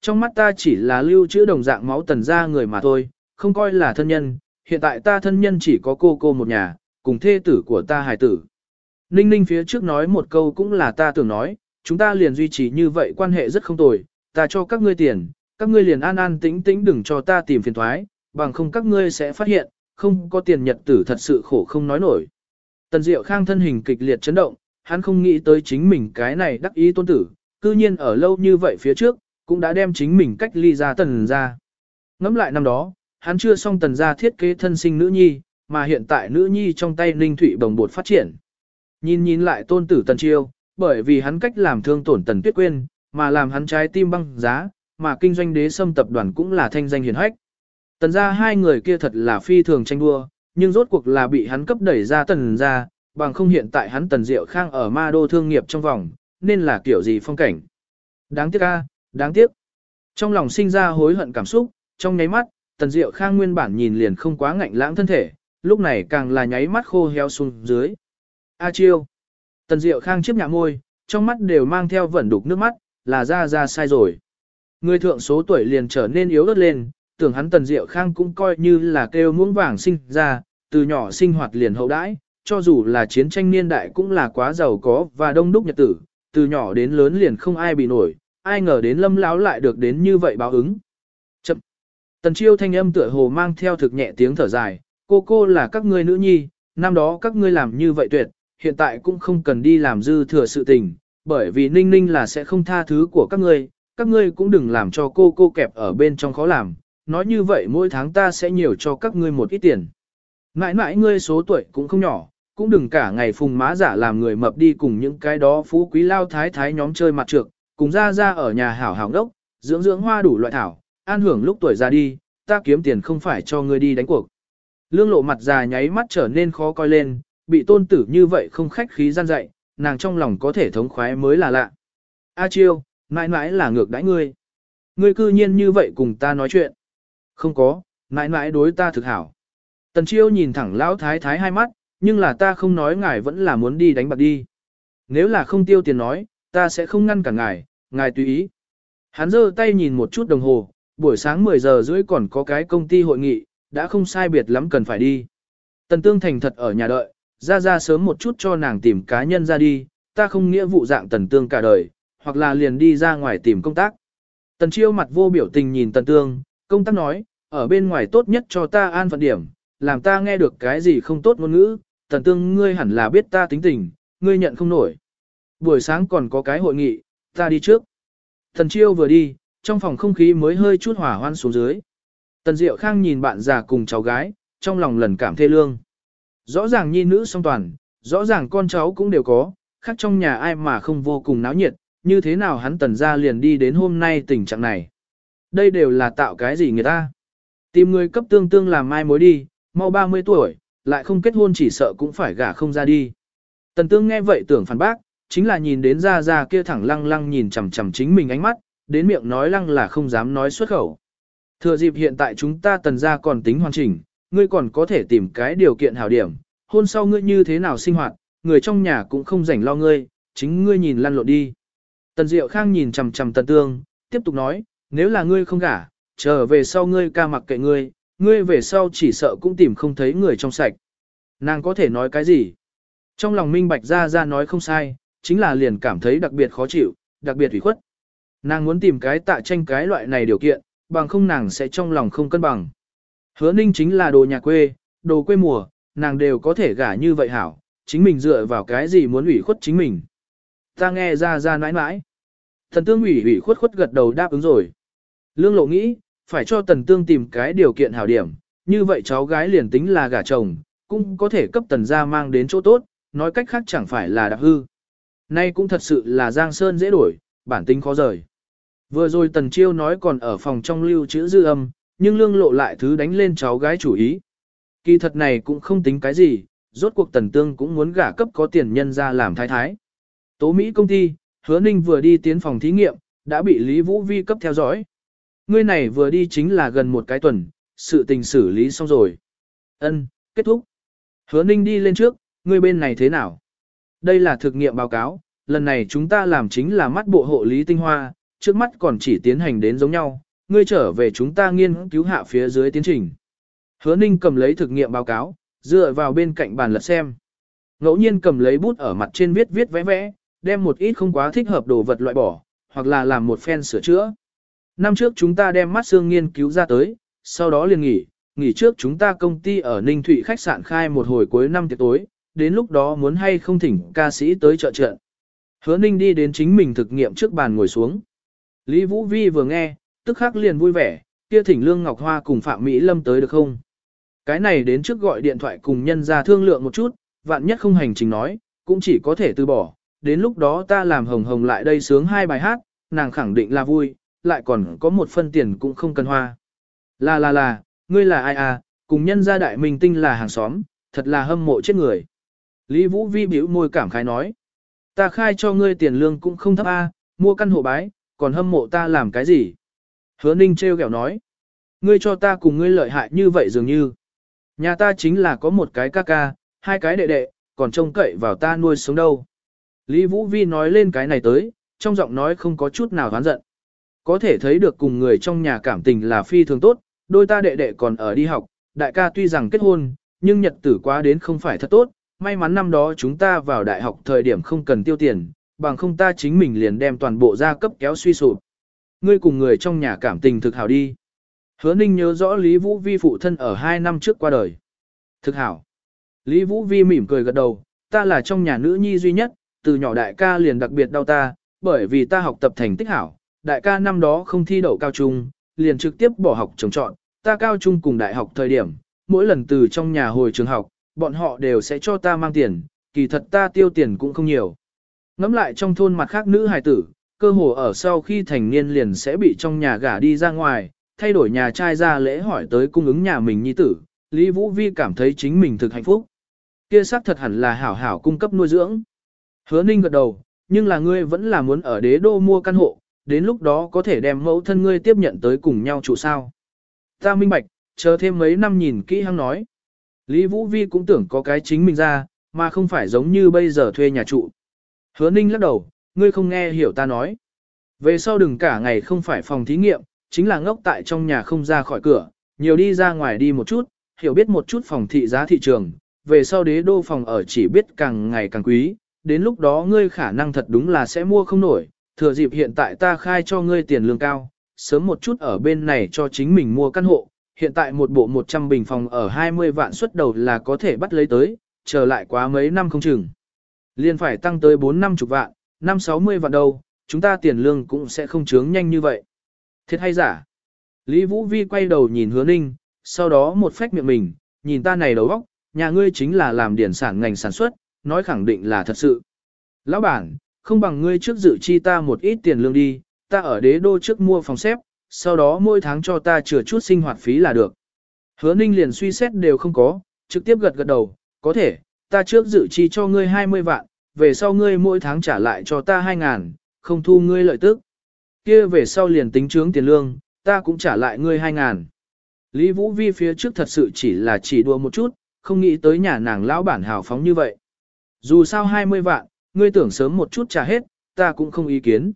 Trong mắt ta chỉ là lưu trữ đồng dạng máu tần ra người mà thôi, không coi là thân nhân, hiện tại ta thân nhân chỉ có cô cô một nhà, cùng thê tử của ta hài tử. Ninh ninh phía trước nói một câu cũng là ta tưởng nói, chúng ta liền duy trì như vậy quan hệ rất không tồi, ta cho các ngươi tiền, các ngươi liền an an tĩnh tĩnh đừng cho ta tìm phiền thoái, bằng không các ngươi sẽ phát hiện, không có tiền nhật tử thật sự khổ không nói nổi. Tần Diệu Khang thân hình kịch liệt chấn động, hắn không nghĩ tới chính mình cái này đắc ý tôn tử, cư nhiên ở lâu như vậy phía trước, cũng đã đem chính mình cách ly ra tần ra. Ngắm lại năm đó, hắn chưa xong tần ra thiết kế thân sinh nữ nhi, mà hiện tại nữ nhi trong tay ninh thụy bồng bột phát triển. Nhìn nhìn lại tôn tử tần chiêu, bởi vì hắn cách làm thương tổn tần tuyết quên, mà làm hắn trái tim băng giá, mà kinh doanh đế xâm tập đoàn cũng là thanh danh hiển hách. Tần ra hai người kia thật là phi thường tranh đua, nhưng rốt cuộc là bị hắn cấp đẩy ra tần ra, bằng không hiện tại hắn tần diệu khang ở ma đô thương nghiệp trong vòng, nên là kiểu gì phong cảnh. Đáng tiếc a, đáng tiếc. Trong lòng sinh ra hối hận cảm xúc, trong nháy mắt, tần diệu khang nguyên bản nhìn liền không quá ngạnh lãng thân thể, lúc này càng là nháy mắt khô heo xuống dưới. A chiêu. Tần diệu khang chiếc nhạ môi, trong mắt đều mang theo vẩn đục nước mắt, là ra ra sai rồi. Người thượng số tuổi liền trở nên yếu ớt lên, tưởng hắn tần diệu khang cũng coi như là kêu muỗng vàng sinh ra, từ nhỏ sinh hoạt liền hậu đãi, cho dù là chiến tranh niên đại cũng là quá giàu có và đông đúc nhật tử, từ nhỏ đến lớn liền không ai bị nổi, ai ngờ đến lâm láo lại được đến như vậy báo ứng. Chậm. Tần chiêu thanh âm tựa hồ mang theo thực nhẹ tiếng thở dài, cô cô là các ngươi nữ nhi, năm đó các ngươi làm như vậy tuyệt, hiện tại cũng không cần đi làm dư thừa sự tình, bởi vì ninh ninh là sẽ không tha thứ của các ngươi, các ngươi cũng đừng làm cho cô cô kẹp ở bên trong khó làm, nói như vậy mỗi tháng ta sẽ nhiều cho các ngươi một ít tiền. Mãi mãi ngươi số tuổi cũng không nhỏ, cũng đừng cả ngày phùng má giả làm người mập đi cùng những cái đó phú quý lao thái thái nhóm chơi mặt trược, cùng ra ra ở nhà hảo hảo đốc, dưỡng dưỡng hoa đủ loại thảo, an hưởng lúc tuổi già đi, ta kiếm tiền không phải cho ngươi đi đánh cuộc. Lương lộ mặt già nháy mắt trở nên khó coi lên, bị tôn tử như vậy không khách khí gian dạy, nàng trong lòng có thể thống khoái mới là lạ. A chiêu, mãi mãi là ngược đãi ngươi. Ngươi cư nhiên như vậy cùng ta nói chuyện. Không có, mãi mãi đối ta thực hảo. Tần chiêu nhìn thẳng lão thái thái hai mắt, nhưng là ta không nói ngài vẫn là muốn đi đánh bạc đi. Nếu là không tiêu tiền nói, ta sẽ không ngăn cả ngài, ngài tùy ý. Hắn giơ tay nhìn một chút đồng hồ, buổi sáng 10 giờ rưỡi còn có cái công ty hội nghị, đã không sai biệt lắm cần phải đi. Tần tương thành thật ở nhà đợi, ra ra sớm một chút cho nàng tìm cá nhân ra đi, ta không nghĩa vụ dạng tần tương cả đời, hoặc là liền đi ra ngoài tìm công tác. Tần chiêu mặt vô biểu tình nhìn tần tương, công tác nói, ở bên ngoài tốt nhất cho ta an phận điểm, làm ta nghe được cái gì không tốt ngôn ngữ, tần tương ngươi hẳn là biết ta tính tình, ngươi nhận không nổi. Buổi sáng còn có cái hội nghị, ta đi trước. Thần chiêu vừa đi, trong phòng không khí mới hơi chút hỏa hoan xuống dưới. Tần Diệu Khang nhìn bạn già cùng cháu gái, trong lòng lần cảm thê lương. Rõ ràng nhi nữ song toàn, rõ ràng con cháu cũng đều có, khác trong nhà ai mà không vô cùng náo nhiệt, như thế nào hắn tần ra liền đi đến hôm nay tình trạng này. Đây đều là tạo cái gì người ta. Tìm người cấp tương tương làm mai mối đi, mau 30 tuổi, lại không kết hôn chỉ sợ cũng phải gả không ra đi. Tần tương nghe vậy tưởng phản bác, chính là nhìn đến ra ra kia thẳng lăng lăng nhìn chằm chằm chính mình ánh mắt, đến miệng nói lăng là không dám nói xuất khẩu. Thừa dịp hiện tại chúng ta tần ra còn tính hoàn chỉnh, ngươi còn có thể tìm cái điều kiện hảo điểm, hôn sau ngươi như thế nào sinh hoạt, người trong nhà cũng không rảnh lo ngươi, chính ngươi nhìn lăn lộn đi. Tần Diệu Khang nhìn chằm chằm Tần Tương, tiếp tục nói, nếu là ngươi không gả, trở về sau ngươi ca mặc kệ ngươi, ngươi về sau chỉ sợ cũng tìm không thấy người trong sạch. Nàng có thể nói cái gì? Trong lòng minh bạch ra ra nói không sai, chính là liền cảm thấy đặc biệt khó chịu, đặc biệt ủy khuất. Nàng muốn tìm cái tạ tranh cái loại này điều kiện, bằng không nàng sẽ trong lòng không cân bằng. Hứa ninh chính là đồ nhà quê, đồ quê mùa, nàng đều có thể gả như vậy hảo, chính mình dựa vào cái gì muốn ủy khuất chính mình. Ta nghe ra ra nãi nãi. Thần tương ủy ủy khuất khuất gật đầu đáp ứng rồi. Lương lộ nghĩ, phải cho tần tương tìm cái điều kiện hảo điểm, như vậy cháu gái liền tính là gả chồng, cũng có thể cấp tần gia mang đến chỗ tốt, nói cách khác chẳng phải là đạp hư. Nay cũng thật sự là giang sơn dễ đổi, bản tính khó rời. Vừa rồi tần chiêu nói còn ở phòng trong lưu chữ dư âm, nhưng lương lộ lại thứ đánh lên cháu gái chủ ý. Kỳ thật này cũng không tính cái gì, rốt cuộc tần tương cũng muốn gả cấp có tiền nhân ra làm thái thái. Tố Mỹ công ty, hứa ninh vừa đi tiến phòng thí nghiệm, đã bị Lý Vũ Vi cấp theo dõi. Ngươi này vừa đi chính là gần một cái tuần, sự tình xử lý xong rồi. Ân, kết thúc. Hứa ninh đi lên trước, ngươi bên này thế nào? Đây là thực nghiệm báo cáo, lần này chúng ta làm chính là mắt bộ hộ lý tinh hoa, trước mắt còn chỉ tiến hành đến giống nhau, ngươi trở về chúng ta nghiên cứu hạ phía dưới tiến trình. Hứa Ninh cầm lấy thực nghiệm báo cáo, dựa vào bên cạnh bàn lật xem. Ngẫu nhiên cầm lấy bút ở mặt trên viết viết vẽ vẽ, đem một ít không quá thích hợp đồ vật loại bỏ, hoặc là làm một phen sửa chữa. Năm trước chúng ta đem mắt xương nghiên cứu ra tới, sau đó liền nghỉ, nghỉ trước chúng ta công ty ở Ninh Thụy khách sạn khai một hồi cuối năm tiệc tối, đến lúc đó muốn hay không thỉnh ca sĩ tới trợ trận. Hứa Ninh đi đến chính mình thực nghiệm trước bàn ngồi xuống. Lý Vũ Vi vừa nghe, tức khắc liền vui vẻ, kia thỉnh Lương Ngọc Hoa cùng Phạm Mỹ Lâm tới được không? Cái này đến trước gọi điện thoại cùng nhân ra thương lượng một chút, vạn nhất không hành trình nói, cũng chỉ có thể từ bỏ. Đến lúc đó ta làm hồng hồng lại đây sướng hai bài hát, nàng khẳng định là vui, lại còn có một phân tiền cũng không cần hoa. Là là là, ngươi là ai à, cùng nhân gia đại minh tinh là hàng xóm, thật là hâm mộ chết người. Lý Vũ Vi biểu môi cảm khái nói. Ta khai cho ngươi tiền lương cũng không thấp a, mua căn hộ bái, còn hâm mộ ta làm cái gì? Hứa Ninh treo kẹo nói. Ngươi cho ta cùng ngươi lợi hại như vậy dường như. Nhà ta chính là có một cái ca ca, hai cái đệ đệ, còn trông cậy vào ta nuôi sống đâu. Lý Vũ Vi nói lên cái này tới, trong giọng nói không có chút nào oán giận. Có thể thấy được cùng người trong nhà cảm tình là phi thường tốt, đôi ta đệ đệ còn ở đi học, đại ca tuy rằng kết hôn, nhưng nhật tử quá đến không phải thật tốt, may mắn năm đó chúng ta vào đại học thời điểm không cần tiêu tiền, bằng không ta chính mình liền đem toàn bộ gia cấp kéo suy sụp. Ngươi cùng người trong nhà cảm tình thực hảo đi. Hứa Ninh nhớ rõ Lý Vũ Vi phụ thân ở hai năm trước qua đời. Thực hảo. Lý Vũ Vi mỉm cười gật đầu, ta là trong nhà nữ nhi duy nhất, từ nhỏ đại ca liền đặc biệt đau ta, bởi vì ta học tập thành tích hảo, đại ca năm đó không thi đậu cao trung, liền trực tiếp bỏ học trồng trọn, ta cao trung cùng đại học thời điểm, mỗi lần từ trong nhà hồi trường học, bọn họ đều sẽ cho ta mang tiền, kỳ thật ta tiêu tiền cũng không nhiều. Ngắm lại trong thôn mặt khác nữ hài tử, cơ hồ ở sau khi thành niên liền sẽ bị trong nhà gả đi ra ngoài, thay đổi nhà trai ra lễ hỏi tới cung ứng nhà mình nhi tử, Lý Vũ Vi cảm thấy chính mình thực hạnh phúc. Kia xác thật hẳn là hảo hảo cung cấp nuôi dưỡng. Hứa Ninh gật đầu, nhưng là ngươi vẫn là muốn ở đế đô mua căn hộ, đến lúc đó có thể đem mẫu thân ngươi tiếp nhận tới cùng nhau trụ sao. Ta minh bạch, chờ thêm mấy năm nhìn kỹ hăng nói. Lý Vũ Vi cũng tưởng có cái chính mình ra, mà không phải giống như bây giờ thuê nhà trụ. Hứa Ninh lắc đầu, ngươi không nghe hiểu ta nói. Về sau đừng cả ngày không phải phòng thí nghiệm, chính là ngốc tại trong nhà không ra khỏi cửa, nhiều đi ra ngoài đi một chút, hiểu biết một chút phòng thị giá thị trường, về sau đế đô phòng ở chỉ biết càng ngày càng quý, đến lúc đó ngươi khả năng thật đúng là sẽ mua không nổi, thừa dịp hiện tại ta khai cho ngươi tiền lương cao, sớm một chút ở bên này cho chính mình mua căn hộ, hiện tại một bộ 100 bình phòng ở 20 vạn xuất đầu là có thể bắt lấy tới, chờ lại quá mấy năm không chừng. Liên phải tăng tới 4 năm chục vạn, năm 60 vạn đâu, chúng ta tiền lương cũng sẽ không chướng nhanh như vậy. Thiệt hay giả? Lý Vũ Vi quay đầu nhìn hứa ninh, sau đó một phách miệng mình, nhìn ta này đầu óc, nhà ngươi chính là làm điển sản ngành sản xuất, nói khẳng định là thật sự. Lão bản, không bằng ngươi trước dự chi ta một ít tiền lương đi, ta ở đế đô trước mua phòng xếp, sau đó mỗi tháng cho ta chừa chút sinh hoạt phí là được. Hứa ninh liền suy xét đều không có, trực tiếp gật gật đầu, có thể, ta trước dự chi cho ngươi 20 vạn, về sau ngươi mỗi tháng trả lại cho ta 2 ngàn, không thu ngươi lợi tức. kia về sau liền tính trướng tiền lương, ta cũng trả lại ngươi 2 ngàn. Lý Vũ Vi phía trước thật sự chỉ là chỉ đùa một chút, không nghĩ tới nhà nàng lão bản hào phóng như vậy. Dù sao 20 vạn, ngươi tưởng sớm một chút trả hết, ta cũng không ý kiến.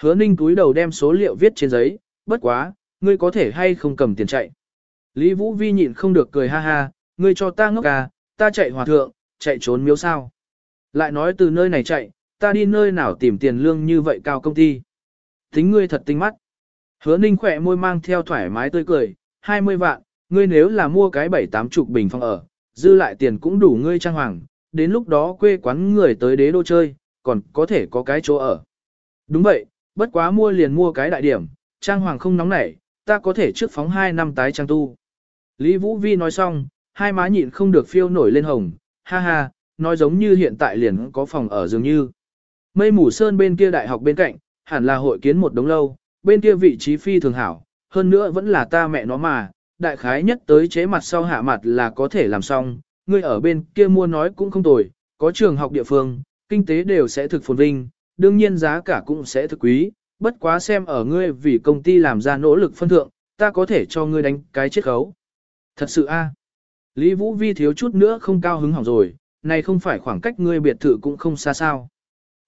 Hứa ninh túi đầu đem số liệu viết trên giấy, bất quá, ngươi có thể hay không cầm tiền chạy. Lý Vũ Vi nhịn không được cười ha ha, ngươi cho ta ngốc à, ta chạy hòa thượng, chạy trốn miếu sao. Lại nói từ nơi này chạy, ta đi nơi nào tìm tiền lương như vậy cao công ty. Tính ngươi thật tinh mắt. Hứa ninh khỏe môi mang theo thoải mái tươi cười, 20 vạn, ngươi nếu là mua cái bảy tám chục bình phòng ở, dư lại tiền cũng đủ ngươi trang hoàng, đến lúc đó quê quán người tới đế đô chơi, còn có thể có cái chỗ ở. Đúng vậy, bất quá mua liền mua cái đại điểm, trang hoàng không nóng nảy, ta có thể trước phóng 2 năm tái trang tu. Lý Vũ Vi nói xong, hai má nhịn không được phiêu nổi lên hồng, ha ha, nói giống như hiện tại liền có phòng ở dường như. Mây mù sơn bên kia đại học bên cạnh, hẳn là hội kiến một đống lâu, bên kia vị trí phi thường hảo, hơn nữa vẫn là ta mẹ nó mà, đại khái nhất tới chế mặt sau hạ mặt là có thể làm xong, ngươi ở bên kia mua nói cũng không tồi, có trường học địa phương, kinh tế đều sẽ thực phồn vinh, đương nhiên giá cả cũng sẽ thực quý, bất quá xem ở ngươi vì công ty làm ra nỗ lực phân thượng, ta có thể cho ngươi đánh cái chiết khấu. Thật sự a Lý Vũ Vi thiếu chút nữa không cao hứng hỏng rồi, này không phải khoảng cách ngươi biệt thự cũng không xa sao.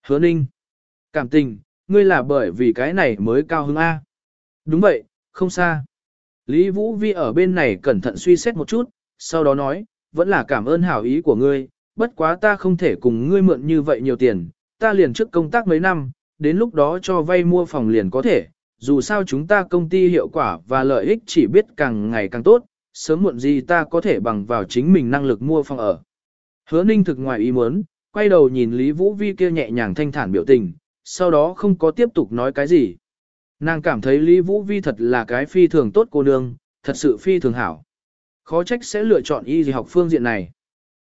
Hứa ninh. Cảm tình, ngươi là bởi vì cái này mới cao hứng A. Đúng vậy, không xa. Lý Vũ Vi ở bên này cẩn thận suy xét một chút, sau đó nói, vẫn là cảm ơn hảo ý của ngươi, bất quá ta không thể cùng ngươi mượn như vậy nhiều tiền, ta liền trước công tác mấy năm, đến lúc đó cho vay mua phòng liền có thể, dù sao chúng ta công ty hiệu quả và lợi ích chỉ biết càng ngày càng tốt, sớm muộn gì ta có thể bằng vào chính mình năng lực mua phòng ở. Hứa ninh thực ngoài ý muốn, quay đầu nhìn Lý Vũ Vi kia nhẹ nhàng thanh thản biểu tình, sau đó không có tiếp tục nói cái gì. Nàng cảm thấy Lý Vũ Vi thật là cái phi thường tốt cô nương, thật sự phi thường hảo. Khó trách sẽ lựa chọn y học phương diện này.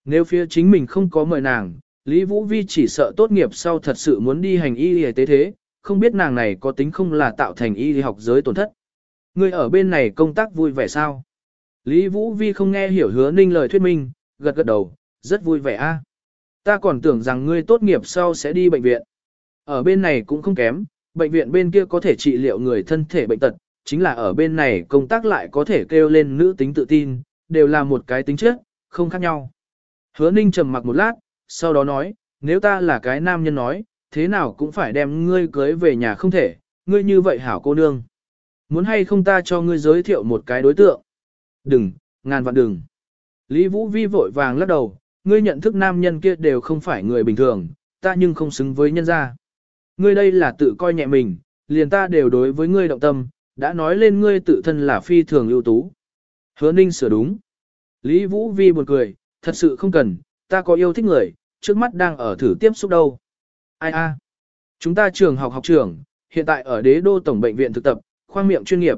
Nếu phía chính mình không có mời nàng, Lý Vũ Vi chỉ sợ tốt nghiệp sau thật sự muốn đi hành y y tế thế, không biết nàng này có tính không là tạo thành y học giới tổn thất. Người ở bên này công tác vui vẻ sao? Lý Vũ Vi không nghe hiểu hứa ninh lời thuyết minh, gật gật đầu, rất vui vẻ a. Ta còn tưởng rằng ngươi tốt nghiệp sau sẽ đi bệnh viện. Ở bên này cũng không kém, bệnh viện bên kia có thể trị liệu người thân thể bệnh tật, chính là ở bên này công tác lại có thể kêu lên nữ tính tự tin, đều là một cái tính chất, không khác nhau. Hứa ninh trầm mặc một lát, sau đó nói, nếu ta là cái nam nhân nói, thế nào cũng phải đem ngươi cưới về nhà không thể, ngươi như vậy hảo cô nương. Muốn hay không ta cho ngươi giới thiệu một cái đối tượng? Đừng, ngàn vạn đừng. Lý Vũ Vi vội vàng lắc đầu, ngươi nhận thức nam nhân kia đều không phải người bình thường, ta nhưng không xứng với nhân gia. Ngươi đây là tự coi nhẹ mình, liền ta đều đối với ngươi động tâm, đã nói lên ngươi tự thân là phi thường ưu tú. Hứa ninh sửa đúng. Lý Vũ Vi buồn cười, thật sự không cần, ta có yêu thích người, trước mắt đang ở thử tiếp xúc đâu. Ai a? Chúng ta trường học học trưởng, hiện tại ở đế đô tổng bệnh viện thực tập, khoang miệng chuyên nghiệp.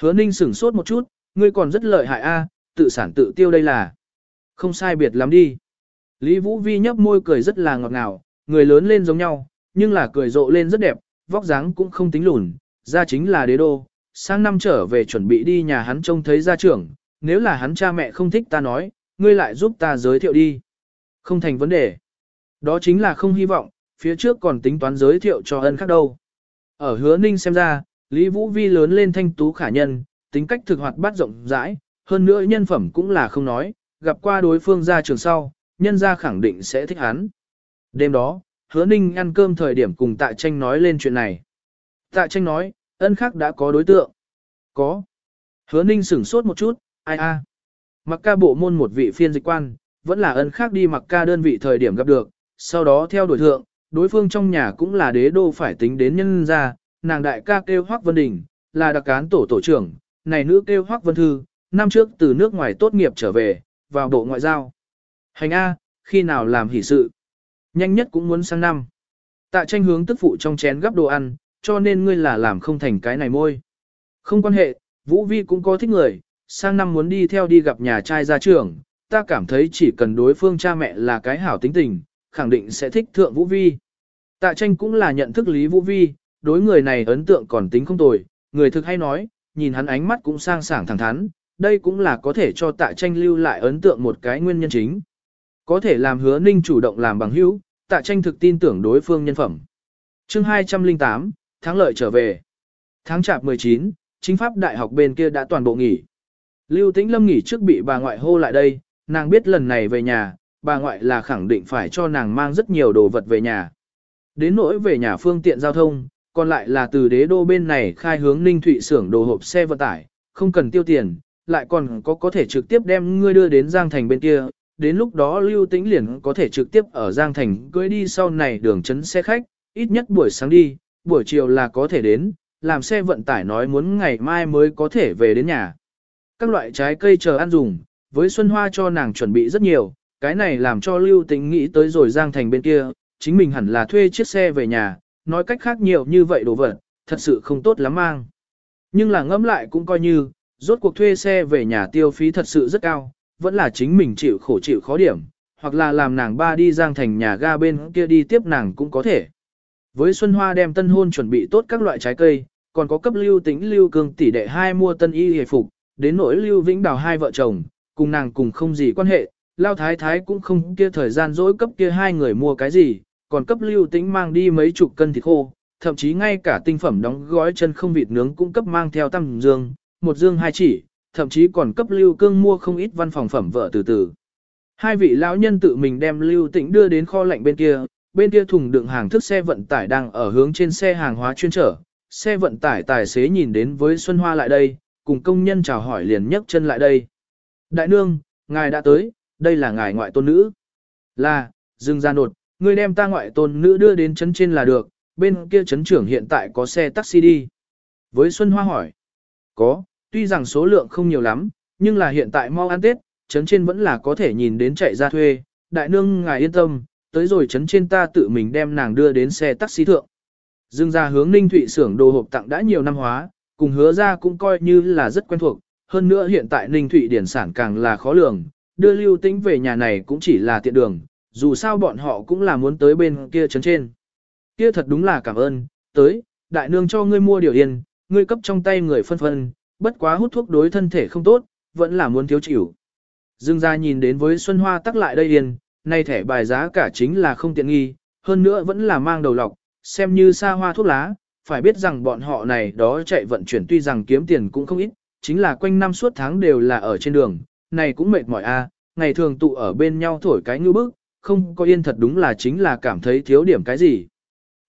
Hứa ninh sửng sốt một chút, ngươi còn rất lợi hại a, tự sản tự tiêu đây là. Không sai biệt lắm đi. Lý Vũ Vi nhấp môi cười rất là ngọt ngào, người lớn lên giống nhau, nhưng là cười rộ lên rất đẹp, vóc dáng cũng không tính lùn, ra chính là đế đô. Sang năm trở về chuẩn bị đi nhà hắn trông thấy gia trưởng, nếu là hắn cha mẹ không thích ta nói, ngươi lại giúp ta giới thiệu đi. Không thành vấn đề. Đó chính là không hy vọng, phía trước còn tính toán giới thiệu cho ân khác đâu. Ở hứa ninh xem ra, Lý Vũ Vi lớn lên thanh tú khả nhân, tính cách thực hoạt bát rộng rãi, hơn nữa nhân phẩm cũng là không nói, gặp qua đối phương ra trường sau, nhân ra khẳng định sẽ thích hắn. Đêm đó, hứa ninh ăn cơm thời điểm cùng tạ tranh nói lên chuyện này. Tạ tranh nói, ân khác đã có đối tượng. Có. Hứa ninh sửng sốt một chút, ai a. Mặc ca bộ môn một vị phiên dịch quan, vẫn là ân khác đi mặc ca đơn vị thời điểm gặp được, sau đó theo đuổi thượng, đối phương trong nhà cũng là đế đô phải tính đến nhân ra, nàng đại ca kêu Hoắc Vân Đình, là đặc cán tổ tổ trưởng, này nữ kêu Hoắc Vân Thư, năm trước từ nước ngoài tốt nghiệp trở về, vào bộ ngoại giao. Hành A, khi nào làm hỷ sự? Nhanh nhất cũng muốn sang năm. Tạ tranh hướng tức phụ trong chén gắp đồ ăn, cho nên ngươi là làm không thành cái này môi. Không quan hệ, Vũ Vi cũng có thích người, sang năm muốn đi theo đi gặp nhà trai gia trưởng, ta cảm thấy chỉ cần đối phương cha mẹ là cái hảo tính tình, khẳng định sẽ thích thượng Vũ Vi. Tạ tranh cũng là nhận thức Lý Vũ Vi, đối người này ấn tượng còn tính không tồi, người thực hay nói, nhìn hắn ánh mắt cũng sang sảng thẳng thắn, đây cũng là có thể cho tạ tranh lưu lại ấn tượng một cái nguyên nhân chính. Có thể làm hứa ninh chủ động làm bằng hữu, tạ tranh thực tin tưởng đối phương nhân phẩm. chương 208, tháng lợi trở về. Tháng chạp 19, chính pháp đại học bên kia đã toàn bộ nghỉ. Lưu Tĩnh Lâm nghỉ trước bị bà ngoại hô lại đây, nàng biết lần này về nhà, bà ngoại là khẳng định phải cho nàng mang rất nhiều đồ vật về nhà. Đến nỗi về nhà phương tiện giao thông, còn lại là từ đế đô bên này khai hướng Ninh Thụy xưởng đồ hộp xe vận tải, không cần tiêu tiền, lại còn có có thể trực tiếp đem ngươi đưa đến Giang Thành bên kia, đến lúc đó Lưu Tĩnh liền có thể trực tiếp ở Giang Thành cưới đi sau này đường chấn xe khách, ít nhất buổi sáng đi, buổi chiều là có thể đến, làm xe vận tải nói muốn ngày mai mới có thể về đến nhà. Các loại trái cây chờ ăn dùng, với Xuân Hoa cho nàng chuẩn bị rất nhiều, cái này làm cho Lưu Tĩnh nghĩ tới rồi Giang Thành bên kia, chính mình hẳn là thuê chiếc xe về nhà, nói cách khác nhiều như vậy đồ vật, thật sự không tốt lắm mang. Nhưng là ngẫm lại cũng coi như, rốt cuộc thuê xe về nhà tiêu phí thật sự rất cao, vẫn là chính mình chịu khổ chịu khó điểm, hoặc là làm nàng ba đi Giang Thành nhà ga bên kia đi tiếp nàng cũng có thể. Với Xuân Hoa đem tân hôn chuẩn bị tốt các loại trái cây, còn có cấp lưu tính lưu cương tỷ đệ hai mua tân y hề phục, đến nỗi lưu vĩnh đào hai vợ chồng, cùng nàng cùng không gì quan hệ, lao thái thái cũng không kia thời gian dỗi cấp kia hai người mua cái gì, còn cấp lưu tĩnh mang đi mấy chục cân thịt khô, thậm chí ngay cả tinh phẩm đóng gói chân không vịt nướng cũng cấp mang theo tăm dương, một dương hai chỉ, thậm chí còn cấp lưu cương mua không ít văn phòng phẩm vợ từ từ. Hai vị lão nhân tự mình đem lưu tĩnh đưa đến kho lạnh bên kia, bên kia thùng đựng hàng thức xe vận tải đang ở hướng trên xe hàng hóa chuyên trở, xe vận tải tài xế nhìn đến với Xuân Hoa lại đây, cùng công nhân chào hỏi liền nhấc chân lại đây. Đại nương, ngài đã tới, đây là ngài ngoại tôn nữ. Là, dừng ra nột, ngươi đem ta ngoại tôn nữ đưa đến chấn trên là được, bên kia chấn trưởng hiện tại có xe taxi đi. Với Xuân Hoa hỏi, có, tuy rằng số lượng không nhiều lắm, nhưng là hiện tại mau ăn Tết, chấn trên vẫn là có thể nhìn đến chạy ra thuê, đại nương ngài yên tâm, tới rồi chấn trên ta tự mình đem nàng đưa đến xe taxi thượng. Dương ra hướng Ninh Thụy xưởng đồ hộp tặng đã nhiều năm hóa, cùng hứa ra cũng coi như là rất quen thuộc, hơn nữa hiện tại Ninh Thụy điển sản càng là khó lường, đưa lưu tĩnh về nhà này cũng chỉ là tiện đường, dù sao bọn họ cũng là muốn tới bên kia chấn trên. Kia thật đúng là cảm ơn, tới, đại nương cho ngươi mua điều yên, ngươi cấp trong tay người phân phân, bất quá hút thuốc đối thân thể không tốt, vẫn là muốn thiếu chịu. Dương gia nhìn đến với Xuân Hoa tắc lại đây yên, nay thẻ bài giá cả chính là không tiện nghi, hơn nữa vẫn là mang đầu lọc, xem như xa hoa thuốc lá, phải biết rằng bọn họ này đó chạy vận chuyển tuy rằng kiếm tiền cũng không ít, chính là quanh năm suốt tháng đều là ở trên đường, này cũng mệt mỏi a, à. ngày thường tụ ở bên nhau thổi cái như bức, không có yên thật đúng là chính là cảm thấy thiếu điểm cái gì.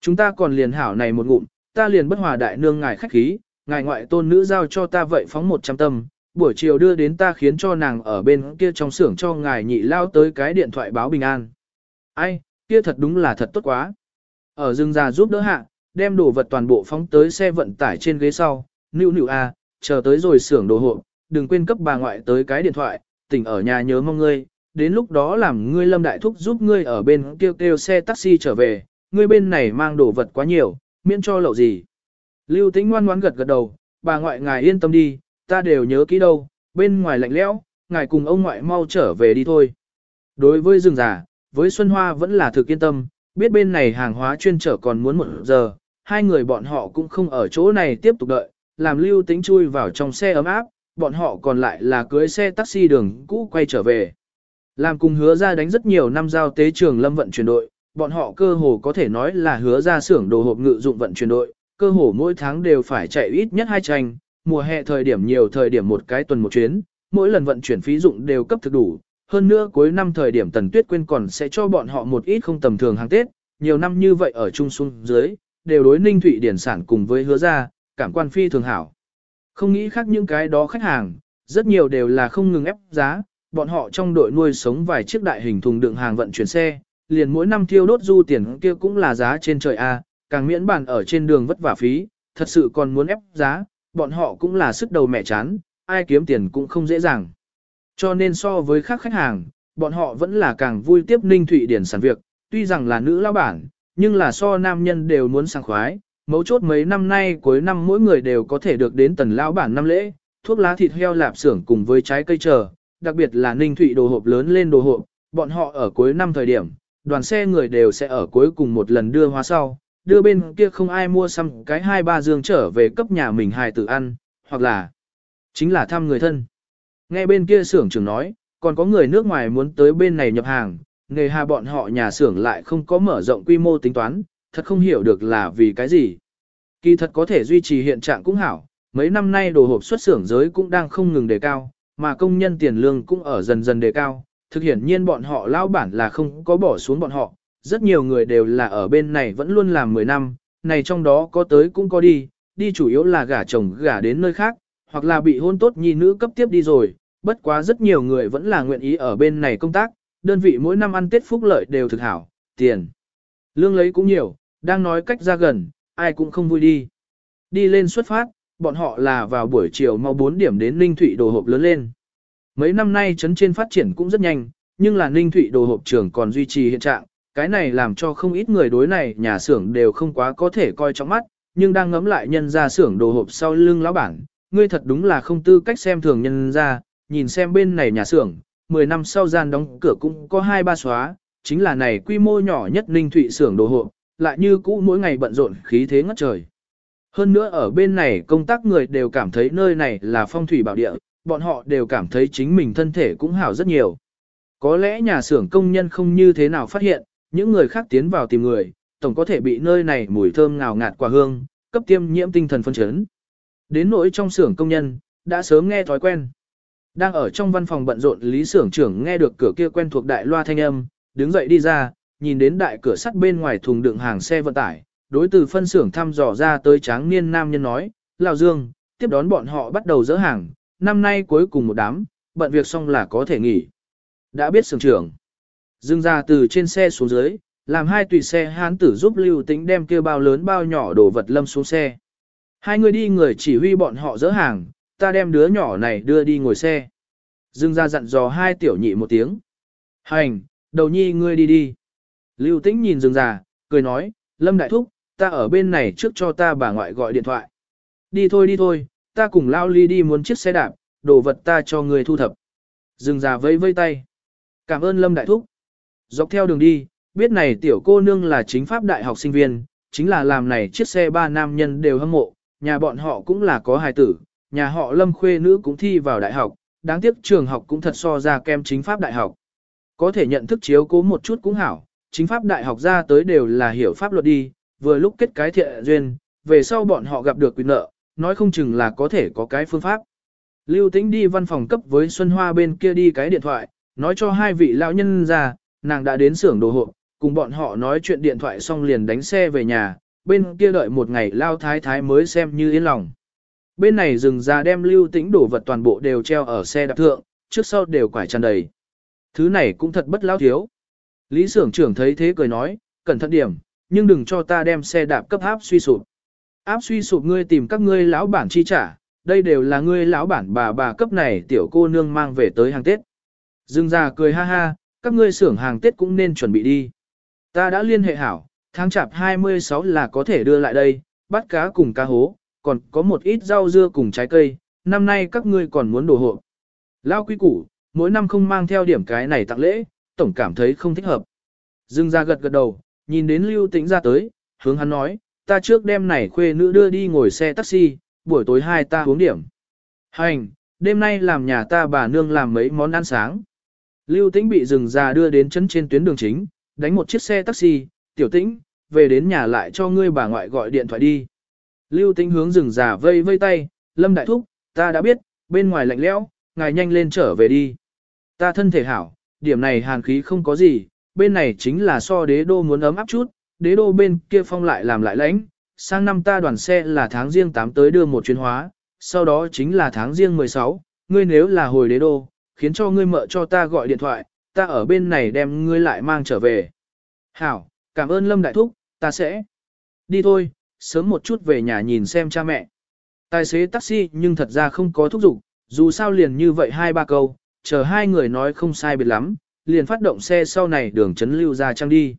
Chúng ta còn liền hảo này một ngụm, ta liền bất hòa đại nương ngài khách khí, ngài ngoại tôn nữ giao cho ta vậy phóng một trăm tâm, buổi chiều đưa đến ta khiến cho nàng ở bên kia trong xưởng cho ngài nhị lao tới cái điện thoại báo bình an. Ai, kia thật đúng là thật tốt quá. Ở rừng già giúp đỡ hạ, đem đồ vật toàn bộ phóng tới xe vận tải trên ghế sau, nữu nữu a, chờ tới rồi xưởng đồ hộp đừng quên cấp bà ngoại tới cái điện thoại, tỉnh ở nhà nhớ mong ngươi, đến lúc đó làm ngươi lâm đại thúc giúp ngươi ở bên kêu kêu xe taxi trở về, ngươi bên này mang đồ vật quá nhiều, miễn cho lậu gì. Lưu tĩnh ngoan ngoãn gật gật đầu, bà ngoại ngài yên tâm đi, ta đều nhớ kỹ đâu, bên ngoài lạnh lẽo, ngài cùng ông ngoại mau trở về đi thôi. Đối với rừng già, với Xuân Hoa vẫn là thực yên tâm, biết bên này hàng hóa chuyên trở còn muốn một giờ, hai người bọn họ cũng không ở chỗ này tiếp tục đợi, làm lưu tính chui vào trong xe ấm áp, bọn họ còn lại là cưới xe taxi đường cũ quay trở về. Làm cùng hứa ra đánh rất nhiều năm giao tế trường lâm vận chuyển đội, bọn họ cơ hồ có thể nói là hứa ra xưởng đồ hộp ngự dụng vận chuyển đội, cơ hồ mỗi tháng đều phải chạy ít nhất hai tranh, mùa hè thời điểm nhiều thời điểm một cái tuần một chuyến, mỗi lần vận chuyển phí dụng đều cấp thực đủ. Hơn nữa cuối năm thời điểm Tần Tuyết Quyên còn sẽ cho bọn họ một ít không tầm thường hàng Tết, nhiều năm như vậy ở trung xuống dưới, đều đối ninh thụy điển sản cùng với hứa ra, cảm quan phi thường hảo. Không nghĩ khác những cái đó khách hàng, rất nhiều đều là không ngừng ép giá, bọn họ trong đội nuôi sống vài chiếc đại hình thùng đựng hàng vận chuyển xe, liền mỗi năm thiêu đốt du tiền kia cũng là giá trên trời A, càng miễn bàn ở trên đường vất vả phí, thật sự còn muốn ép giá, bọn họ cũng là sức đầu mẹ chán, ai kiếm tiền cũng không dễ dàng. Cho nên so với khác khách hàng, bọn họ vẫn là càng vui tiếp ninh thụy điển sản việc, tuy rằng là nữ lao bản, nhưng là so nam nhân đều muốn sang khoái. Mấu chốt mấy năm nay cuối năm mỗi người đều có thể được đến tần lão bản năm lễ, thuốc lá thịt heo lạp xưởng cùng với trái cây chờ, đặc biệt là ninh thụy đồ hộp lớn lên đồ hộp, bọn họ ở cuối năm thời điểm, đoàn xe người đều sẽ ở cuối cùng một lần đưa hóa sau, đưa bên kia không ai mua xăm cái hai ba dương trở về cấp nhà mình hài tử ăn, hoặc là chính là thăm người thân. Nghe bên kia xưởng trưởng nói, còn có người nước ngoài muốn tới bên này nhập hàng, nghề hà bọn họ nhà xưởng lại không có mở rộng quy mô tính toán, thật không hiểu được là vì cái gì. Kỳ thật có thể duy trì hiện trạng cũng hảo, mấy năm nay đồ hộp xuất xưởng giới cũng đang không ngừng đề cao, mà công nhân tiền lương cũng ở dần dần đề cao, thực hiện nhiên bọn họ lao bản là không có bỏ xuống bọn họ, rất nhiều người đều là ở bên này vẫn luôn làm 10 năm, này trong đó có tới cũng có đi, đi chủ yếu là gả chồng gả đến nơi khác, hoặc là bị hôn tốt nhi nữ cấp tiếp đi rồi, bất quá rất nhiều người vẫn là nguyện ý ở bên này công tác, đơn vị mỗi năm ăn Tết phúc lợi đều thực hảo, tiền. Lương lấy cũng nhiều, đang nói cách ra gần, ai cũng không vui đi. Đi lên xuất phát, bọn họ là vào buổi chiều mau 4 điểm đến Ninh Thụy đồ hộp lớn lên. Mấy năm nay trấn trên phát triển cũng rất nhanh, nhưng là Ninh Thụy đồ hộp trường còn duy trì hiện trạng, cái này làm cho không ít người đối này nhà xưởng đều không quá có thể coi trong mắt, nhưng đang ngấm lại nhân ra xưởng đồ hộp sau lưng lão bản, ngươi thật đúng là không tư cách xem thường nhân ra, nhìn xem bên này nhà xưởng, 10 năm sau gian đóng cửa cũng có hai ba xóa, chính là này quy mô nhỏ nhất Ninh Thụy xưởng đồ hộp, lại như cũ mỗi ngày bận rộn khí thế ngất trời. Hơn nữa ở bên này công tác người đều cảm thấy nơi này là phong thủy bảo địa, bọn họ đều cảm thấy chính mình thân thể cũng hảo rất nhiều. Có lẽ nhà xưởng công nhân không như thế nào phát hiện, những người khác tiến vào tìm người, tổng có thể bị nơi này mùi thơm ngào ngạt quả hương, cấp tiêm nhiễm tinh thần phân chấn. Đến nỗi trong xưởng công nhân, đã sớm nghe thói quen. Đang ở trong văn phòng bận rộn lý xưởng trưởng nghe được cửa kia quen thuộc đại loa thanh âm, đứng dậy đi ra, nhìn đến đại cửa sắt bên ngoài thùng đựng hàng xe vận tải, đối từ phân xưởng thăm dò ra tới tráng niên nam nhân nói, Lào Dương, tiếp đón bọn họ bắt đầu dỡ hàng, năm nay cuối cùng một đám, bận việc xong là có thể nghỉ. Đã biết sưởng trưởng. Dương ra từ trên xe xuống dưới, làm hai tùy xe hán tử giúp Lưu Tĩnh đem kia bao lớn bao nhỏ đồ vật lâm xuống xe. Hai người đi người chỉ huy bọn họ dỡ hàng, ta đem đứa nhỏ này đưa đi ngồi xe. Dương ra dặn dò hai tiểu nhị một tiếng. Hành, đầu nhi ngươi đi đi. Lưu Tĩnh nhìn Dương già, cười nói, Lâm Đại Thúc, ta ở bên này trước cho ta bà ngoại gọi điện thoại. Đi thôi đi thôi, ta cùng Lao Ly đi muốn chiếc xe đạp, đồ vật ta cho người thu thập. Dương già vây vây tay. Cảm ơn Lâm Đại Thúc. Dọc theo đường đi, biết này tiểu cô nương là chính pháp đại học sinh viên, chính là làm này chiếc xe ba nam nhân đều hâm mộ, nhà bọn họ cũng là có hài tử, nhà họ lâm khuê nữ cũng thi vào đại học, đáng tiếc trường học cũng thật so ra kem chính pháp đại học. Có thể nhận thức chiếu cố một chút cũng hảo, chính pháp đại học ra tới đều là hiểu pháp luật đi, vừa lúc kết cái thiện duyên, về sau bọn họ gặp được quyền nợ, nói không chừng là có thể có cái phương pháp. Lưu Tĩnh đi văn phòng cấp với Xuân Hoa bên kia đi cái điện thoại, nói cho hai vị lão nhân ra, nàng đã đến xưởng đồ hộp, cùng bọn họ nói chuyện điện thoại xong liền đánh xe về nhà, bên kia đợi một ngày lao thái thái mới xem như yên lòng. Bên này dừng ra đem lưu tĩnh đổ vật toàn bộ đều treo ở xe đạp thượng, trước sau đều quải tràn đầy. Thứ này cũng thật bất lão thiếu. Lý xưởng trưởng thấy thế cười nói, cẩn thận điểm, nhưng đừng cho ta đem xe đạp cấp áp suy sụp. Áp suy sụp ngươi tìm các ngươi lão bản chi trả, đây đều là ngươi lão bản bà bà cấp này tiểu cô nương mang về tới hàng Tết. Dương già cười ha ha, các ngươi xưởng hàng Tết cũng nên chuẩn bị đi. Ta đã liên hệ hảo, tháng chạp 26 là có thể đưa lại đây, bắt cá cùng cá hố, còn có một ít rau dưa cùng trái cây, năm nay các ngươi còn muốn đồ hộ. Lao quý củ, mỗi năm không mang theo điểm cái này tặng lễ, tổng cảm thấy không thích hợp. Dương ra gật gật đầu, nhìn đến lưu tĩnh ra tới, hướng hắn nói, ta trước đêm này khuê nữ đưa đi ngồi xe taxi, buổi tối hai ta uống điểm. Hành, đêm nay làm nhà ta bà nương làm mấy món ăn sáng. Lưu tĩnh bị rừng già đưa đến chân trên tuyến đường chính, đánh một chiếc xe taxi, tiểu tĩnh, về đến nhà lại cho ngươi bà ngoại gọi điện thoại đi. Lưu tĩnh hướng rừng già vây vây tay, lâm đại thúc, ta đã biết, bên ngoài lạnh lẽo, ngài nhanh lên trở về đi. Ta thân thể hảo, điểm này hàn khí không có gì, bên này chính là so đế đô muốn ấm áp chút, đế đô bên kia phong lại làm lại lãnh, sang năm ta đoàn xe là tháng riêng 8 tới đưa một chuyến hóa, sau đó chính là tháng riêng 16, ngươi nếu là hồi đế đô, khiến cho ngươi mợ cho ta gọi điện thoại, ta ở bên này đem ngươi lại mang trở về. Hảo, cảm ơn Lâm Đại Thúc, ta sẽ. Đi thôi, sớm một chút về nhà nhìn xem cha mẹ. Tài xế taxi nhưng thật ra không có thúc giục, dù sao liền như vậy hai ba câu, chờ hai người nói không sai biệt lắm, liền phát động xe sau này đường chấn lưu ra trang đi.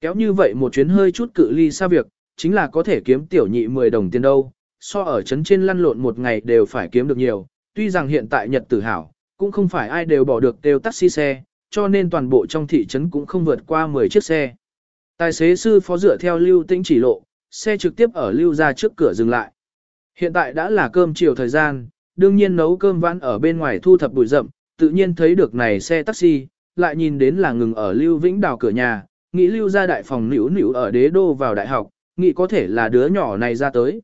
Kéo như vậy một chuyến hơi chút cự ly xa việc, chính là có thể kiếm tiểu nhị 10 đồng tiền đâu, so ở chấn trên lăn lộn một ngày đều phải kiếm được nhiều, tuy rằng hiện tại Nhật tử hảo, cũng không phải ai đều bỏ được đều taxi xe, cho nên toàn bộ trong thị trấn cũng không vượt qua 10 chiếc xe. Tài xế sư phó dựa theo lưu tĩnh chỉ lộ, xe trực tiếp ở lưu ra trước cửa dừng lại. Hiện tại đã là cơm chiều thời gian, đương nhiên nấu cơm vãn ở bên ngoài thu thập bụi rậm, tự nhiên thấy được này xe taxi, lại nhìn đến là ngừng ở lưu vĩnh đào cửa nhà, nghĩ lưu ra đại phòng nữ nữ ở đế đô vào đại học, nghĩ có thể là đứa nhỏ này ra tới.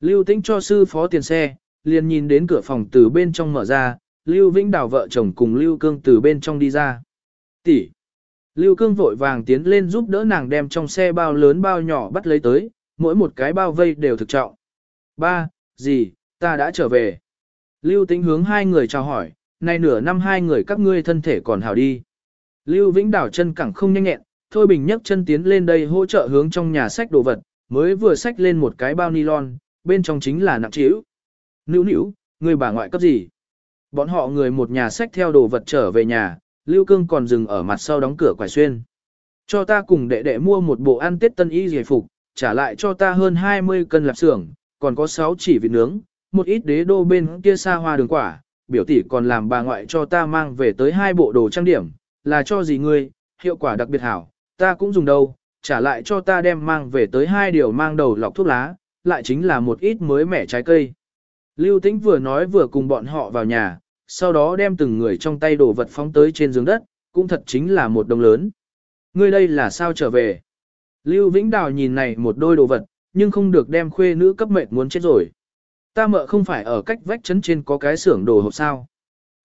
Lưu tĩnh cho sư phó tiền xe, liền nhìn đến cửa phòng từ bên trong mở ra, Lưu Vĩnh Đào vợ chồng cùng Lưu Cương từ bên trong đi ra. Tỷ. Lưu Cương vội vàng tiến lên giúp đỡ nàng đem trong xe bao lớn bao nhỏ bắt lấy tới, mỗi một cái bao vây đều thực trọng. Ba, gì, ta đã trở về. Lưu Tĩnh hướng hai người chào hỏi, nay nửa năm hai người các ngươi thân thể còn hảo đi. Lưu Vĩnh đảo chân cẳng không nhanh nhẹn, Thôi Bình nhấc chân tiến lên đây hỗ trợ hướng trong nhà sách đồ vật, mới vừa sách lên một cái bao nylon, bên trong chính là nặng trĩu. Nữu nữu, người bà ngoại cấp gì? Bọn họ người một nhà sách theo đồ vật trở về nhà, Lưu Cương còn dừng ở mặt sau đóng cửa quải xuyên. Cho ta cùng đệ đệ mua một bộ ăn tết tân y giải phục, trả lại cho ta hơn 20 cân lạp xưởng, còn có 6 chỉ vịt nướng, một ít đế đô bên kia xa hoa đường quả, biểu tỷ còn làm bà ngoại cho ta mang về tới hai bộ đồ trang điểm, là cho gì ngươi, hiệu quả đặc biệt hảo, ta cũng dùng đâu, trả lại cho ta đem mang về tới hai điều mang đầu lọc thuốc lá, lại chính là một ít mới mẻ trái cây. Lưu Tĩnh vừa nói vừa cùng bọn họ vào nhà, sau đó đem từng người trong tay đồ vật phóng tới trên giường đất, cũng thật chính là một đồng lớn. Ngươi đây là sao trở về? Lưu Vĩnh Đào nhìn này một đôi đồ vật, nhưng không được đem khuê nữ cấp mệnh muốn chết rồi. Ta mợ không phải ở cách vách trấn trên có cái xưởng đồ hộp sao.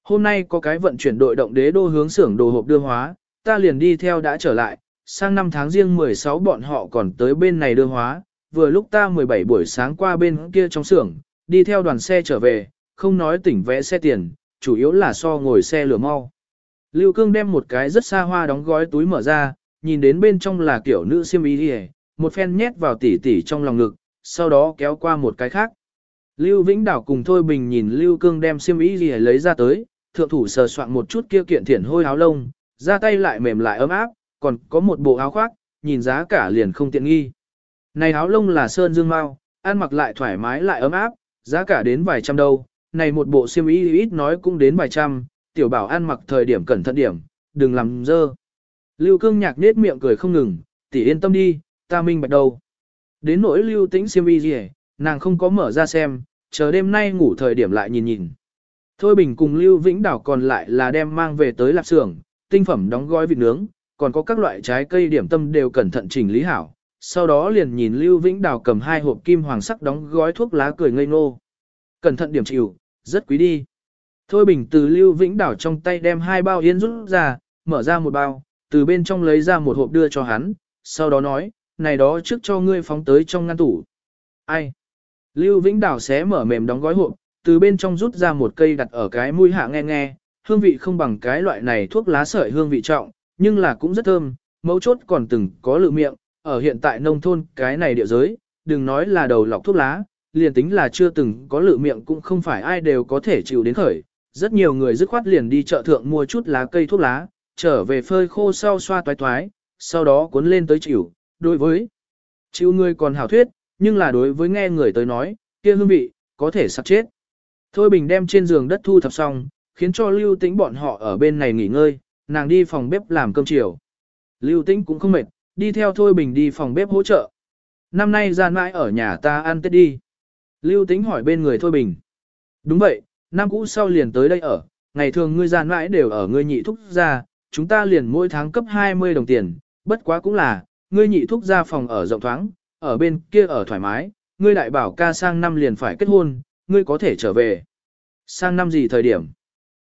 Hôm nay có cái vận chuyển đội động đế đô hướng xưởng đồ hộp đưa hóa, ta liền đi theo đã trở lại, sang năm tháng riêng 16 bọn họ còn tới bên này đưa hóa, vừa lúc ta 17 buổi sáng qua bên kia trong xưởng, đi theo đoàn xe trở về, không nói tỉnh vẽ xe tiền, chủ yếu là so ngồi xe lửa mau. Lưu Cương đem một cái rất xa hoa đóng gói túi mở ra, nhìn đến bên trong là kiểu nữ siêm y đi một phen nhét vào tỉ tỉ trong lòng ngực, sau đó kéo qua một cái khác. Lưu Vĩnh Đảo cùng Thôi Bình nhìn Lưu Cương đem xiêm y gì lấy ra tới, thượng thủ sờ soạn một chút kia kiện thiển hôi áo lông, ra tay lại mềm lại ấm áp, còn có một bộ áo khoác, nhìn giá cả liền không tiện nghi. Này áo lông là sơn dương mau, ăn mặc lại thoải mái lại ấm áp, giá cả đến vài trăm đâu, này một bộ xiêm y ít nói cũng đến vài trăm, tiểu bảo ăn mặc thời điểm cẩn thận điểm, đừng làm dơ. Lưu Cương nhạc nết miệng cười không ngừng, tỷ yên tâm đi, ta minh bạch đâu. Đến nỗi lưu tĩnh xiêm y gì, nàng không có mở ra xem, chờ đêm nay ngủ thời điểm lại nhìn nhìn. Thôi Bình cùng Lưu Vĩnh Đảo còn lại là đem mang về tới lạp xưởng, tinh phẩm đóng gói vịt nướng, còn có các loại trái cây điểm tâm đều cẩn thận chỉnh lý hảo. Sau đó liền nhìn Lưu Vĩnh Đào cầm hai hộp kim hoàng sắc đóng gói thuốc lá cười ngây ngô. Cẩn thận điểm chịu, rất quý đi. Thôi Bình từ Lưu Vĩnh Đảo trong tay đem hai bao yên rút ra, mở ra một bao, từ bên trong lấy ra một hộp đưa cho hắn, sau đó nói, này đó trước cho ngươi phóng tới trong ngăn tủ. Ai? Lưu Vĩnh Đào xé mở mềm đóng gói hộp, từ bên trong rút ra một cây đặt ở cái mũi hạ nghe nghe, hương vị không bằng cái loại này thuốc lá sợi hương vị trọng, nhưng là cũng rất thơm, mấu chốt còn từng có lự miệng, ở hiện tại nông thôn cái này địa giới, đừng nói là đầu lọc thuốc lá, liền tính là chưa từng có lự miệng cũng không phải ai đều có thể chịu đến khởi. Rất nhiều người dứt khoát liền đi chợ thượng mua chút lá cây thuốc lá, trở về phơi khô sau xoa toái toái, sau đó cuốn lên tới chịu, đối với chịu người còn hảo thuyết, nhưng là đối với nghe người tới nói, kia hương vị, có thể sắp chết. Thôi Bình đem trên giường đất thu thập xong, khiến cho Lưu Tĩnh bọn họ ở bên này nghỉ ngơi, nàng đi phòng bếp làm cơm chiều. Lưu Tĩnh cũng không mệt, đi theo Thôi Bình đi phòng bếp hỗ trợ. Năm nay gian mãi ở nhà ta ăn Tết đi. Lưu Tĩnh hỏi bên người Thôi Bình. Đúng vậy, năm cũ sau liền tới đây ở, ngày thường ngươi gian mãi đều ở ngươi nhị thúc ra, chúng ta liền mỗi tháng cấp 20 đồng tiền, bất quá cũng là, ngươi nhị thúc ra phòng ở rộng thoáng, ở bên kia ở thoải mái, ngươi đại bảo ca sang năm liền phải kết hôn, ngươi có thể trở về. Sang năm gì thời điểm?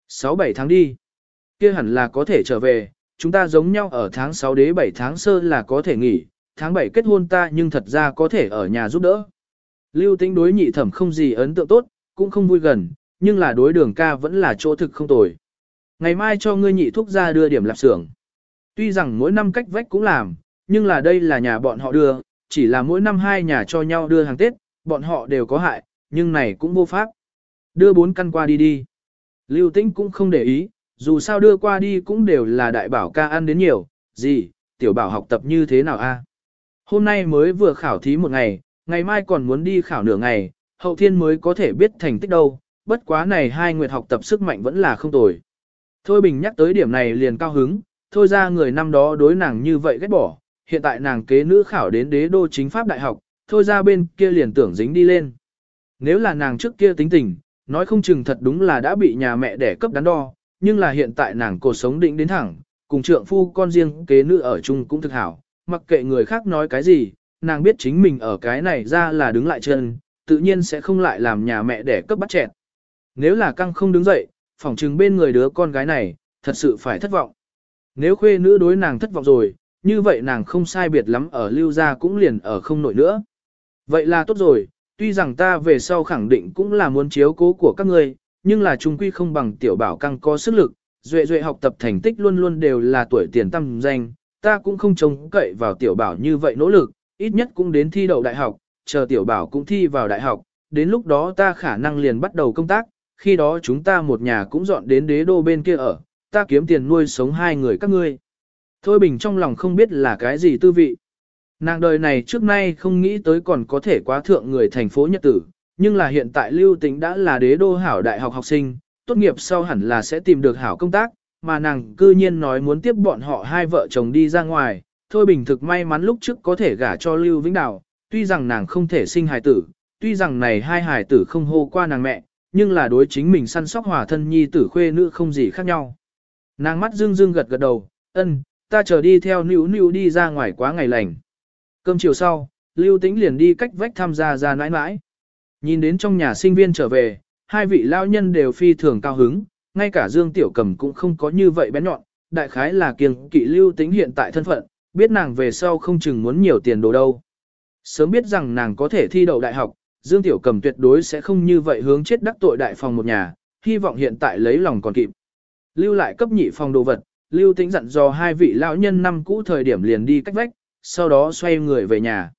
6-7 tháng đi. Kia hẳn là có thể trở về, chúng ta giống nhau ở tháng 6 đế 7 tháng sơ là có thể nghỉ, tháng 7 kết hôn ta nhưng thật ra có thể ở nhà giúp đỡ. Lưu tính đối nhị thẩm không gì ấn tượng tốt, cũng không vui gần, nhưng là đối đường ca vẫn là chỗ thực không tồi. Ngày mai cho ngươi nhị thuốc ra đưa điểm lạp xưởng. Tuy rằng mỗi năm cách vách cũng làm, nhưng là đây là nhà bọn họ đưa, chỉ là mỗi năm hai nhà cho nhau đưa hàng Tết, bọn họ đều có hại, nhưng này cũng vô pháp. Đưa bốn căn qua đi đi. Lưu Tĩnh cũng không để ý, dù sao đưa qua đi cũng đều là đại bảo ca ăn đến nhiều, gì, tiểu bảo học tập như thế nào a? Hôm nay mới vừa khảo thí một ngày, ngày mai còn muốn đi khảo nửa ngày, hậu thiên mới có thể biết thành tích đâu, bất quá này hai nguyệt học tập sức mạnh vẫn là không tồi. Thôi Bình nhắc tới điểm này liền cao hứng, thôi ra người năm đó đối nàng như vậy ghét bỏ, hiện tại nàng kế nữ khảo đến đế đô chính pháp đại học, thôi ra bên kia liền tưởng dính đi lên. Nếu là nàng trước kia tính tình, nói không chừng thật đúng là đã bị nhà mẹ đẻ cấp đắn đo, nhưng là hiện tại nàng cuộc sống định đến thẳng, cùng trượng phu con riêng kế nữ ở chung cũng thực hảo, mặc kệ người khác nói cái gì, nàng biết chính mình ở cái này ra là đứng lại chân, tự nhiên sẽ không lại làm nhà mẹ đẻ cấp bắt chẹn. Nếu là căng không đứng dậy, phỏng chừng bên người đứa con gái này, thật sự phải thất vọng. Nếu khuê nữ đối nàng thất vọng rồi, như vậy nàng không sai biệt lắm ở lưu gia cũng liền ở không nổi nữa. Vậy là tốt rồi, tuy rằng ta về sau khẳng định cũng là muốn chiếu cố của các ngươi, nhưng là trung quy không bằng tiểu bảo căng có sức lực, duệ duệ học tập thành tích luôn luôn đều là tuổi tiền tâm danh, ta cũng không trông cậy vào tiểu bảo như vậy nỗ lực, ít nhất cũng đến thi đậu đại học, chờ tiểu bảo cũng thi vào đại học, đến lúc đó ta khả năng liền bắt đầu công tác, khi đó chúng ta một nhà cũng dọn đến đế đô bên kia ở, ta kiếm tiền nuôi sống hai người các ngươi. Thôi Bình trong lòng không biết là cái gì tư vị. Nàng đời này trước nay không nghĩ tới còn có thể quá thượng người thành phố Nhật Tử, nhưng là hiện tại Lưu Tĩnh đã là đế đô hảo đại học học sinh, tốt nghiệp sau hẳn là sẽ tìm được hảo công tác, mà nàng cư nhiên nói muốn tiếp bọn họ hai vợ chồng đi ra ngoài. Thôi Bình thực may mắn lúc trước có thể gả cho Lưu Vĩnh Đào, tuy rằng nàng không thể sinh hài tử, tuy rằng này hai hài tử không hô qua nàng mẹ, nhưng là đối chính mình săn sóc hòa thân nhi tử khuê nữ không gì khác nhau. Nàng mắt dương dương gật gật đầu, ân, ta chờ đi theo nữu nữu đi ra ngoài quá ngày lành. Cơm chiều sau, Lưu Tĩnh liền đi cách vách tham gia ra nãi nãi. Nhìn đến trong nhà sinh viên trở về, hai vị lao nhân đều phi thường cao hứng, ngay cả Dương Tiểu Cầm cũng không có như vậy bén nhọn, đại khái là kiêng kỵ Lưu Tĩnh hiện tại thân phận, biết nàng về sau không chừng muốn nhiều tiền đồ đâu. Sớm biết rằng nàng có thể thi đậu đại học, Dương Tiểu Cầm tuyệt đối sẽ không như vậy hướng chết đắc tội đại phòng một nhà, hy vọng hiện tại lấy lòng còn kịp. Lưu lại cấp nhị phòng đồ vật, Lưu Tĩnh dặn dò hai vị lão nhân năm cũ thời điểm liền đi cách vách, sau đó xoay người về nhà.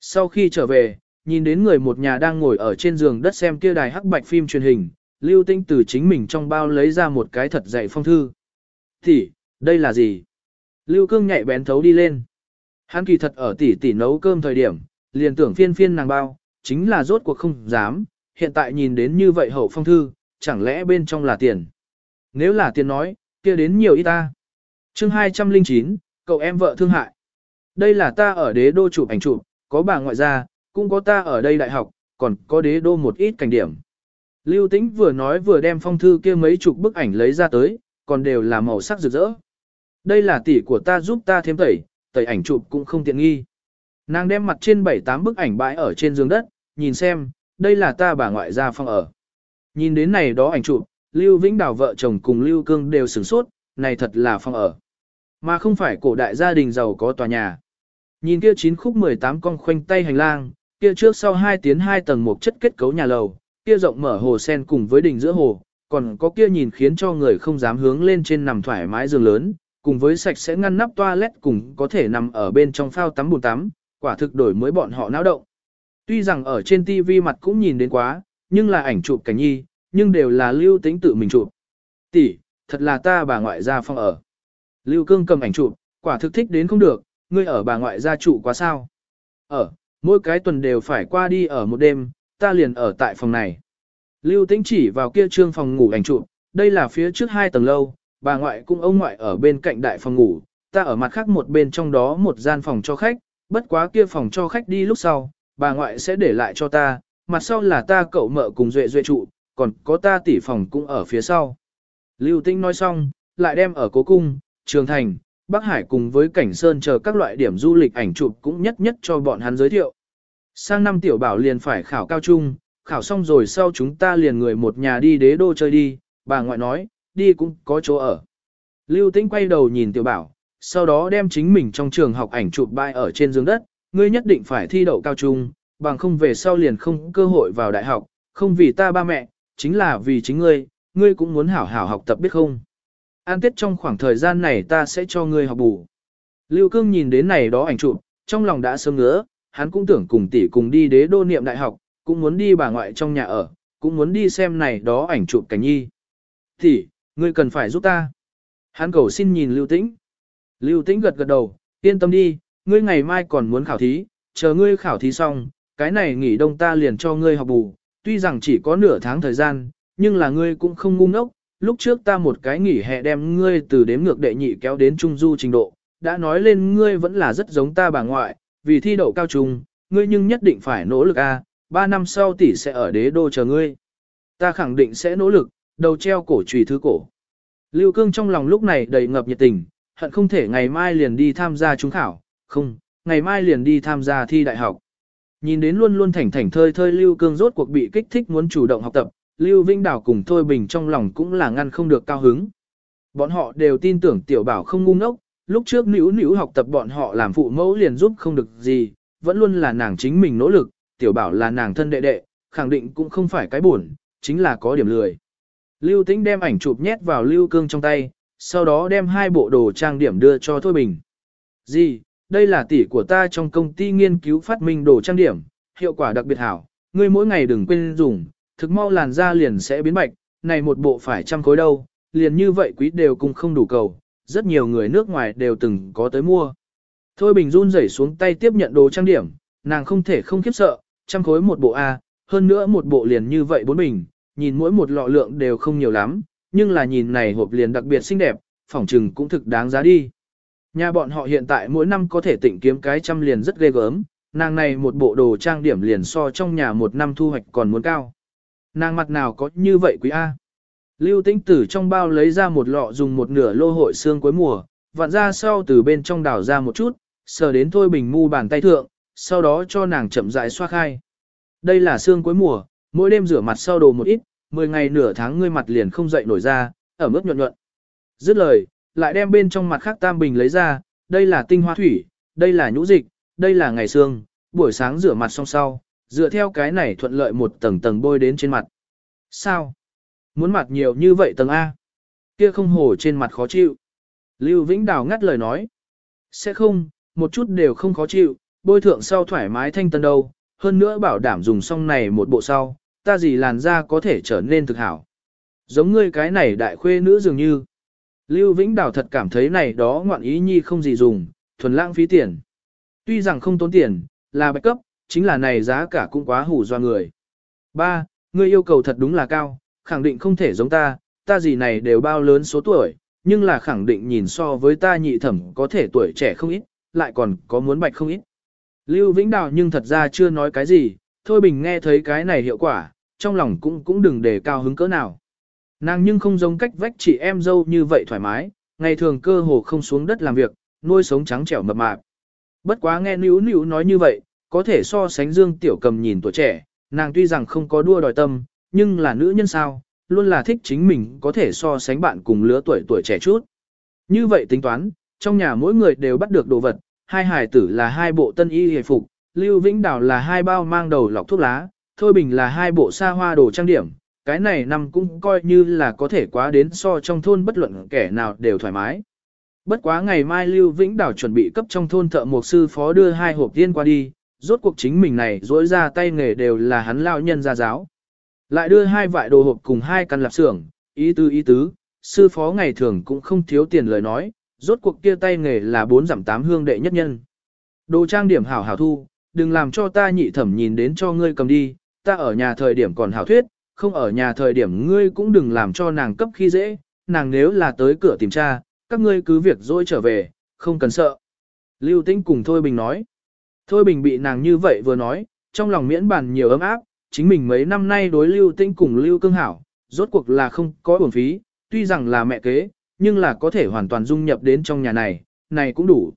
Sau khi trở về, nhìn đến người một nhà đang ngồi ở trên giường đất xem kia đài hắc bạch phim truyền hình, Lưu Tĩnh từ chính mình trong bao lấy ra một cái thật dày phong thư. Thì, đây là gì? Lưu Cương nhạy bén thấu đi lên. Hắn kỳ thật ở tỉ tỉ nấu cơm thời điểm, liền tưởng phiên phiên nàng bao, chính là rốt cuộc không dám, hiện tại nhìn đến như vậy hậu phong thư, chẳng lẽ bên trong là tiền. Nếu là tiền nói, kia đến nhiều ít ta. chương 209, cậu em vợ thương hại. Đây là ta ở đế đô chụp ảnh chụp, có bà ngoại gia, cũng có ta ở đây đại học, còn có đế đô một ít cảnh điểm. Lưu Tĩnh vừa nói vừa đem phong thư kia mấy chục bức ảnh lấy ra tới, còn đều là màu sắc rực rỡ. Đây là tỷ của ta giúp ta thêm tẩy, tẩy ảnh chụp cũng không tiện nghi. Nàng đem mặt trên 7-8 bức ảnh bãi ở trên giường đất, nhìn xem, đây là ta bà ngoại gia phong ở. Nhìn đến này đó ảnh chụp, Lưu Vĩnh Đào vợ chồng cùng Lưu Cương đều sửng sốt, này thật là phong ở. Mà không phải cổ đại gia đình giàu có tòa nhà. Nhìn kia chín khúc 18 con khoanh tay hành lang, kia trước sau hai tiến hai tầng một chất kết cấu nhà lầu, kia rộng mở hồ sen cùng với đỉnh giữa hồ, còn có kia nhìn khiến cho người không dám hướng lên trên nằm thoải mái giường lớn, cùng với sạch sẽ ngăn nắp toilet cùng có thể nằm ở bên trong phao tắm bùn tắm, quả thực đổi mới bọn họ náo động. Tuy rằng ở trên TV mặt cũng nhìn đến quá, nhưng là ảnh chụp cảnh nhi, nhưng đều là lưu tính tự mình chụp. Tỷ, thật là ta bà ngoại gia phong ở. Lưu cương cầm ảnh chụp, quả thực thích đến không được, ngươi ở bà ngoại gia trụ quá sao. Ở, mỗi cái tuần đều phải qua đi ở một đêm, ta liền ở tại phòng này. Lưu tĩnh chỉ vào kia trương phòng ngủ ảnh chụp, đây là phía trước hai tầng lâu, bà ngoại cùng ông ngoại ở bên cạnh đại phòng ngủ, ta ở mặt khác một bên trong đó một gian phòng cho khách, bất quá kia phòng cho khách đi lúc sau, bà ngoại sẽ để lại cho ta, mặt sau là ta cậu mợ cùng duệ duệ trụ, còn có ta tỷ phòng cũng ở phía sau. Lưu Tinh nói xong, lại đem ở Cố Cung, Trường Thành, Bắc Hải cùng với Cảnh Sơn chờ các loại điểm du lịch ảnh chụp cũng nhất nhất cho bọn hắn giới thiệu. Sang năm tiểu bảo liền phải khảo cao trung, khảo xong rồi sau chúng ta liền người một nhà đi đế đô chơi đi, bà ngoại nói, đi cũng có chỗ ở. Lưu Tĩnh quay đầu nhìn tiểu bảo, sau đó đem chính mình trong trường học ảnh chụp bay ở trên giường đất, ngươi nhất định phải thi đậu cao trung, bằng không về sau liền không cơ hội vào đại học, không vì ta ba mẹ, chính là vì chính ngươi, ngươi cũng muốn hảo hảo học tập biết không. An tiết trong khoảng thời gian này ta sẽ cho ngươi học bù. Lưu Cương nhìn đến này đó ảnh chụp, trong lòng đã sớm ngứa, hắn cũng tưởng cùng tỷ cùng đi đế đô niệm đại học, cũng muốn đi bà ngoại trong nhà ở, cũng muốn đi xem này đó ảnh chụp cảnh nhi. Tỷ, ngươi cần phải giúp ta. Hắn cầu xin nhìn Lưu Tĩnh. Lưu Tĩnh gật gật đầu, yên tâm đi, ngươi ngày mai còn muốn khảo thí, chờ ngươi khảo thí xong, cái này nghỉ đông ta liền cho ngươi học bù, tuy rằng chỉ có nửa tháng thời gian, nhưng là ngươi cũng không ngu ngốc, lúc trước ta một cái nghỉ hè đem ngươi từ đếm ngược đệ nhị kéo đến trung du trình độ, đã nói lên ngươi vẫn là rất giống ta bà ngoại, vì thi đậu cao trung, ngươi nhưng nhất định phải nỗ lực a, ba năm sau tỷ sẽ ở đế đô chờ ngươi. Ta khẳng định sẽ nỗ lực, đầu treo cổ trùy thứ cổ. Lưu Cương trong lòng lúc này đầy ngập nhiệt tình, hận không thể ngày mai liền đi tham gia trúng khảo, không, ngày mai liền đi tham gia thi đại học. Nhìn đến luôn luôn thảnh thảnh thơi thơi Lưu Cương rốt cuộc bị kích thích muốn chủ động học tập, Lưu Vinh Đảo cùng Thôi Bình trong lòng cũng là ngăn không được cao hứng. Bọn họ đều tin tưởng tiểu bảo không ngu ngốc, lúc trước nữ nữ học tập bọn họ làm phụ mẫu liền giúp không được gì, vẫn luôn là nàng chính mình nỗ lực, tiểu bảo là nàng thân đệ đệ, khẳng định cũng không phải cái buồn, chính là có điểm lười. Lưu Tĩnh đem ảnh chụp nhét vào Lưu Cương trong tay, sau đó đem hai bộ đồ trang điểm đưa cho Thôi Bình. Gì, đây là tỷ của ta trong công ty nghiên cứu phát minh đồ trang điểm, hiệu quả đặc biệt hảo, ngươi mỗi ngày đừng quên dùng, thực mau làn da liền sẽ biến bạch, này một bộ phải trăm khối đâu, liền như vậy quý đều cùng không đủ cầu, rất nhiều người nước ngoài đều từng có tới mua. Thôi Bình run rẩy xuống tay tiếp nhận đồ trang điểm, nàng không thể không khiếp sợ, trăm khối một bộ A, hơn nữa một bộ liền như vậy bốn bình, nhìn mỗi một lọ lượng đều không nhiều lắm, nhưng là nhìn này hộp liền đặc biệt xinh đẹp, phỏng trừng cũng thực đáng giá đi. Nhà bọn họ hiện tại mỗi năm có thể tịnh kiếm cái trăm liền rất ghê gớm, nàng này một bộ đồ trang điểm liền so trong nhà một năm thu hoạch còn muốn cao. Nàng mặt nào có như vậy quý A. Lưu tĩnh tử trong bao lấy ra một lọ dùng một nửa lô hội xương cuối mùa, vặn ra sau từ bên trong đảo ra một chút, sờ đến thôi bình mu bàn tay thượng, sau đó cho nàng chậm rãi xoa khai. Đây là xương cuối mùa, mỗi đêm rửa mặt sau đồ một ít, 10 ngày nửa tháng ngươi mặt liền không dậy nổi ra, ở mức nhuận nhuận. Dứt lời, lại đem bên trong mặt khác tam bình lấy ra, đây là tinh hoa thủy, đây là nhũ dịch, đây là ngày xương, buổi sáng rửa mặt xong sau, dựa theo cái này thuận lợi một tầng tầng bôi đến trên mặt. Sao? Muốn mặt nhiều như vậy tầng A? Kia không hổ trên mặt khó chịu. Lưu Vĩnh Đào ngắt lời nói. Sẽ không, một chút đều không khó chịu, bôi thượng sau thoải mái thanh tân đâu, hơn nữa bảo đảm dùng xong này một bộ sau, ta gì làn da có thể trở nên thực hảo. Giống ngươi cái này đại khuê nữ dường như. Lưu Vĩnh Đào thật cảm thấy này đó ngoạn ý nhi không gì dùng, thuần lãng phí tiền. Tuy rằng không tốn tiền, là bạch cấp, chính là này giá cả cũng quá hủ do người. Ba, ngươi yêu cầu thật đúng là cao, khẳng định không thể giống ta, ta gì này đều bao lớn số tuổi, nhưng là khẳng định nhìn so với ta nhị thẩm có thể tuổi trẻ không ít, lại còn có muốn bạch không ít. Lưu Vĩnh Đào nhưng thật ra chưa nói cái gì, Thôi Bình nghe thấy cái này hiệu quả, trong lòng cũng cũng đừng để cao hứng cỡ nào. Nàng nhưng không giống cách vách chị em dâu như vậy thoải mái, ngày thường cơ hồ không xuống đất làm việc, nuôi sống trắng trẻo mập mạp. Bất quá nghe Nữu Nữu nói như vậy, có thể so sánh Dương Tiểu Cầm nhìn tuổi trẻ, nàng tuy rằng không có đua đòi tâm, nhưng là nữ nhân sao, luôn là thích chính mình có thể so sánh bạn cùng lứa tuổi tuổi trẻ chút. Như vậy tính toán, trong nhà mỗi người đều bắt được đồ vật, hai hài tử là hai bộ tân y hề phục, Lưu Vĩnh Đào là hai bao mang đầu lọc thuốc lá, Thôi Bình là hai bộ xa hoa đồ trang điểm, cái này năm cũng coi như là có thể quá đến so trong thôn bất luận kẻ nào đều thoải mái. Bất quá ngày mai Lưu Vĩnh đảo chuẩn bị cấp trong thôn thợ một sư phó đưa hai hộp tiên qua đi, rốt cuộc chính mình này dối ra tay nghề đều là hắn lao nhân gia giáo. Lại đưa hai vại đồ hộp cùng hai căn lạp xưởng, ý tứ ý tứ, sư phó ngày thường cũng không thiếu tiền lời nói, rốt cuộc kia tay nghề là bốn giảm tám hương đệ nhất nhân. Đồ trang điểm hảo hảo thu, đừng làm cho ta nhị thẩm nhìn đến cho ngươi cầm đi, ta ở nhà thời điểm còn hảo thuyết, không ở nhà thời điểm ngươi cũng đừng làm cho nàng cấp khi dễ, nàng nếu là tới cửa tìm cha, các ngươi cứ việc dỗi trở về, không cần sợ. Lưu Tĩnh cùng Thôi Bình nói. Thôi Bình bị nàng như vậy vừa nói, trong lòng miễn bàn nhiều ấm áp, chính mình mấy năm nay đối Lưu Tĩnh cùng Lưu Cương Hảo, rốt cuộc là không có uổng phí, tuy rằng là mẹ kế, nhưng là có thể hoàn toàn dung nhập đến trong nhà này, này cũng đủ.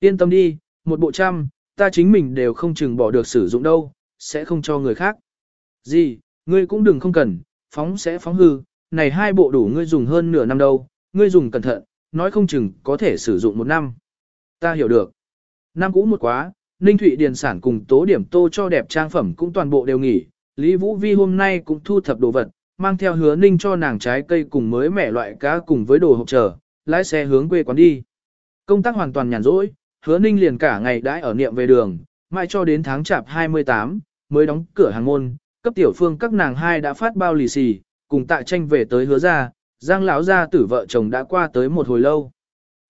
Yên tâm đi, một bộ trăm, ta chính mình đều không chừng bỏ được sử dụng đâu, sẽ không cho người khác. Gì, ngươi cũng đừng không cần, phóng sẽ phóng hư, này hai bộ đủ ngươi dùng hơn nửa năm đâu, ngươi dùng cẩn thận, nói không chừng có thể sử dụng một năm. Ta hiểu được. Năm cũ một quá, Ninh Thụy Điền Sản cùng tố điểm tô cho đẹp trang phẩm cũng toàn bộ đều nghỉ, Lý Vũ Vi hôm nay cũng thu thập đồ vật, mang theo hứa Ninh cho nàng trái cây cùng mới mẻ loại cá cùng với đồ hộp trở, lái xe hướng quê quán đi. Công tác hoàn toàn nhàn rỗi, hứa Ninh liền cả ngày đãi ở niệm về đường, mãi cho đến tháng chạp 28, mới đóng cửa hàng môn, cấp tiểu phương các nàng hai đã phát bao lì xì, cùng tạ tranh về tới hứa ra, giang lão gia tử vợ chồng đã qua tới một hồi lâu.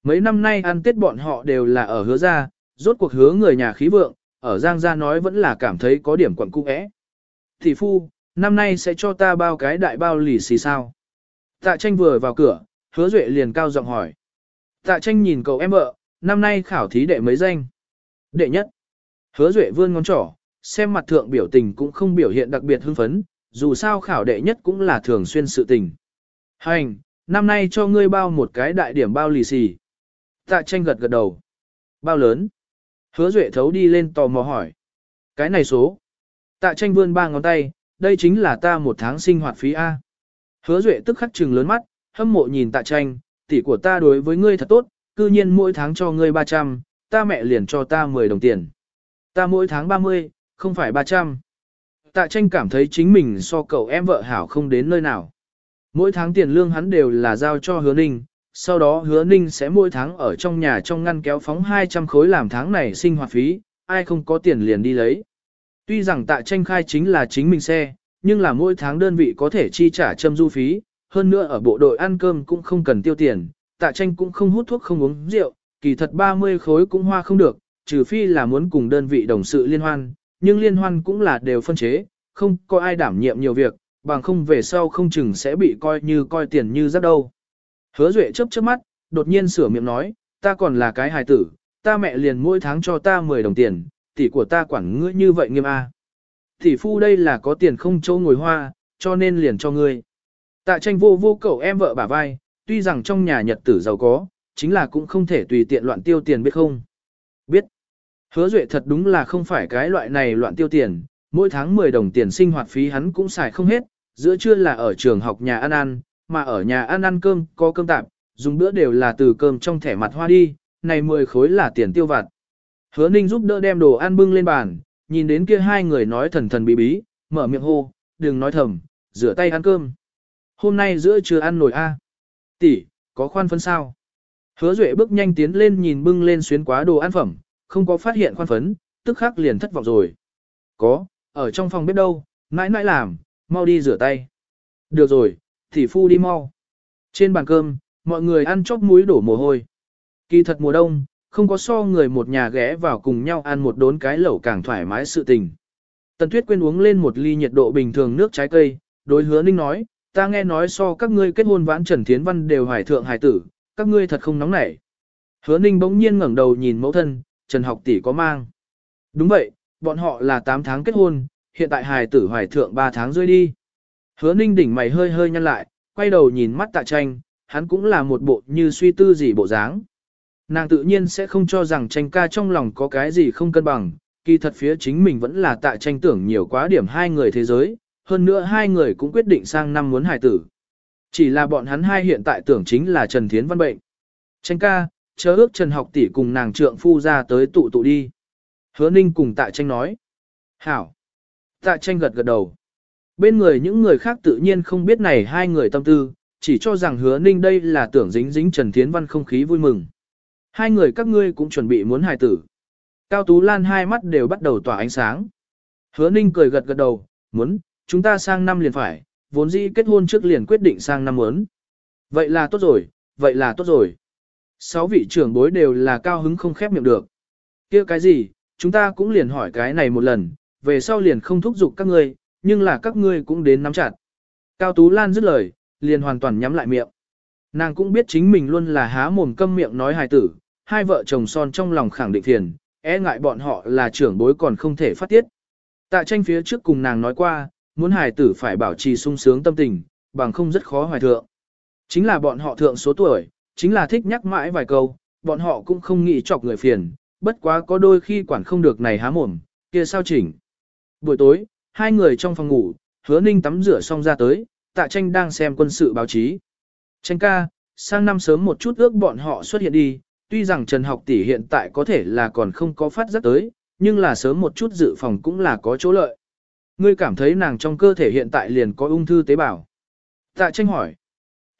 Mấy năm nay ăn tết bọn họ đều là ở hứa ra, rốt cuộc hứa người nhà khí vượng, ở giang gia nói vẫn là cảm thấy có điểm quẩn cung ẽ. Thị phu, năm nay sẽ cho ta bao cái đại bao lì xì sao? Tạ tranh vừa vào cửa, hứa duệ liền cao giọng hỏi. Tạ tranh nhìn cậu em vợ, năm nay khảo thí đệ mấy danh? Đệ nhất. Hứa duệ vươn ngón trỏ, xem mặt thượng biểu tình cũng không biểu hiện đặc biệt hưng phấn, dù sao khảo đệ nhất cũng là thường xuyên sự tình. Hành, năm nay cho ngươi bao một cái đại điểm bao lì xì. Tạ tranh gật gật đầu. Bao lớn? Hứa Duệ thấu đi lên tò mò hỏi. Cái này số. Tạ tranh vươn ba ngón tay, đây chính là ta một tháng sinh hoạt phí A. Hứa Duệ tức khắc trừng lớn mắt, hâm mộ nhìn tạ tranh, tỷ của ta đối với ngươi thật tốt, cư nhiên mỗi tháng cho ngươi 300, ta mẹ liền cho ta 10 đồng tiền. Ta mỗi tháng 30, không phải 300. Tạ tranh cảm thấy chính mình so cậu em vợ hảo không đến nơi nào. Mỗi tháng tiền lương hắn đều là giao cho hứa ninh, sau đó hứa ninh sẽ mỗi tháng ở trong nhà trong ngăn kéo phóng 200 khối làm tháng này sinh hoạt phí, ai không có tiền liền đi lấy. Tuy rằng tạ tranh khai chính là chính mình xe, nhưng là mỗi tháng đơn vị có thể chi trả châm du phí, hơn nữa ở bộ đội ăn cơm cũng không cần tiêu tiền, tạ tranh cũng không hút thuốc không uống rượu, kỳ thật 30 khối cũng hoa không được, trừ phi là muốn cùng đơn vị đồng sự liên hoan, nhưng liên hoan cũng là đều phân chế, không có ai đảm nhiệm nhiều việc, bằng không về sau không chừng sẽ bị coi như coi tiền như rất đâu. Hứa Duệ chớp chớp mắt, đột nhiên sửa miệng nói, ta còn là cái hài tử, ta mẹ liền mỗi tháng cho ta 10 đồng tiền, tỷ của ta quản ngươi như vậy nghiêm a. À. Tỷ phu đây là có tiền không châu ngồi hoa, cho nên liền cho ngươi. Tạ tranh vô vô cậu em vợ bà vai, tuy rằng trong nhà nhật tử giàu có, chính là cũng không thể tùy tiện loạn tiêu tiền biết không. Hứa Duệ thật đúng là không phải cái loại này loạn tiêu tiền, mỗi tháng 10 đồng tiền sinh hoạt phí hắn cũng xài không hết, giữa trưa là ở trường học nhà ăn ăn, mà ở nhà ăn ăn cơm có cơm tạm, dùng bữa đều là từ cơm trong thẻ mặt hoa đi, này 10 khối là tiền tiêu vặt. Hứa ninh giúp đỡ đem đồ ăn bưng lên bàn, nhìn đến kia hai người nói thần thần bí bí, mở miệng hô, đừng nói thầm, rửa tay ăn cơm. Hôm nay giữa trưa ăn nổi A. Tỷ, có khoan phấn sao? Hứa Duệ bước nhanh tiến lên nhìn bưng lên xuyến quá đồ ăn phẩm, không có phát hiện khoan phấn, tức khắc liền thất vọng rồi. Có, ở trong phòng bếp đâu, mãi mãi làm, mau đi rửa tay. Được rồi, thì phu đi mau. Trên bàn cơm, mọi người ăn chóp muối đổ mồ hôi. Kỳ thật mùa đông, không có so người một nhà ghé vào cùng nhau ăn một đốn cái lẩu càng thoải mái sự tình. Tần Tuyết quên uống lên một ly nhiệt độ bình thường nước trái cây, đối hứa ninh nói, ta nghe nói so các ngươi kết hôn vãn Trần Thiến Văn đều hải thượng hải tử, các ngươi thật không nóng nảy. Hứa ninh bỗng nhiên ngẩng đầu nhìn mẫu thân, Trần học tỷ có mang. Đúng vậy, bọn họ là 8 tháng kết hôn, hiện tại hài tử hoài thượng 3 tháng rơi đi. Hứa ninh đỉnh mày hơi hơi nhăn lại, quay đầu nhìn mắt tạ tranh, hắn cũng là một bộ như suy tư gì bộ dáng. Nàng tự nhiên sẽ không cho rằng tranh ca trong lòng có cái gì không cân bằng, kỳ thật phía chính mình vẫn là tạ tranh tưởng nhiều quá điểm hai người thế giới, hơn nữa hai người cũng quyết định sang năm muốn hài tử. Chỉ là bọn hắn hai hiện tại tưởng chính là Trần Thiến Văn bệnh. Tranh ca, chớ ước Trần học tỷ cùng nàng trượng phu ra tới tụ tụ đi. Hứa ninh cùng tạ tranh nói. Hảo. Tạ tranh gật gật đầu. Bên người những người khác tự nhiên không biết này hai người tâm tư, chỉ cho rằng hứa ninh đây là tưởng dính dính Trần Thiến Văn không khí vui mừng. Hai người các ngươi cũng chuẩn bị muốn hài tử. Cao Tú Lan hai mắt đều bắt đầu tỏa ánh sáng. Hứa ninh cười gật gật đầu, muốn, chúng ta sang năm liền phải, vốn dĩ kết hôn trước liền quyết định sang năm muốn. Vậy là tốt rồi, vậy là tốt rồi. Sáu vị trưởng bối đều là cao hứng không khép miệng được. kia cái gì, chúng ta cũng liền hỏi cái này một lần, về sau liền không thúc giục các ngươi, nhưng là các ngươi cũng đến nắm chặt. Cao Tú Lan dứt lời, liền hoàn toàn nhắm lại miệng. Nàng cũng biết chính mình luôn là há mồm câm miệng nói hài tử, hai vợ chồng son trong lòng khẳng định thiền, e ngại bọn họ là trưởng bối còn không thể phát tiết. Tạ tranh phía trước cùng nàng nói qua, muốn hài tử phải bảo trì sung sướng tâm tình, bằng không rất khó hoài thượng. Chính là bọn họ thượng số tuổi, chính là thích nhắc mãi vài câu, bọn họ cũng không nghĩ chọc người phiền, bất quá có đôi khi quản không được này há mồm, kia sao chỉnh. Buổi tối, hai người trong phòng ngủ, hứa ninh tắm rửa xong ra tới, tạ tranh đang xem quân sự báo chí. Tranh ca, sang năm sớm một chút ước bọn họ xuất hiện đi, tuy rằng Trần học tỷ hiện tại có thể là còn không có phát giác tới, nhưng là sớm một chút dự phòng cũng là có chỗ lợi. Ngươi cảm thấy nàng trong cơ thể hiện tại liền có ung thư tế bào. Tạ tranh hỏi.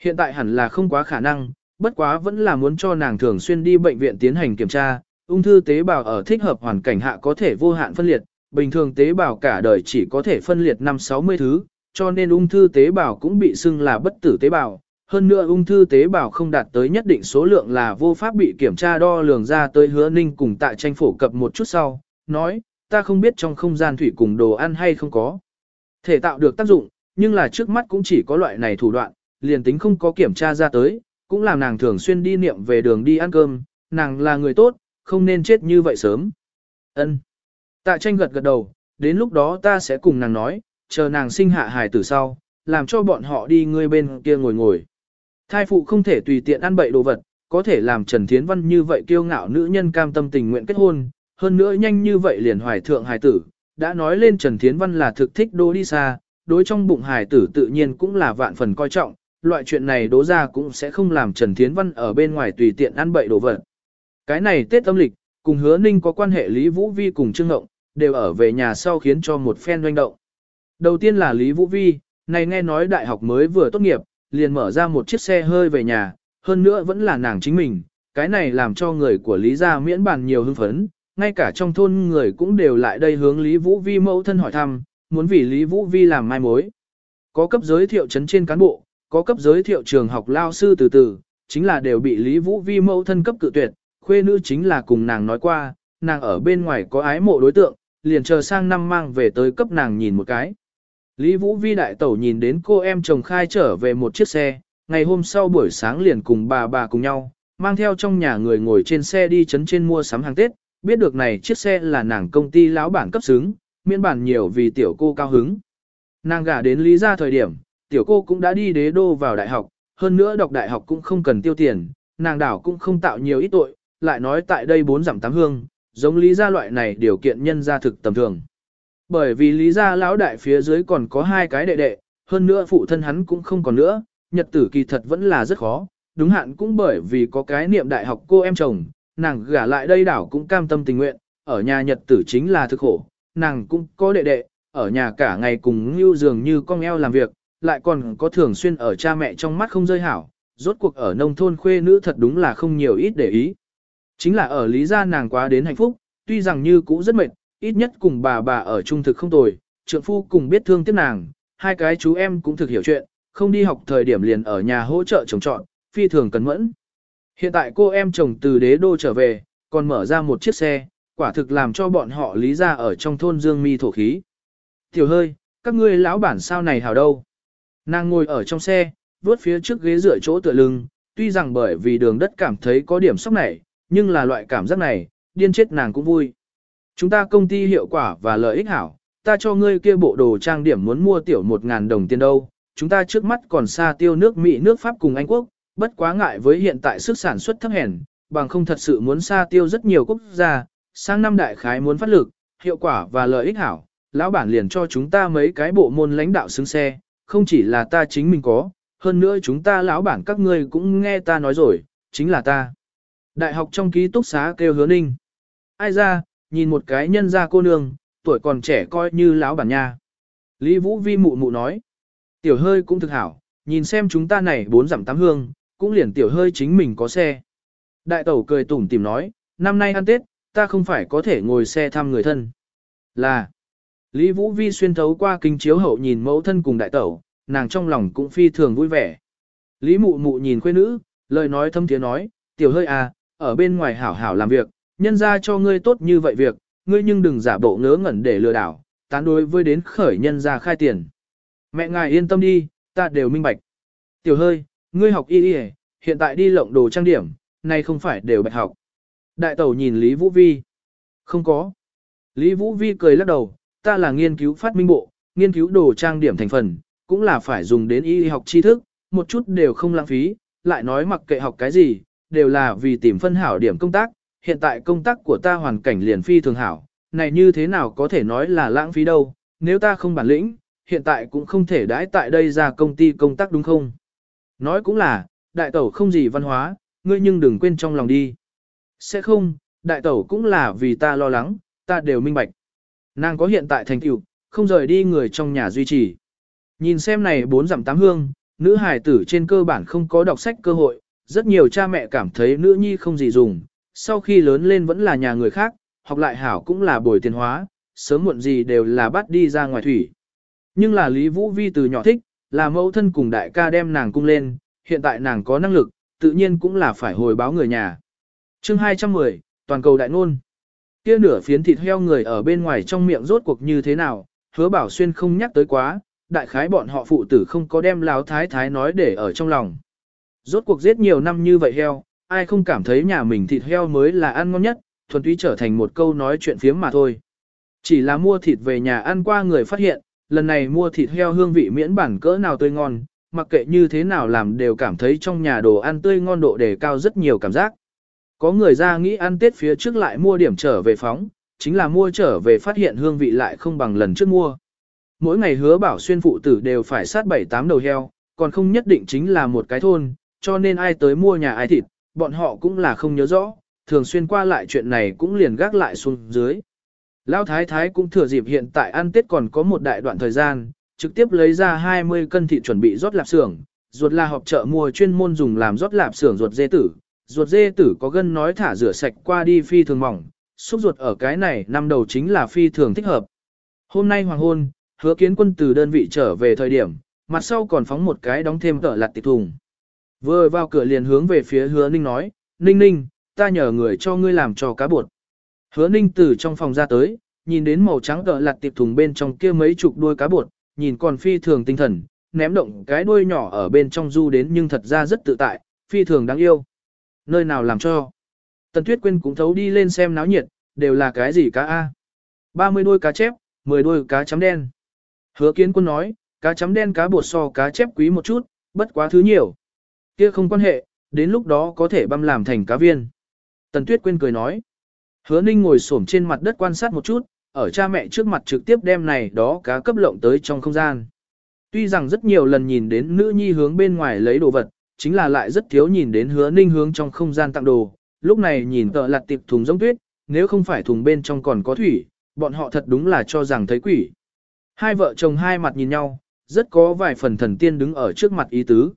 Hiện tại hẳn là không quá khả năng, bất quá vẫn là muốn cho nàng thường xuyên đi bệnh viện tiến hành kiểm tra, ung thư tế bào ở thích hợp hoàn cảnh hạ có thể vô hạn phân liệt, bình thường tế bào cả đời chỉ có thể phân liệt 5-60 thứ, cho nên ung thư tế bào cũng bị xưng là bất tử tế bào. Hơn nữa ung thư tế bào không đạt tới nhất định số lượng là vô pháp bị kiểm tra đo lường ra tới hứa ninh cùng tại tranh phổ cập một chút sau, nói, ta không biết trong không gian thủy cùng đồ ăn hay không có. Thể tạo được tác dụng, nhưng là trước mắt cũng chỉ có loại này thủ đoạn, liền tính không có kiểm tra ra tới, cũng làm nàng thường xuyên đi niệm về đường đi ăn cơm, nàng là người tốt, không nên chết như vậy sớm. Ân. Tạ tranh gật gật đầu, đến lúc đó ta sẽ cùng nàng nói, chờ nàng sinh hạ hài tử sau, làm cho bọn họ đi ngươi bên kia ngồi ngồi. Thai phụ không thể tùy tiện ăn bậy đồ vật, có thể làm Trần Thiến Văn như vậy kiêu ngạo nữ nhân cam tâm tình nguyện kết hôn, hơn nữa nhanh như vậy liền hoài thượng hài tử, đã nói lên Trần Thiến Văn là thực thích đô đi xa, đối trong bụng hài tử tự nhiên cũng là vạn phần coi trọng, loại chuyện này đố ra cũng sẽ không làm Trần Thiến Văn ở bên ngoài tùy tiện ăn bậy đồ vật. Cái này Tết âm lịch, cùng hứa ninh có quan hệ Lý Vũ Vi cùng Trương Ngộng, đều ở về nhà sau khiến cho một phen doanh động. Đầu tiên là Lý Vũ Vi, này nghe nói đại học mới vừa tốt nghiệp, liền mở ra một chiếc xe hơi về nhà, hơn nữa vẫn là nàng chính mình, cái này làm cho người của Lý gia miễn bàn nhiều hưng phấn, ngay cả trong thôn người cũng đều lại đây hướng Lý Vũ Vi mẫu thân hỏi thăm, muốn vì Lý Vũ Vi làm mai mối. Có cấp giới thiệu chấn trên cán bộ, có cấp giới thiệu trường học lao sư từ từ, chính là đều bị Lý Vũ Vi mẫu thân cấp cự tuyệt, khuê nữ chính là cùng nàng nói qua, nàng ở bên ngoài có ái mộ đối tượng, liền chờ sang năm mang về tới cấp nàng nhìn một cái. Lý Vũ Vi đại tẩu nhìn đến cô em chồng khai trở về một chiếc xe, ngày hôm sau buổi sáng liền cùng bà bà cùng nhau, mang theo trong nhà người ngồi trên xe đi chấn trên mua sắm hàng Tết, biết được này chiếc xe là nàng công ty lão bản cấp xứng, miễn bản nhiều vì tiểu cô cao hứng. Nàng gả đến Lý gia thời điểm, tiểu cô cũng đã đi đế đô vào đại học, hơn nữa đọc đại học cũng không cần tiêu tiền, nàng đảo cũng không tạo nhiều ít tội, lại nói tại đây bốn giảm tám hương, giống lý gia loại này điều kiện nhân gia thực tầm thường. Bởi vì lý gia lão đại phía dưới còn có hai cái đệ đệ, hơn nữa phụ thân hắn cũng không còn nữa, nhật tử kỳ thật vẫn là rất khó, đúng hạn cũng bởi vì có cái niệm đại học cô em chồng, nàng gả lại đây đảo cũng cam tâm tình nguyện, ở nhà nhật tử chính là thực khổ, nàng cũng có đệ đệ, ở nhà cả ngày cùng như dường như con eo làm việc, lại còn có thường xuyên ở cha mẹ trong mắt không rơi hảo, rốt cuộc ở nông thôn khuê nữ thật đúng là không nhiều ít để ý. Chính là ở lý gia nàng quá đến hạnh phúc, tuy rằng như cũ rất mệt, ít nhất cùng bà bà ở trung thực không tồi, trượng phu cùng biết thương tiếc nàng, hai cái chú em cũng thực hiểu chuyện, không đi học thời điểm liền ở nhà hỗ trợ chồng chọn, phi thường cẩn mẫn. Hiện tại cô em chồng từ đế đô trở về, còn mở ra một chiếc xe, quả thực làm cho bọn họ lý ra ở trong thôn dương mi thổ khí. Tiểu hơi, các ngươi lão bản sao này hảo đâu. Nàng ngồi ở trong xe, vuốt phía trước ghế dựa chỗ tựa lưng, tuy rằng bởi vì đường đất cảm thấy có điểm sốc này, nhưng là loại cảm giác này, điên chết nàng cũng vui. Chúng ta công ty hiệu quả và lợi ích hảo, ta cho ngươi kia bộ đồ trang điểm muốn mua tiểu 1.000 đồng tiền đâu, chúng ta trước mắt còn xa tiêu nước Mỹ nước Pháp cùng Anh Quốc, bất quá ngại với hiện tại sức sản xuất thấp hèn, bằng không thật sự muốn xa tiêu rất nhiều quốc gia, sang năm đại khái muốn phát lực, hiệu quả và lợi ích hảo, lão bản liền cho chúng ta mấy cái bộ môn lãnh đạo xứng xe, không chỉ là ta chính mình có, hơn nữa chúng ta lão bản các ngươi cũng nghe ta nói rồi, chính là ta. Đại học trong ký túc xá kêu hứa ninh. Ai ra, nhìn một cái nhân gia cô nương, tuổi còn trẻ coi như lão bản nha. Lý Vũ Vi mụ mụ nói. Tiểu hơi cũng thực hảo, nhìn xem chúng ta này bốn giảm tám hương, cũng liền tiểu hơi chính mình có xe. Đại tẩu cười tủm tìm nói, năm nay ăn Tết, ta không phải có thể ngồi xe thăm người thân. Là, Lý Vũ Vi xuyên thấu qua kinh chiếu hậu nhìn mẫu thân cùng đại tẩu, nàng trong lòng cũng phi thường vui vẻ. Lý mụ mụ nhìn khuê nữ, lời nói thâm tiếng nói, tiểu hơi à, ở bên ngoài hảo hảo làm việc, nhân ra cho ngươi tốt như vậy việc, ngươi nhưng đừng giả bộ ngớ ngẩn để lừa đảo, tán đối với đến khởi nhân ra khai tiền. Mẹ ngài yên tâm đi, ta đều minh bạch. Tiểu hơi, ngươi học y y, hiện tại đi lộng đồ trang điểm, nay không phải đều bạch học. Đại tẩu nhìn Lý Vũ Vi. Không có. Lý Vũ Vi cười lắc đầu, ta là nghiên cứu phát minh bộ, nghiên cứu đồ trang điểm thành phần, cũng là phải dùng đến y học tri thức, một chút đều không lãng phí, lại nói mặc kệ học cái gì, đều là vì tìm phân hảo điểm công tác, hiện tại công tác của ta hoàn cảnh liền phi thường hảo, này như thế nào có thể nói là lãng phí đâu, nếu ta không bản lĩnh, hiện tại cũng không thể đãi tại đây ra công ty công tác đúng không? Nói cũng là, đại tẩu không gì văn hóa, ngươi nhưng đừng quên trong lòng đi. Sẽ không, đại tẩu cũng là vì ta lo lắng, ta đều minh bạch. Nàng có hiện tại thành tựu, không rời đi người trong nhà duy trì. Nhìn xem này bốn giảm tám hương, nữ hài tử trên cơ bản không có đọc sách cơ hội, rất nhiều cha mẹ cảm thấy nữ nhi không gì dùng, sau khi lớn lên vẫn là nhà người khác, học lại hảo cũng là bồi tiền hóa, sớm muộn gì đều là bắt đi ra ngoài thủy. Nhưng là Lý Vũ Vi từ nhỏ thích, là mẫu thân cùng đại ca đem nàng cung lên, hiện tại nàng có năng lực, tự nhiên cũng là phải hồi báo người nhà. chương 210, toàn cầu đại ngôn. Kia nửa phiến thịt heo người ở bên ngoài trong miệng rốt cuộc như thế nào, hứa bảo xuyên không nhắc tới quá, đại khái bọn họ phụ tử không có đem láo thái thái nói để ở trong lòng. Rốt cuộc giết nhiều năm như vậy heo, ai không cảm thấy nhà mình thịt heo mới là ăn ngon nhất, thuần túy trở thành một câu nói chuyện phiếm mà thôi. Chỉ là mua thịt về nhà ăn qua người phát hiện, lần này mua thịt heo hương vị miễn bản cỡ nào tươi ngon, mặc kệ như thế nào làm đều cảm thấy trong nhà đồ ăn tươi ngon độ đề cao rất nhiều cảm giác. Có người ra nghĩ ăn Tết phía trước lại mua điểm trở về phóng, chính là mua trở về phát hiện hương vị lại không bằng lần trước mua. Mỗi ngày hứa bảo xuyên phụ tử đều phải sát 7-8 đầu heo, còn không nhất định chính là một cái thôn, cho nên ai tới mua nhà ai thịt, bọn họ cũng là không nhớ rõ, thường xuyên qua lại chuyện này cũng liền gác lại xuống dưới. Lão thái thái cũng thừa dịp hiện tại ăn Tết còn có một đại đoạn thời gian, trực tiếp lấy ra 20 cân thịt chuẩn bị rót lạp xưởng, ruột là họp chợ mua chuyên môn dùng làm rót lạp xưởng ruột dê tử. Ruột dê tử có gân nói thả rửa sạch qua đi phi thường mỏng, xúc ruột ở cái này năm đầu chính là phi thường thích hợp. Hôm nay hoàng hôn, hứa kiến quân từ đơn vị trở về thời điểm, mặt sau còn phóng một cái đóng thêm tợ lặt tịch thùng. Vừa vào cửa liền hướng về phía hứa ninh nói, ninh ninh, ta nhờ người cho ngươi làm cho cá bột. Hứa ninh từ trong phòng ra tới, nhìn đến màu trắng tợ lặt tiệp thùng bên trong kia mấy chục đuôi cá bột, nhìn còn phi thường tinh thần, ném động cái đuôi nhỏ ở bên trong du đến nhưng thật ra rất tự tại, phi thường đáng yêu. Nơi nào làm cho? Tần Tuyết Quyên cũng thấu đi lên xem náo nhiệt, đều là cái gì cá A? 30 đuôi cá chép, 10 đuôi cá chấm đen. Hứa kiến quân nói, cá chấm đen cá bột so cá chép quý một chút, bất quá thứ nhiều. Kia không quan hệ, đến lúc đó có thể băm làm thành cá viên. Tần Tuyết Quyên cười nói. Hứa Ninh ngồi xổm trên mặt đất quan sát một chút, ở cha mẹ trước mặt trực tiếp đem này đó cá cấp lộng tới trong không gian. Tuy rằng rất nhiều lần nhìn đến nữ nhi hướng bên ngoài lấy đồ vật, chính là lại rất thiếu nhìn đến hứa ninh hướng trong không gian tặng đồ, lúc này nhìn tợ lặt tiệp thùng giống tuyết, nếu không phải thùng bên trong còn có thủy, bọn họ thật đúng là cho rằng thấy quỷ. Hai vợ chồng hai mặt nhìn nhau, rất có vài phần thần tiên đứng ở trước mặt ý tứ.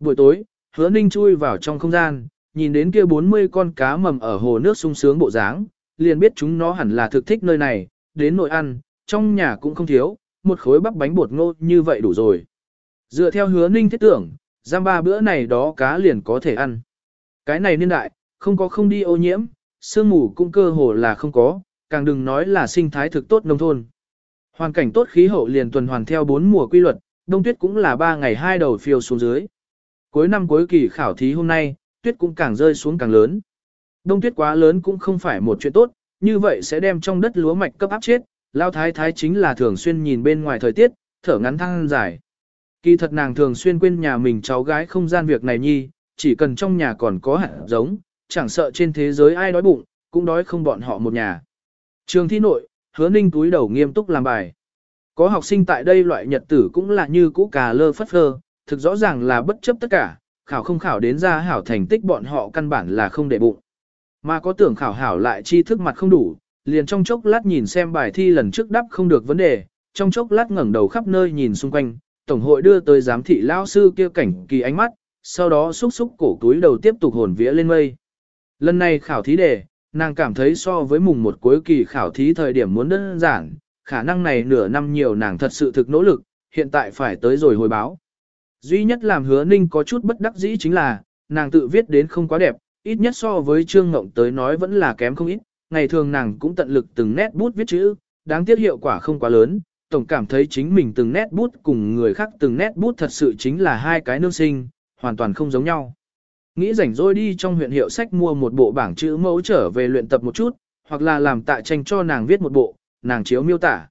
Buổi tối, hứa ninh chui vào trong không gian, nhìn đến kia 40 con cá mầm ở hồ nước sung sướng bộ dáng, liền biết chúng nó hẳn là thực thích nơi này, đến nội ăn, trong nhà cũng không thiếu, một khối bắp bánh bột ngô như vậy đủ rồi. Dựa theo hứa ninh thiết tưởng, giam ba bữa này đó cá liền có thể ăn. Cái này niên đại, không có không đi ô nhiễm, sương mù cũng cơ hồ là không có, càng đừng nói là sinh thái thực tốt nông thôn. Hoàn cảnh tốt khí hậu liền tuần hoàn theo bốn mùa quy luật, đông tuyết cũng là ba ngày hai đầu phiêu xuống dưới. Cuối năm cuối kỳ khảo thí hôm nay, tuyết cũng càng rơi xuống càng lớn. Đông tuyết quá lớn cũng không phải một chuyện tốt, như vậy sẽ đem trong đất lúa mạch cấp áp chết, lao thái thái chính là thường xuyên nhìn bên ngoài thời tiết, thở ngắn thăng dài. Kỳ thật nàng thường xuyên quên nhà mình cháu gái không gian việc này nhi, chỉ cần trong nhà còn có hạt giống, chẳng sợ trên thế giới ai đói bụng, cũng đói không bọn họ một nhà. Trường thi nội, hứa ninh túi đầu nghiêm túc làm bài. Có học sinh tại đây loại nhật tử cũng là như cũ cà lơ phất phơ, thực rõ ràng là bất chấp tất cả, khảo không khảo đến ra hảo thành tích bọn họ căn bản là không để bụng. Mà có tưởng khảo hảo lại chi thức mặt không đủ, liền trong chốc lát nhìn xem bài thi lần trước đáp không được vấn đề, trong chốc lát ngẩng đầu khắp nơi nhìn xung quanh, tổng hội đưa tới giám thị lão sư kia cảnh kỳ ánh mắt, sau đó xúc xúc cổ túi đầu tiếp tục hồn vía lên mây. Lần này khảo thí đề, nàng cảm thấy so với mùng một cuối kỳ khảo thí thời điểm muốn đơn giản, khả năng này nửa năm nhiều nàng thật sự thực nỗ lực, hiện tại phải tới rồi hồi báo. Duy nhất làm hứa ninh có chút bất đắc dĩ chính là, nàng tự viết đến không quá đẹp, ít nhất so với Trương Ngộng tới nói vẫn là kém không ít, ngày thường nàng cũng tận lực từng nét bút viết chữ, đáng tiếc hiệu quả không quá lớn, tổng cảm thấy chính mình từng nét bút cùng người khác từng nét bút thật sự chính là hai cái nương sinh, hoàn toàn không giống nhau. Nghĩ rảnh rỗi đi trong huyện hiệu sách mua một bộ bảng chữ mẫu trở về luyện tập một chút, hoặc là làm tạ tranh cho nàng viết một bộ, nàng chiếu miêu tả.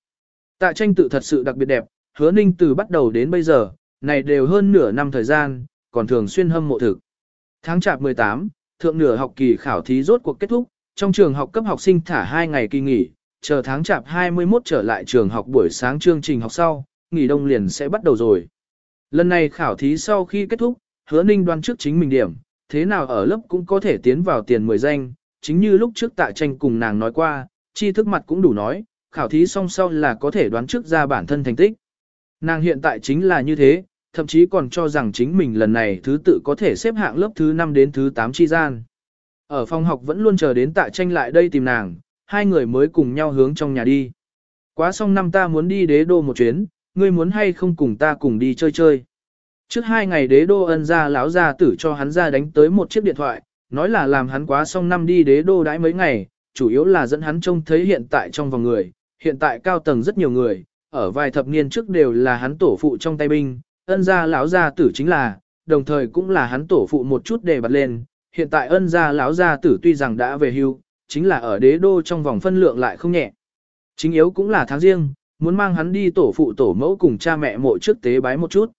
Tạ tranh tự thật sự đặc biệt đẹp, hứa ninh từ bắt đầu đến bây giờ, này đều hơn nửa năm thời gian, còn thường xuyên hâm mộ thực. Tháng chạp 18, thượng nửa học kỳ khảo thí rốt cuộc kết thúc, trong trường học cấp học sinh thả 2 ngày kỳ nghỉ, chờ tháng chạp 21 trở lại trường học buổi sáng chương trình học sau, nghỉ đông liền sẽ bắt đầu rồi. Lần này khảo thí sau khi kết thúc, hứa ninh đoán trước chính mình điểm, thế nào ở lớp cũng có thể tiến vào tiền 10 danh, chính như lúc trước tạ tranh cùng nàng nói qua, chi thức mặt cũng đủ nói, khảo thí xong sau là có thể đoán trước ra bản thân thành tích. Nàng hiện tại chính là như thế, thậm chí còn cho rằng chính mình lần này thứ tự có thể xếp hạng lớp thứ 5 đến thứ 8 chi gian. Ở phòng học vẫn luôn chờ đến tạ tranh lại đây tìm nàng, hai người mới cùng nhau hướng trong nhà đi. Quá xong năm ta muốn đi đế đô một chuyến, ngươi muốn hay không cùng ta cùng đi chơi chơi. Trước hai ngày đế đô ân ra lão ra tử cho hắn ra đánh tới một chiếc điện thoại, nói là làm hắn quá xong năm đi đế đô đãi mấy ngày, chủ yếu là dẫn hắn trông thấy hiện tại trong vòng người, hiện tại cao tầng rất nhiều người, ở vài thập niên trước đều là hắn tổ phụ trong tay binh, ân gia lão gia tử chính là, đồng thời cũng là hắn tổ phụ một chút để bật lên, hiện tại ân gia lão gia tử tuy rằng đã về hưu, chính là ở đế đô trong vòng phân lượng lại không nhẹ. Chính yếu cũng là tháng riêng, muốn mang hắn đi tổ phụ tổ mẫu cùng cha mẹ mộ trước tế bái một chút.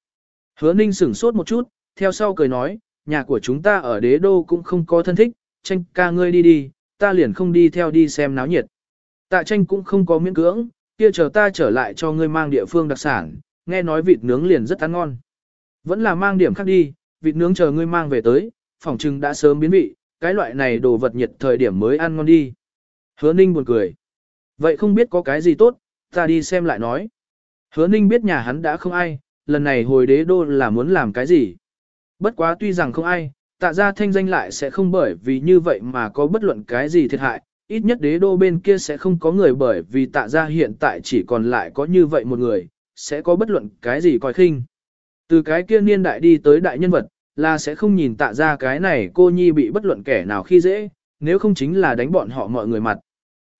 Hứa ninh sửng sốt một chút, theo sau cười nói, nhà của chúng ta ở đế đô cũng không có thân thích, tranh ca ngươi đi đi, ta liền không đi theo đi xem náo nhiệt. Tạ tranh cũng không có miễn cưỡng, kia chờ ta trở lại cho ngươi mang địa phương đặc sản, nghe nói vịt nướng liền rất ăn ngon. Vẫn là mang điểm khác đi, vịt nướng chờ ngươi mang về tới, phòng trưng đã sớm biến vị, cái loại này đồ vật nhiệt thời điểm mới ăn ngon đi. Hứa ninh buồn cười. Vậy không biết có cái gì tốt, ta đi xem lại nói. Hứa ninh biết nhà hắn đã không ai, lần này hồi đế đô là muốn làm cái gì. Bất quá tuy rằng không ai, tạ ra thanh danh lại sẽ không bởi vì như vậy mà có bất luận cái gì thiệt hại, ít nhất đế đô bên kia sẽ không có người bởi vì tạ ra hiện tại chỉ còn lại có như vậy một người, sẽ có bất luận cái gì coi khinh. Từ cái kia niên đại đi tới đại nhân vật, là sẽ không nhìn tạ ra cái này cô nhi bị bất luận kẻ nào khi dễ, nếu không chính là đánh bọn họ mọi người mặt.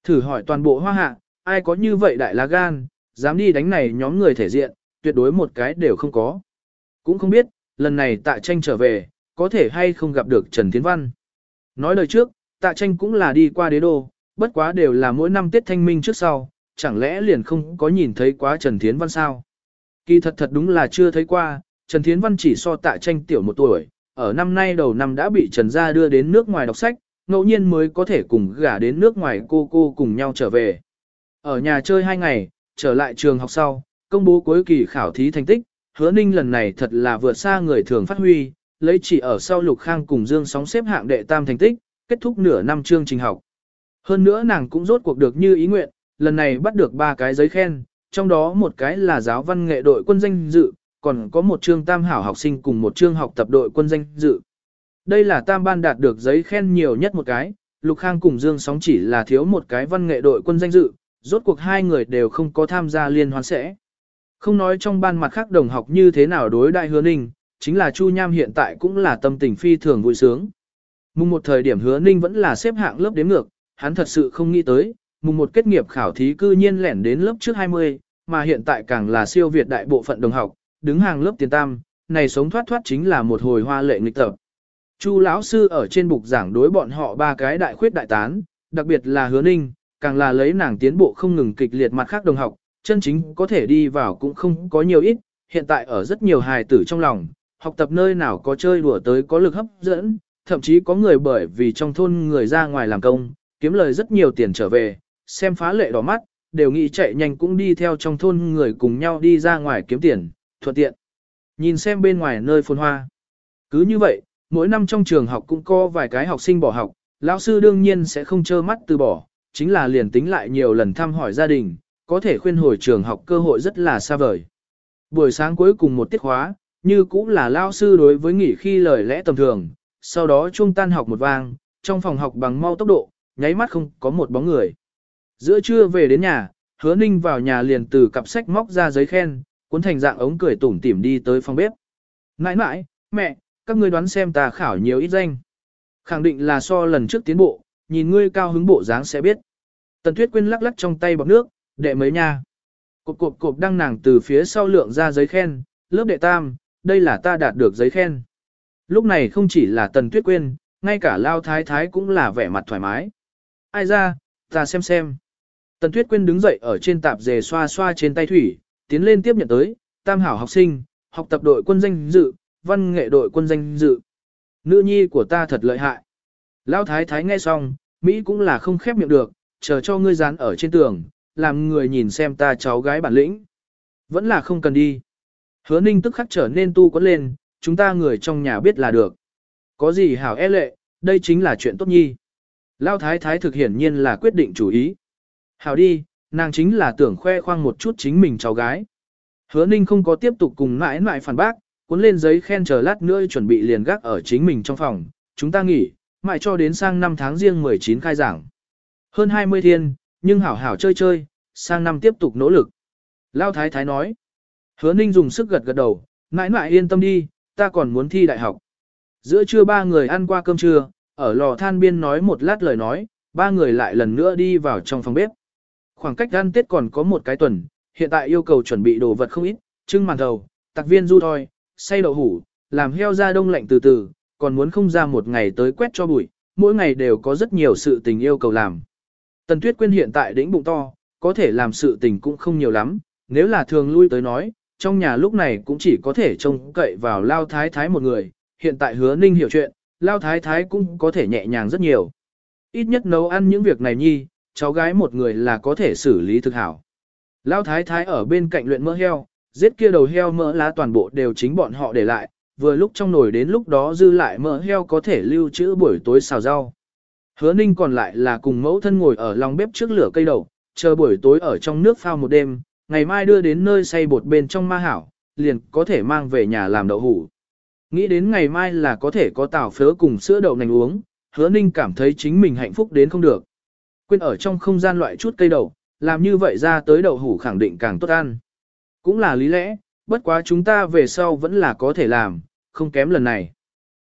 Thử hỏi toàn bộ hoa hạ, ai có như vậy đại lá gan, dám đi đánh này nhóm người thể diện, tuyệt đối một cái đều không có. Cũng không biết, lần này tạ tranh trở về, có thể hay không gặp được Trần Thiến Văn. Nói lời trước, tạ tranh cũng là đi qua đế đô, bất quá đều là mỗi năm Tết Thanh Minh trước sau, chẳng lẽ liền không có nhìn thấy quá Trần Thiến Văn sao? Kỳ thật thật đúng là chưa thấy qua, Trần Thiến Văn chỉ so tạ tranh tiểu một tuổi, ở năm nay đầu năm đã bị Trần Gia đưa đến nước ngoài đọc sách, ngẫu nhiên mới có thể cùng gả đến nước ngoài cô cô cùng nhau trở về. Ở nhà chơi hai ngày, trở lại trường học sau, công bố cuối kỳ khảo thí thành tích, hứa ninh lần này thật là vượt xa người thường phát huy, lấy chỉ ở sau lục khang cùng dương sóng xếp hạng đệ tam thành tích, kết thúc nửa năm chương trình học. Hơn nữa nàng cũng rốt cuộc được như ý nguyện, lần này bắt được ba cái giấy khen, trong đó một cái là giáo văn nghệ đội quân danh dự, còn có một chương tam hảo học sinh cùng một chương học tập đội quân danh dự. Đây là tam ban đạt được giấy khen nhiều nhất một cái, Lục Khang cùng Dương Sóng chỉ là thiếu một cái văn nghệ đội quân danh dự, rốt cuộc hai người đều không có tham gia liên hoan sẽ. Không nói trong ban mặt khác đồng học như thế nào đối đại hứa ninh, chính là Chu Nham hiện tại cũng là tâm tình phi thường vui sướng. Mùng một thời điểm hứa ninh vẫn là xếp hạng lớp đếm ngược, hắn thật sự không nghĩ tới, mùng một kết nghiệp khảo thí cư nhiên lẻn đến lớp trước 20, mà hiện tại càng là siêu việt đại bộ phận đồng học, đứng hàng lớp tiền tam, này sống thoát thoát chính là một hồi hoa lệ nghịch tập. Chu lão sư ở trên bục giảng đối bọn họ ba cái đại khuyết đại tán, đặc biệt là hứa ninh, càng là lấy nàng tiến bộ không ngừng kịch liệt mặt khác đồng học, chân chính có thể đi vào cũng không có nhiều ít, hiện tại ở rất nhiều hài tử trong lòng, học tập nơi nào có chơi đùa tới có lực hấp dẫn, thậm chí có người bởi vì trong thôn người ra ngoài làm công, kiếm lời rất nhiều tiền trở về, xem phá lệ đỏ mắt, đều nghĩ chạy nhanh cũng đi theo trong thôn người cùng nhau đi ra ngoài kiếm tiền, thuận tiện. Nhìn xem bên ngoài nơi phồn hoa. Cứ như vậy, mỗi năm trong trường học cũng có vài cái học sinh bỏ học, lão sư đương nhiên sẽ không trơ mắt từ bỏ, chính là liền tính lại nhiều lần thăm hỏi gia đình, có thể khuyên hồi trường học cơ hội rất là xa vời. Buổi sáng cuối cùng một tiết khóa, như cũng là lao sư đối với nghỉ khi lời lẽ tầm thường, sau đó trung tan học một vang, trong phòng học bằng mau tốc độ, nháy mắt không có một bóng người. Giữa trưa về đến nhà, hứa ninh vào nhà liền từ cặp sách móc ra giấy khen, cuốn thành dạng ống cười tủm tỉm đi tới phòng bếp. Nãi nãi, mẹ, các ngươi đoán xem ta khảo nhiều ít danh. Khẳng định là so lần trước tiến bộ, nhìn ngươi cao hứng bộ dáng sẽ biết. Tần Tuyết Quyên lắc lắc trong tay bọc nước, đệ mấy nha. Cộp cộp cộp đăng nàng từ phía sau lượng ra giấy khen, lớp đệ tam, đây là ta đạt được giấy khen. Lúc này không chỉ là Tần Tuyết Quyên, ngay cả Lao Thái Thái cũng là vẻ mặt thoải mái. Ai ra, ta xem xem. Tần Tuyết Quyên đứng dậy ở trên tạp dề xoa xoa trên tay thủy, tiến lên tiếp nhận tới, tam hảo học sinh, học tập đội quân danh dự, văn nghệ đội quân danh dự. Nữ nhi của ta thật lợi hại. Lão thái thái nghe xong, Mỹ cũng là không khép miệng được, chờ cho ngươi dán ở trên tường, làm người nhìn xem ta cháu gái bản lĩnh. Vẫn là không cần đi. Hứa ninh tức khắc trở nên tu quấn lên, chúng ta người trong nhà biết là được. Có gì hảo e lệ, đây chính là chuyện tốt nhi. Lão thái thái thực hiển nhiên là quyết định chủ ý. Hảo đi, nàng chính là tưởng khoe khoang một chút chính mình cháu gái. Hứa ninh không có tiếp tục cùng mãi mãi phản bác, cuốn lên giấy khen chờ lát nữa chuẩn bị liền gác ở chính mình trong phòng, chúng ta nghỉ, mãi cho đến sang năm tháng riêng 19 khai giảng. Hơn 20 thiên, nhưng hảo hảo chơi chơi, sang năm tiếp tục nỗ lực. Lao Thái Thái nói, hứa ninh dùng sức gật gật đầu, mãi mãi yên tâm đi, ta còn muốn thi đại học. Giữa trưa ba người ăn qua cơm trưa, ở lò than biên nói một lát lời nói, ba người lại lần nữa đi vào trong phòng bếp. Khoảng cách ăn Tết còn có một cái tuần, hiện tại yêu cầu chuẩn bị đồ vật không ít, trưng màn thầu, tạc viên du thoi, xay đậu hủ, làm heo ra đông lạnh từ từ, còn muốn không ra một ngày tới quét cho bụi, mỗi ngày đều có rất nhiều sự tình yêu cầu làm. Tần Tuyết Quyên hiện tại đỉnh bụng to, có thể làm sự tình cũng không nhiều lắm, nếu là thường lui tới nói, trong nhà lúc này cũng chỉ có thể trông cậy vào Lao Thái Thái một người, hiện tại hứa ninh hiểu chuyện, Lao Thái Thái cũng có thể nhẹ nhàng rất nhiều. Ít nhất nấu ăn những việc này nhi, cháu gái một người là có thể xử lý thực hảo. Lão Thái Thái ở bên cạnh luyện mỡ heo, giết kia đầu heo mỡ lá toàn bộ đều chính bọn họ để lại, vừa lúc trong nồi đến lúc đó dư lại mỡ heo có thể lưu trữ buổi tối xào rau. Hứa ninh còn lại là cùng mẫu thân ngồi ở lòng bếp trước lửa cây đầu, chờ buổi tối ở trong nước phao một đêm, ngày mai đưa đến nơi xay bột bên trong ma hảo, liền có thể mang về nhà làm đậu hủ. Nghĩ đến ngày mai là có thể có tảo phớ cùng sữa đậu nành uống, hứa ninh cảm thấy chính mình hạnh phúc đến không được. Quên ở trong không gian loại chút cây đậu, làm như vậy ra tới đậu hủ khẳng định càng tốt ăn. Cũng là lý lẽ, bất quá chúng ta về sau vẫn là có thể làm, không kém lần này.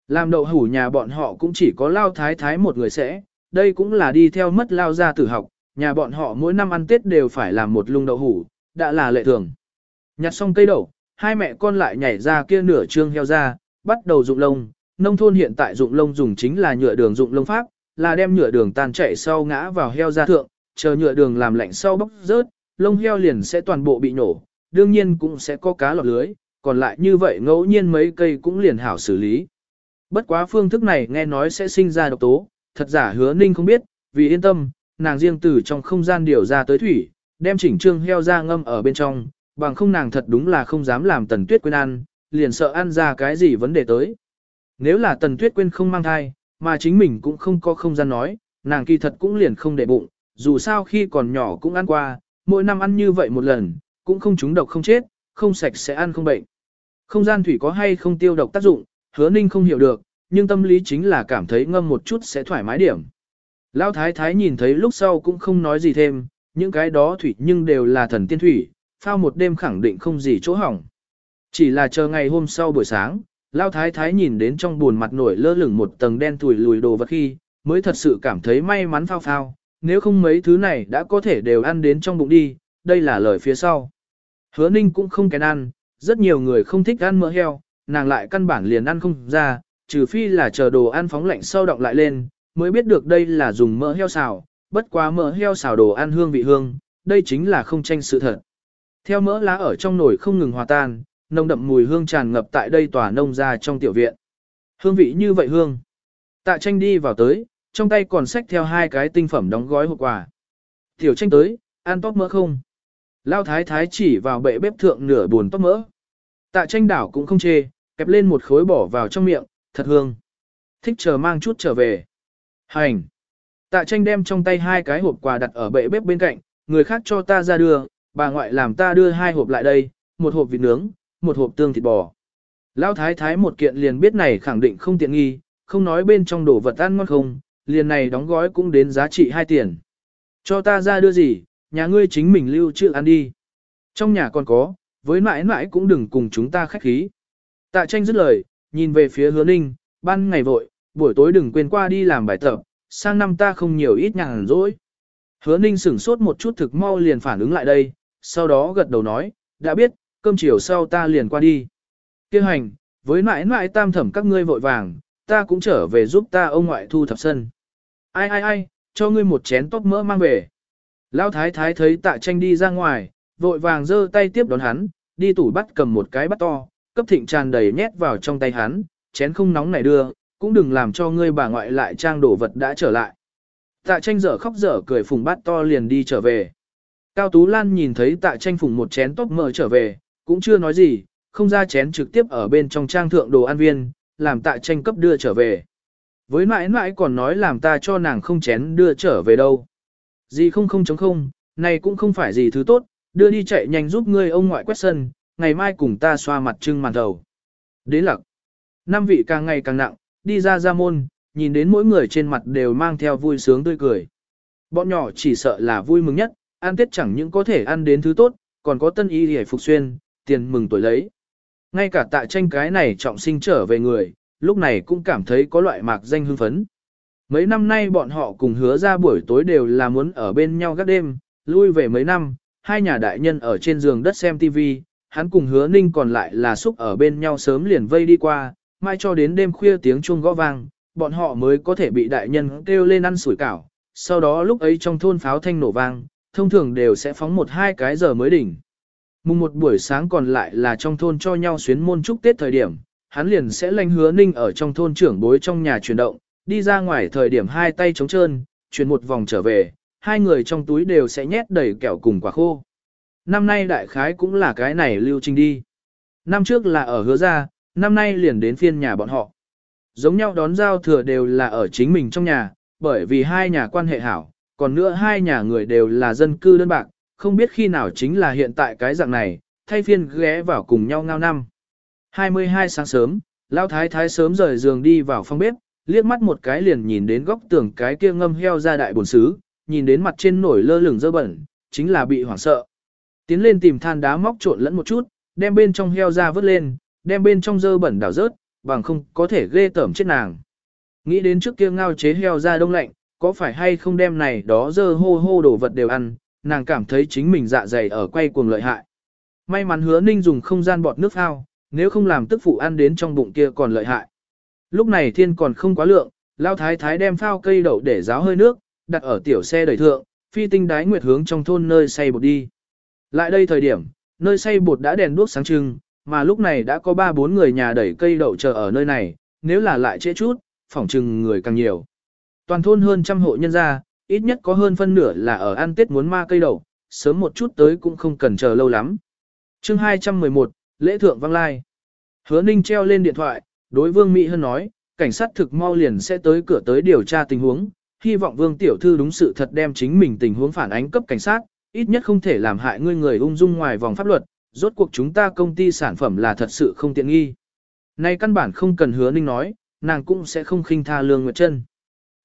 Làm đậu hủ nhà bọn họ cũng chỉ có lao thái thái một người sẽ, đây cũng là đi theo mất lao ra tử học, nhà bọn họ mỗi năm ăn Tết đều phải làm một lung đậu hủ, đã là lệ thường. Nhặt xong cây đậu, hai mẹ con lại nhảy ra kia nửa trương heo ra, bắt đầu dụng lông, nông thôn hiện tại dụng lông dùng chính là nhựa đường dụng lông pháp, là đem nhựa đường tan chảy sau ngã vào heo ra thượng, chờ nhựa đường làm lạnh sau bóc rớt, lông heo liền sẽ toàn bộ bị nổ, đương nhiên cũng sẽ có cá lọt lưới, còn lại như vậy ngẫu nhiên mấy cây cũng liền hảo xử lý. Bất quá phương thức này nghe nói sẽ sinh ra độc tố, thật giả hứa ninh không biết, vì yên tâm, nàng riêng từ trong không gian điều ra tới thủy, đem chỉnh trương heo ra ngâm ở bên trong, bằng không nàng thật đúng là không dám làm tần tuyết quên ăn, liền sợ ăn ra cái gì vấn đề tới. Nếu là tần tuyết quên không mang thai, mà chính mình cũng không có không gian nói, nàng kỳ thật cũng liền không để bụng, dù sao khi còn nhỏ cũng ăn qua, mỗi năm ăn như vậy một lần, cũng không trúng độc không chết, không sạch sẽ ăn không bệnh. Không gian thủy có hay không tiêu độc tác dụng, hứa ninh không hiểu được, nhưng tâm lý chính là cảm thấy ngâm một chút sẽ thoải mái điểm. Lão thái thái nhìn thấy lúc sau cũng không nói gì thêm, những cái đó thủy nhưng đều là thần tiên thủy, phao một đêm khẳng định không gì chỗ hỏng. Chỉ là chờ ngày hôm sau buổi sáng, Lão thái thái nhìn đến trong buồn mặt nổi lơ lửng một tầng đen thùi lùi đồ vật khi, mới thật sự cảm thấy may mắn phao phao, nếu không mấy thứ này đã có thể đều ăn đến trong bụng đi, đây là lời phía sau. Hứa ninh cũng không kén ăn, rất nhiều người không thích ăn mỡ heo, nàng lại căn bản liền ăn không ra, trừ phi là chờ đồ ăn phóng lạnh sâu động lại lên, mới biết được đây là dùng mỡ heo xào, bất quá mỡ heo xào đồ ăn hương vị hương, đây chính là không tranh sự thật. Theo mỡ lá ở trong nồi không ngừng hòa tan, nồng đậm mùi hương tràn ngập tại đây tòa nông ra trong tiểu viện. Hương vị như vậy hương. Tạ tranh đi vào tới, trong tay còn xách theo hai cái tinh phẩm đóng gói hộp quà. Tiểu tranh tới, ăn tóc mỡ không? Lao thái thái chỉ vào bệ bếp thượng nửa buồn tóc mỡ. Tạ tranh đảo cũng không chê, kẹp lên một khối bỏ vào trong miệng, thật hương. Thích chờ mang chút trở về. Hành. Tạ tranh đem trong tay hai cái hộp quà đặt ở bệ bếp bên cạnh, người khác cho ta ra đưa, bà ngoại làm ta đưa hai hộp lại đây, một hộp vịt nướng, một hộp tương thịt bò. Lão thái thái một kiện liền biết này khẳng định không tiện nghi, không nói bên trong đồ vật ăn ngon không, liền này đóng gói cũng đến giá trị hai tiền. Cho ta ra đưa gì, nhà ngươi chính mình lưu trữ ăn đi. Trong nhà còn có, với mãi mãi cũng đừng cùng chúng ta khách khí. Tạ tranh dứt lời, nhìn về phía hứa ninh, ban ngày vội, buổi tối đừng quên qua đi làm bài tập, sang năm ta không nhiều ít nhàn rỗi. Hứa ninh sửng sốt một chút thực mau liền phản ứng lại đây, sau đó gật đầu nói, đã biết, cơm chiều sau ta liền qua đi. Kêu hành, với mãi mãi tam thẩm các ngươi vội vàng, ta cũng trở về giúp ta ông ngoại thu thập sân. Ai ai ai, cho ngươi một chén tóc mỡ mang về. Lão thái thái thấy tạ tranh đi ra ngoài, vội vàng giơ tay tiếp đón hắn, đi tủ bắt cầm một cái bắt to, cấp thịnh tràn đầy nhét vào trong tay hắn, chén không nóng này đưa, cũng đừng làm cho ngươi bà ngoại lại trang đổ vật đã trở lại. Tạ tranh dở khóc dở cười phùng bát to liền đi trở về. Cao Tú Lan nhìn thấy tạ tranh phùng một chén tóc mỡ trở về, cũng chưa nói gì, không ra chén trực tiếp ở bên trong trang thượng đồ ăn viên, làm tạ tranh cấp đưa trở về. Với mãi mãi còn nói làm ta cho nàng không chén đưa trở về đâu. Gì không không chống không, này cũng không phải gì thứ tốt, đưa đi chạy nhanh giúp ngươi ông ngoại quét sân, ngày mai cùng ta xoa mặt trưng màn đầu. Đến lặc. Năm vị càng ngày càng nặng, đi ra ra môn, nhìn đến mỗi người trên mặt đều mang theo vui sướng tươi cười. Bọn nhỏ chỉ sợ là vui mừng nhất, ăn tết chẳng những có thể ăn đến thứ tốt, còn có tân y hề phục xuyên, tiền mừng tuổi lấy. Ngay cả tại tranh cái này trọng sinh trở về người, lúc này cũng cảm thấy có loại mạc danh hưng phấn. Mấy năm nay bọn họ cùng hứa ra buổi tối đều là muốn ở bên nhau gác đêm, lui về mấy năm, hai nhà đại nhân ở trên giường đất xem TV, hắn cùng hứa ninh còn lại là xúc ở bên nhau sớm liền vây đi qua, mai cho đến đêm khuya tiếng chuông gõ vang, bọn họ mới có thể bị đại nhân kêu lên ăn sủi cảo, sau đó lúc ấy trong thôn pháo thanh nổ vang, thông thường đều sẽ phóng một hai cái giờ mới đỉnh. Mùng một buổi sáng còn lại là trong thôn cho nhau xuyến môn chúc Tết thời điểm, hắn liền sẽ lanh hứa ninh ở trong thôn trưởng bối trong nhà chuyển động, đi ra ngoài thời điểm hai tay trống trơn, chuyển một vòng trở về, hai người trong túi đều sẽ nhét đầy kẹo cùng quả khô. Năm nay đại khái cũng là cái này lưu trình đi. Năm trước là ở hứa ra, năm nay liền đến phiên nhà bọn họ. Giống nhau đón giao thừa đều là ở chính mình trong nhà, bởi vì hai nhà quan hệ hảo, còn nữa hai nhà người đều là dân cư đơn bạc, không biết khi nào chính là hiện tại cái dạng này, thay phiên ghé vào cùng nhau ngao năm. 22 sáng sớm, Lão Thái Thái sớm rời giường đi vào phòng bếp, liếc mắt một cái liền nhìn đến góc tường cái kia ngâm heo ra đại bồn xứ, nhìn đến mặt trên nổi lơ lửng dơ bẩn, chính là bị hoảng sợ. Tiến lên tìm than đá móc trộn lẫn một chút, đem bên trong heo ra vớt lên, đem bên trong dơ bẩn đảo rớt, bằng không có thể ghê tởm chết nàng. Nghĩ đến trước kia ngao chế heo ra đông lạnh, có phải hay không đem này đó dơ hô hô đồ vật đều ăn, nàng cảm thấy chính mình dạ dày ở quay cuồng lợi hại. May mắn hứa ninh dùng không gian bọt nước phao, nếu không làm tức phụ ăn đến trong bụng kia còn lợi hại. Lúc này thiên còn không quá lượng, lao thái thái đem phao cây đậu để ráo hơi nước, đặt ở tiểu xe đẩy thượng, phi tinh đái nguyệt hướng trong thôn nơi xây bột đi. Lại đây thời điểm, nơi xây bột đã đèn đuốc sáng trưng, mà lúc này đã có ba bốn người nhà đẩy cây đậu chờ ở nơi này, nếu là lại trễ chút, phỏng chừng người càng nhiều. Toàn thôn hơn trăm hộ nhân gia, ít nhất có hơn phân nửa là ở ăn tết muốn ma cây đầu, sớm một chút tới cũng không cần chờ lâu lắm. chương 211, lễ thượng vang lai. Hứa ninh treo lên điện thoại, đối vương Mỹ Hân nói, cảnh sát thực mau liền sẽ tới cửa tới điều tra tình huống, hy vọng Vương tiểu thư đúng sự thật đem chính mình tình huống phản ánh cấp cảnh sát, ít nhất không thể làm hại ngươi người ung dung ngoài vòng pháp luật, rốt cuộc chúng ta công ty sản phẩm là thật sự không tiện nghi. Nay căn bản không cần hứa ninh nói, nàng cũng sẽ không khinh tha Lương Nguyệt Trân.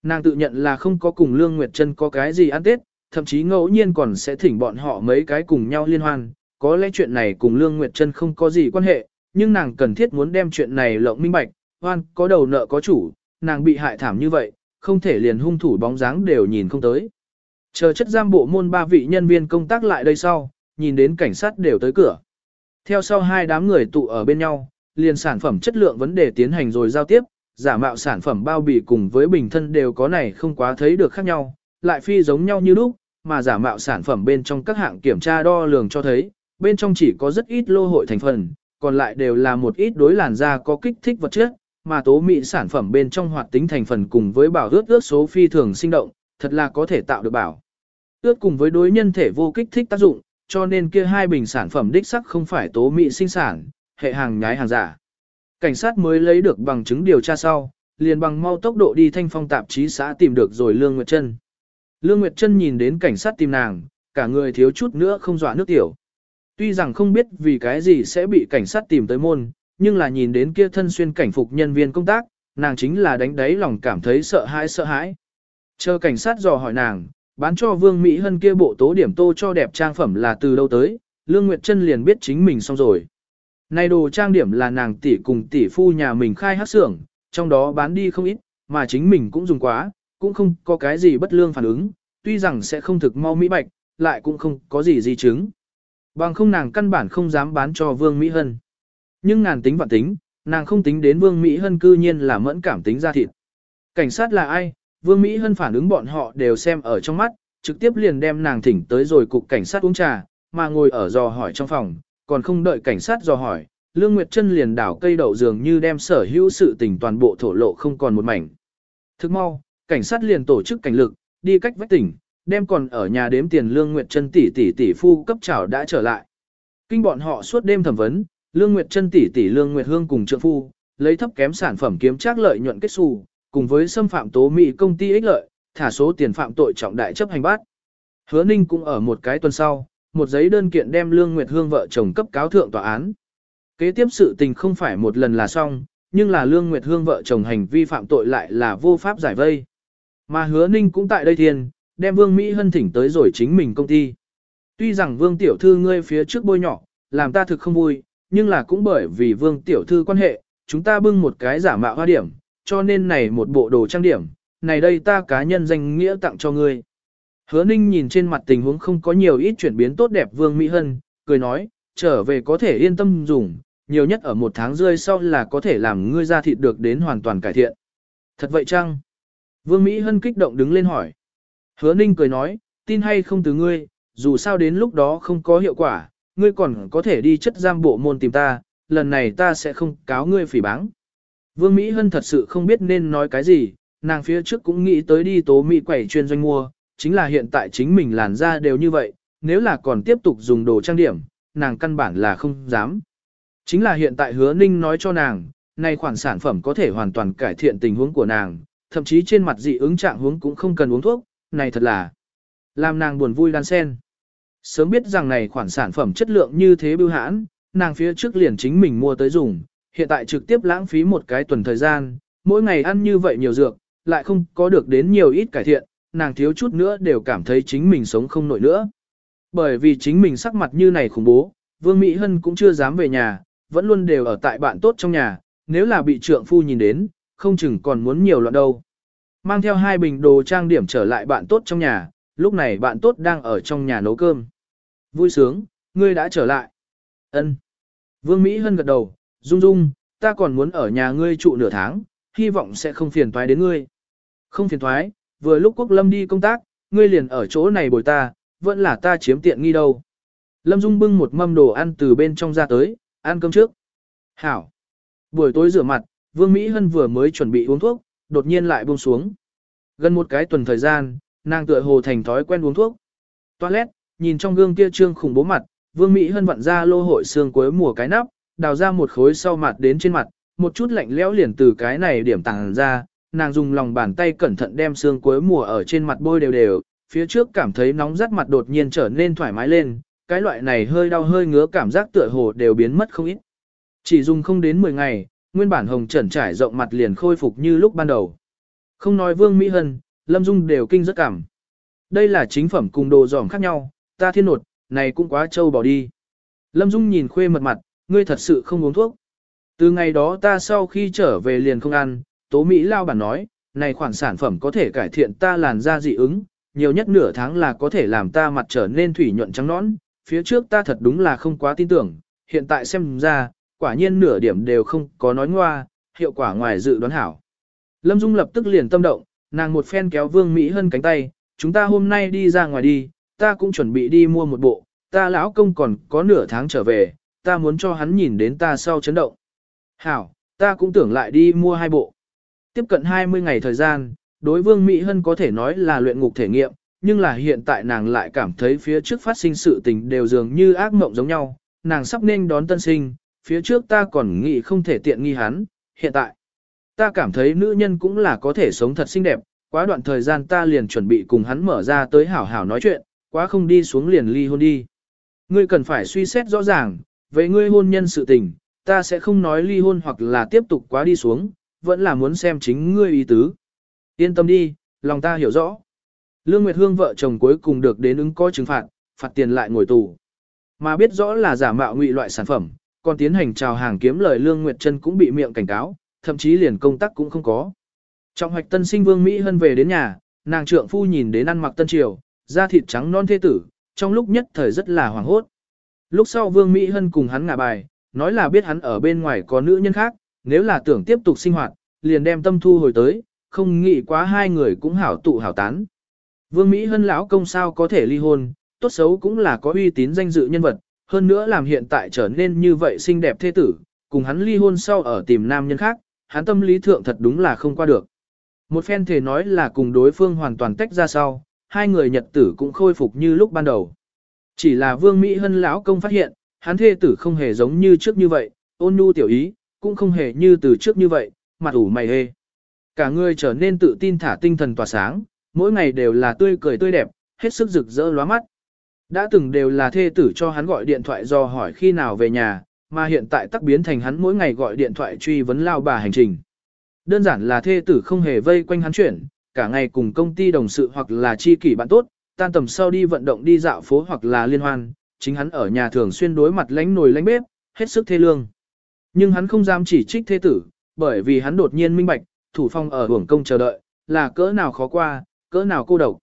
Nàng tự nhận là không có cùng Lương Nguyệt Trân có cái gì ăn tết, thậm chí ngẫu nhiên còn sẽ thỉnh bọn họ mấy cái cùng nhau liên hoan, có lẽ chuyện này cùng Lương Nguyệt Trân không có gì quan hệ, nhưng nàng cần thiết muốn đem chuyện này lộng minh bạch, hoan có đầu nợ có chủ, nàng bị hại thảm như vậy, không thể liền hung thủ bóng dáng đều nhìn không tới. Chờ chất giam bộ môn ba vị nhân viên công tác lại đây sau, nhìn đến cảnh sát đều tới cửa. Theo sau hai đám người tụ ở bên nhau, liền sản phẩm chất lượng vấn đề tiến hành rồi giao tiếp, giả mạo sản phẩm bao bì cùng với bình thân đều có này không quá thấy được khác nhau, lại phi giống nhau như lúc, mà giả mạo sản phẩm bên trong các hạng kiểm tra đo lường cho thấy, bên trong chỉ có rất ít lô hội thành phần, còn lại đều là một ít đối làn da có kích thích vật chất, mà tố mị sản phẩm bên trong hoạt tính thành phần cùng với bảo ướt ướt số phi thường sinh động, thật là có thể tạo được bảo. Ướt cùng với đối nhân thể vô kích thích tác dụng, cho nên kia hai bình sản phẩm đích sắc không phải tố mị sinh sản, hệ hàng nhái hàng giả. Cảnh sát mới lấy được bằng chứng điều tra sau, liền bằng mau tốc độ đi thanh phong tạp chí xã tìm được rồi Lương Nguyệt Trân. Lương Nguyệt Trân nhìn đến cảnh sát tìm nàng, cả người thiếu chút nữa không dọa nước tiểu. Tuy rằng không biết vì cái gì sẽ bị cảnh sát tìm tới môn, nhưng là nhìn đến kia thân xuyên cảnh phục nhân viên công tác, nàng chính là đánh đáy lòng cảm thấy sợ hãi sợ hãi. Chờ cảnh sát dò hỏi nàng, bán cho Vương Mỹ Hân kia bộ tố điểm tô cho đẹp trang phẩm là từ đâu tới, Lương Nguyệt Trân liền biết chính mình xong rồi. Này đồ trang điểm là nàng tỷ cùng tỷ phu nhà mình khai hát xưởng, trong đó bán đi không ít, mà chính mình cũng dùng quá, cũng không có cái gì bất lương phản ứng, tuy rằng sẽ không thực mau mỹ bạch, lại cũng không có gì di chứng. Bằng không nàng căn bản không dám bán cho Vương Mỹ Hân. Nhưng ngàn tính vạn tính, nàng không tính đến Vương Mỹ Hân cư nhiên là mẫn cảm tính ra thịt. Cảnh sát là ai? Vương Mỹ Hân phản ứng bọn họ đều xem ở trong mắt, trực tiếp liền đem nàng thỉnh tới rồi cục cảnh sát uống trà, mà ngồi ở dò hỏi trong phòng, còn không đợi cảnh sát dò hỏi, Lương Nguyệt Trân liền đảo cây đậu dường như đem sở hữu sự tình toàn bộ thổ lộ không còn một mảnh. Thức mau, cảnh sát liền tổ chức cảnh lực, đi cách vách tỉnh, đem còn ở nhà đếm tiền Lương Nguyệt Trân tỷ tỷ tỷ phu cấp trảo đã trở lại. Kinh bọn họ suốt đêm thẩm vấn, Lương Nguyệt Trân tỷ tỷ Lương Nguyệt Hương cùng trượng phu, lấy thấp kém sản phẩm kiếm trác lợi nhuận kết xu, cùng với xâm phạm tố mỹ công ty ích lợi, thả số tiền phạm tội trọng đại chấp hành bắt. Hứa Ninh cũng ở một cái tuần sau, một giấy đơn kiện đem Lương Nguyệt Hương vợ chồng cấp cáo thượng tòa án. Kế tiếp sự tình không phải một lần là xong, nhưng là Lương Nguyệt Hương vợ chồng hành vi phạm tội lại là vô pháp giải vây. Mà Hứa Ninh cũng tại đây thiên, đem Vương Mỹ Hân thỉnh tới rồi chính mình công ty. Tuy rằng Vương Tiểu Thư ngươi phía trước bôi nhỏ, làm ta thực không vui, nhưng là cũng bởi vì Vương Tiểu Thư quan hệ, chúng ta bưng một cái giả mạo hoa điểm, cho nên này một bộ đồ trang điểm, này đây ta cá nhân danh nghĩa tặng cho ngươi. Hứa Ninh nhìn trên mặt tình huống không có nhiều ít chuyển biến tốt đẹp Vương Mỹ Hân, cười nói, trở về có thể yên tâm dùng, nhiều nhất ở một tháng rơi sau là có thể làm ngươi ra thịt được đến hoàn toàn cải thiện. Thật vậy chăng? Vương Mỹ Hân kích động đứng lên hỏi. Hứa Ninh cười nói, tin hay không từ ngươi, dù sao đến lúc đó không có hiệu quả, ngươi còn có thể đi chất giam bộ môn tìm ta, lần này ta sẽ không cáo ngươi phỉ báng. Vương Mỹ Hân thật sự không biết nên nói cái gì, nàng phía trước cũng nghĩ tới đi tố Mỹ quẩy chuyên doanh mua, chính là hiện tại chính mình làn da đều như vậy, nếu là còn tiếp tục dùng đồ trang điểm, nàng căn bản là không dám. Chính là hiện tại hứa ninh nói cho nàng, này khoản sản phẩm có thể hoàn toàn cải thiện tình huống của nàng, thậm chí trên mặt dị ứng trạng huống cũng không cần uống thuốc, này thật là làm nàng buồn vui đan sen. Sớm biết rằng này khoản sản phẩm chất lượng như thế bưu hãn, nàng phía trước liền chính mình mua tới dùng, hiện tại trực tiếp lãng phí một cái tuần thời gian, mỗi ngày ăn như vậy nhiều dược, lại không có được đến nhiều ít cải thiện, nàng thiếu chút nữa đều cảm thấy chính mình sống không nổi nữa. Bởi vì chính mình sắc mặt như này khủng bố, Vương Mỹ Hân cũng chưa dám về nhà, vẫn luôn đều ở tại bạn tốt trong nhà, nếu là bị trượng phu nhìn đến, không chừng còn muốn nhiều loạn đâu. Mang theo hai bình đồ trang điểm trở lại bạn tốt trong nhà, lúc này bạn tốt đang ở trong nhà nấu cơm. Vui sướng, ngươi đã trở lại. Ân. Vương Mỹ Hân gật đầu, Dung Dung, ta còn muốn ở nhà ngươi trụ nửa tháng, hy vọng sẽ không phiền toái đến ngươi. Không phiền toái, vừa lúc Quốc Lâm đi công tác, ngươi liền ở chỗ này bồi ta, vẫn là ta chiếm tiện nghi đâu. Lâm Dung bưng một mâm đồ ăn từ bên trong ra tới, ăn cơm trước. Hảo. Buổi tối rửa mặt, Vương Mỹ Hân vừa mới chuẩn bị uống thuốc, đột nhiên lại buông xuống. Gần một cái tuần thời gian, nàng tựa hồ thành thói quen uống thuốc. Toilet, nhìn trong gương kia trương khủng bố mặt, Vương Mỹ Hân vặn ra lô hội xương cuối mùa cái nắp, đào ra một khối sau mặt đến trên mặt, một chút lạnh lẽo liền từ cái này điểm tàng ra, nàng dùng lòng bàn tay cẩn thận đem xương cuối mùa ở trên mặt bôi đều đều, phía trước cảm thấy nóng rát mặt đột nhiên trở nên thoải mái lên, cái loại này hơi đau hơi ngứa cảm giác tựa hồ đều biến mất không ít. Chỉ dùng không đến 10 ngày, nguyên bản hồng trần trải rộng mặt liền khôi phục như lúc ban đầu. Không nói Vương Mỹ Hân, Lâm Dung đều kinh rất cảm. Đây là chính phẩm cùng đồ giỏm khác nhau, ta thiên nột, này cũng quá trâu bỏ đi. Lâm Dung nhìn khuê mật mặt, ngươi thật sự không uống thuốc. Từ ngày đó ta sau khi trở về liền không ăn, Tố Mỹ Lao bản nói, này khoản sản phẩm có thể cải thiện ta làn da dị ứng, nhiều nhất nửa tháng là có thể làm ta mặt trở nên thủy nhuận trắng nõn. Phía trước ta thật đúng là không quá tin tưởng, hiện tại xem ra, quả nhiên nửa điểm đều không có nói ngoa, hiệu quả ngoài dự đoán hảo. Lâm Dung lập tức liền tâm động, nàng một phen kéo Vương Mỹ Hân cánh tay, chúng ta hôm nay đi ra ngoài đi, ta cũng chuẩn bị đi mua một bộ, ta lão công còn có nửa tháng trở về, ta muốn cho hắn nhìn đến ta sau chấn động. Hảo, ta cũng tưởng lại đi mua hai bộ. Tiếp cận 20 ngày thời gian, đối Vương Mỹ Hân có thể nói là luyện ngục thể nghiệm, nhưng là hiện tại nàng lại cảm thấy phía trước phát sinh sự tình đều dường như ác mộng giống nhau, nàng sắp nên đón tân sinh, phía trước ta còn nghĩ không thể tiện nghi hắn, hiện tại. Ta cảm thấy nữ nhân cũng là có thể sống thật xinh đẹp, quá đoạn thời gian ta liền chuẩn bị cùng hắn mở ra tới hảo hảo nói chuyện, quá không đi xuống liền ly hôn đi. Ngươi cần phải suy xét rõ ràng, về ngươi hôn nhân sự tình, ta sẽ không nói ly hôn hoặc là tiếp tục quá đi xuống, vẫn là muốn xem chính ngươi ý tứ. Yên tâm đi, lòng ta hiểu rõ. Lương Nguyệt Hương vợ chồng cuối cùng được đến ứng coi trừng phạt, phạt tiền lại ngồi tù. Mà biết rõ là giả mạo ngụy loại sản phẩm, còn tiến hành chào hàng kiếm lời Lương Nguyệt Trân cũng bị miệng cảnh cáo, thậm chí liền công tác cũng không có. Trong hoạch tân sinh Vương Mỹ Hân về đến nhà, nàng trượng phu nhìn đến ăn mặc tân triều, da thịt trắng non thê tử, trong lúc nhất thời rất là hoảng hốt. Lúc sau Vương Mỹ Hân cùng hắn ngả bài, nói là biết hắn ở bên ngoài có nữ nhân khác, nếu là tưởng tiếp tục sinh hoạt, liền đem tâm thu hồi tới, không nghĩ quá hai người cũng hảo tụ hảo tán. Vương Mỹ Hân lão công sao có thể ly hôn, tốt xấu cũng là có uy tín danh dự nhân vật, hơn nữa làm hiện tại trở nên như vậy xinh đẹp thế tử, cùng hắn ly hôn sau ở tìm nam nhân khác, hắn tâm lý thượng thật đúng là không qua được. Một phen thể nói là cùng đối phương hoàn toàn tách ra sau, hai người nhật tử cũng khôi phục như lúc ban đầu. Chỉ là Vương Mỹ Hân lão công phát hiện, hắn thê tử không hề giống như trước như vậy, ôn nhu tiểu ý, cũng không hề như từ trước như vậy, mặt ủ mày hê. Cả người trở nên tự tin thả tinh thần tỏa sáng, mỗi ngày đều là tươi cười tươi đẹp, hết sức rực rỡ lóa mắt. Đã từng đều là thê tử cho hắn gọi điện thoại do hỏi khi nào về nhà, mà hiện tại tắc biến thành hắn mỗi ngày gọi điện thoại truy vấn lao bà hành trình. Đơn giản là thê tử không hề vây quanh hắn chuyển, cả ngày cùng công ty đồng sự hoặc là chi kỷ bạn tốt, tan tầm sau đi vận động đi dạo phố hoặc là liên hoan, chính hắn ở nhà thường xuyên đối mặt lánh nồi lánh bếp, hết sức thê lương. Nhưng hắn không dám chỉ trích thế tử, bởi vì hắn đột nhiên minh bạch, thủ phong ở hưởng công chờ đợi, là cỡ nào khó qua, cỡ nào cô độc.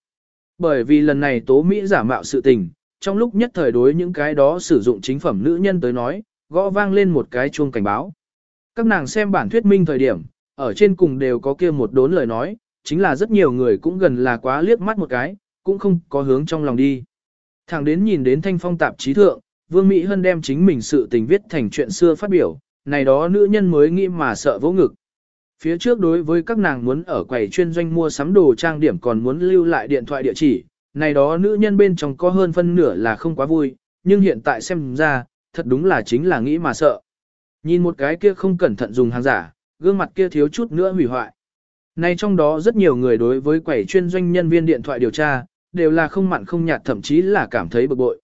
Bởi vì lần này tố Mỹ giả mạo sự tình, trong lúc nhất thời đối những cái đó sử dụng chính phẩm nữ nhân tới nói, gõ vang lên một cái chuông cảnh báo. Các nàng xem bản thuyết minh thời điểm, ở trên cùng đều có kia một đốn lời nói, chính là rất nhiều người cũng gần là quá liếc mắt một cái, cũng không có hướng trong lòng đi. Thẳng đến nhìn đến thanh phong tạp chí thượng, Vương Mỹ Hân đem chính mình sự tình viết thành chuyện xưa phát biểu, này đó nữ nhân mới nghĩ mà sợ vỗ ngực. Phía trước đối với các nàng muốn ở quầy chuyên doanh mua sắm đồ trang điểm còn muốn lưu lại điện thoại địa chỉ, này đó nữ nhân bên trong có hơn phân nửa là không quá vui, nhưng hiện tại xem ra, thật đúng là chính là nghĩ mà sợ. Nhìn một cái kia không cẩn thận dùng hàng giả, gương mặt kia thiếu chút nữa hủy hoại. Này trong đó rất nhiều người đối với quầy chuyên doanh nhân viên điện thoại điều tra, đều là không mặn không nhạt thậm chí là cảm thấy bực bội.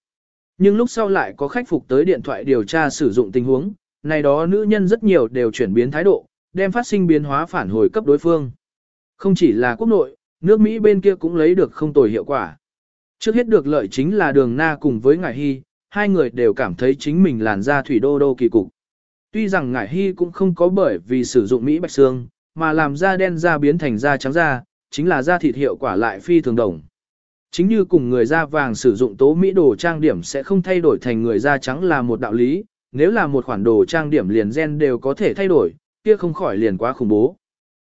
Nhưng lúc sau lại có khách phục tới điện thoại điều tra sử dụng tình huống, này đó nữ nhân rất nhiều đều chuyển biến thái độ, đem phát sinh biến hóa phản hồi cấp đối phương. Không chỉ là quốc nội, nước Mỹ bên kia cũng lấy được không tồi hiệu quả. Trước hết được lợi chính là đường na cùng với ngải hy, hai người đều cảm thấy chính mình làn da thủy đô đô kỳ cục. Tuy rằng ngải hy cũng không có bởi vì sử dụng Mỹ bạch xương, mà làm da đen da biến thành da trắng da, chính là da thịt hiệu quả lại phi thường đồng. Chính như cùng người da vàng sử dụng tố Mỹ đồ trang điểm sẽ không thay đổi thành người da trắng là một đạo lý, nếu là một khoản đồ trang điểm liền gen đều có thể thay đổi, kia không khỏi liền quá khủng bố.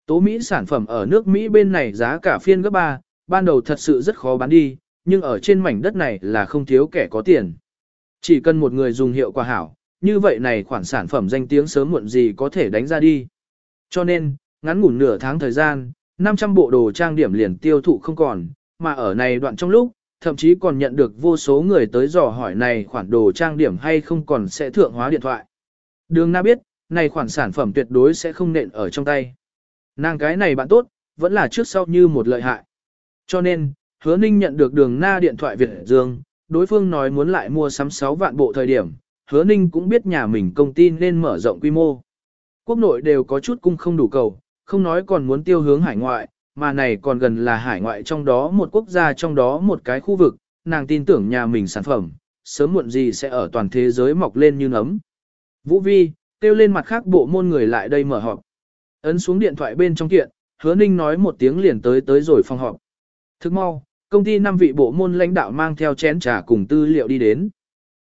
Tố Mỹ sản phẩm ở nước Mỹ bên này giá cả phiên gấp 3, ban đầu thật sự rất khó bán đi, nhưng ở trên mảnh đất này là không thiếu kẻ có tiền. Chỉ cần một người dùng hiệu quả hảo, như vậy này khoản sản phẩm danh tiếng sớm muộn gì có thể đánh ra đi. Cho nên, ngắn ngủn nửa tháng thời gian, 500 bộ đồ trang điểm liền tiêu thụ không còn, mà ở này đoạn trong lúc, thậm chí còn nhận được vô số người tới dò hỏi này khoản đồ trang điểm hay không còn sẽ thượng hóa điện thoại. Đường Na biết, này khoản sản phẩm tuyệt đối sẽ không nện ở trong tay. Nàng cái này bạn tốt, vẫn là trước sau như một lợi hại. Cho nên, hứa ninh nhận được đường na điện thoại Việt Dương, đối phương nói muốn lại mua sắm 6 vạn bộ thời điểm, hứa ninh cũng biết nhà mình công ty nên mở rộng quy mô. Quốc nội đều có chút cung không đủ cầu, không nói còn muốn tiêu hướng hải ngoại, mà này còn gần là hải ngoại trong đó một quốc gia trong đó một cái khu vực, nàng tin tưởng nhà mình sản phẩm, sớm muộn gì sẽ ở toàn thế giới mọc lên như nấm. Vũ Vi, kêu lên mặt khác bộ môn người lại đây mở họp. Ấn xuống điện thoại bên trong kiện, hứa ninh nói một tiếng liền tới tới rồi phòng họp. Thức mau, công ty năm vị bộ môn lãnh đạo mang theo chén trà cùng tư liệu đi đến.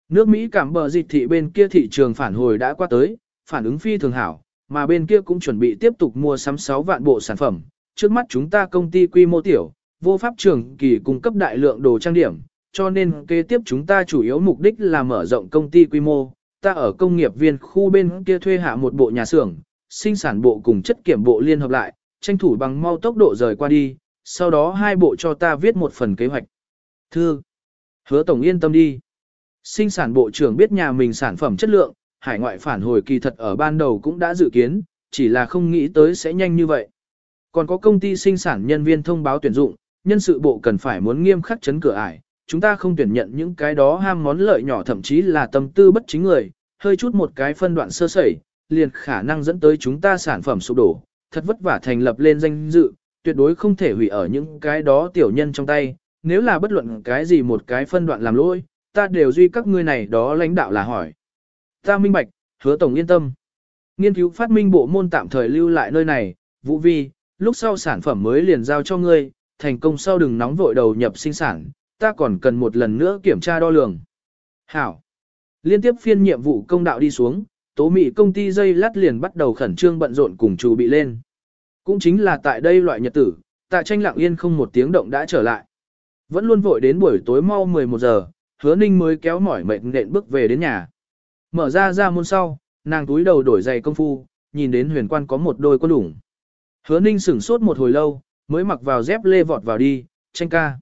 Nước Mỹ cảm bờ dịch thị bên kia thị trường phản hồi đã qua tới, phản ứng phi thường hảo, mà bên kia cũng chuẩn bị tiếp tục mua sắm 6 vạn bộ sản phẩm. Trước mắt chúng ta công ty quy mô tiểu, vô pháp trường kỳ cung cấp đại lượng đồ trang điểm, cho nên kế tiếp chúng ta chủ yếu mục đích là mở rộng công ty quy mô. Ta ở công nghiệp viên khu bên kia thuê hạ một bộ nhà xưởng, sinh sản bộ cùng chất kiểm bộ liên hợp lại, tranh thủ bằng mau tốc độ rời qua đi, sau đó hai bộ cho ta viết một phần kế hoạch. Thư, hứa tổng yên tâm đi. Sinh sản bộ trưởng biết nhà mình sản phẩm chất lượng, hải ngoại phản hồi kỳ thật ở ban đầu cũng đã dự kiến, chỉ là không nghĩ tới sẽ nhanh như vậy. Còn có công ty sinh sản nhân viên thông báo tuyển dụng, nhân sự bộ cần phải muốn nghiêm khắc chấn cửa ải, chúng ta không tuyển nhận những cái đó ham món lợi nhỏ thậm chí là tâm tư bất chính người, hơi chút một cái phân đoạn sơ sẩy, liền khả năng dẫn tới chúng ta sản phẩm sụp đổ, thật vất vả thành lập lên danh dự, tuyệt đối không thể hủy ở những cái đó tiểu nhân trong tay, nếu là bất luận cái gì một cái phân đoạn làm lỗi, ta đều duy các ngươi này đó lãnh đạo là hỏi. Ta minh bạch, hứa tổng yên tâm. Nghiên cứu phát minh bộ môn tạm thời lưu lại nơi này, vũ vi, lúc sau sản phẩm mới liền giao cho ngươi, thành công sau đừng nóng vội đầu nhập sinh sản, ta còn cần một lần nữa kiểm tra đo lường. Hảo. Liên tiếp phiên nhiệm vụ công đạo đi xuống, tố mị công ty dây lát liền bắt đầu khẩn trương bận rộn cùng chủ bị lên. Cũng chính là tại đây loại nhật tử, tạ tranh lặng yên không một tiếng động đã trở lại. Vẫn luôn vội đến buổi tối mau 11 giờ, hứa ninh mới kéo mỏi mệt nện bước về đến nhà. Mở ra ra môn sau, nàng túi đầu đổi giày công phu, nhìn đến huyền quan có một đôi quân đủng. Hứa ninh sửng sốt một hồi lâu, mới mặc vào dép lê vọt vào đi, tranh ca.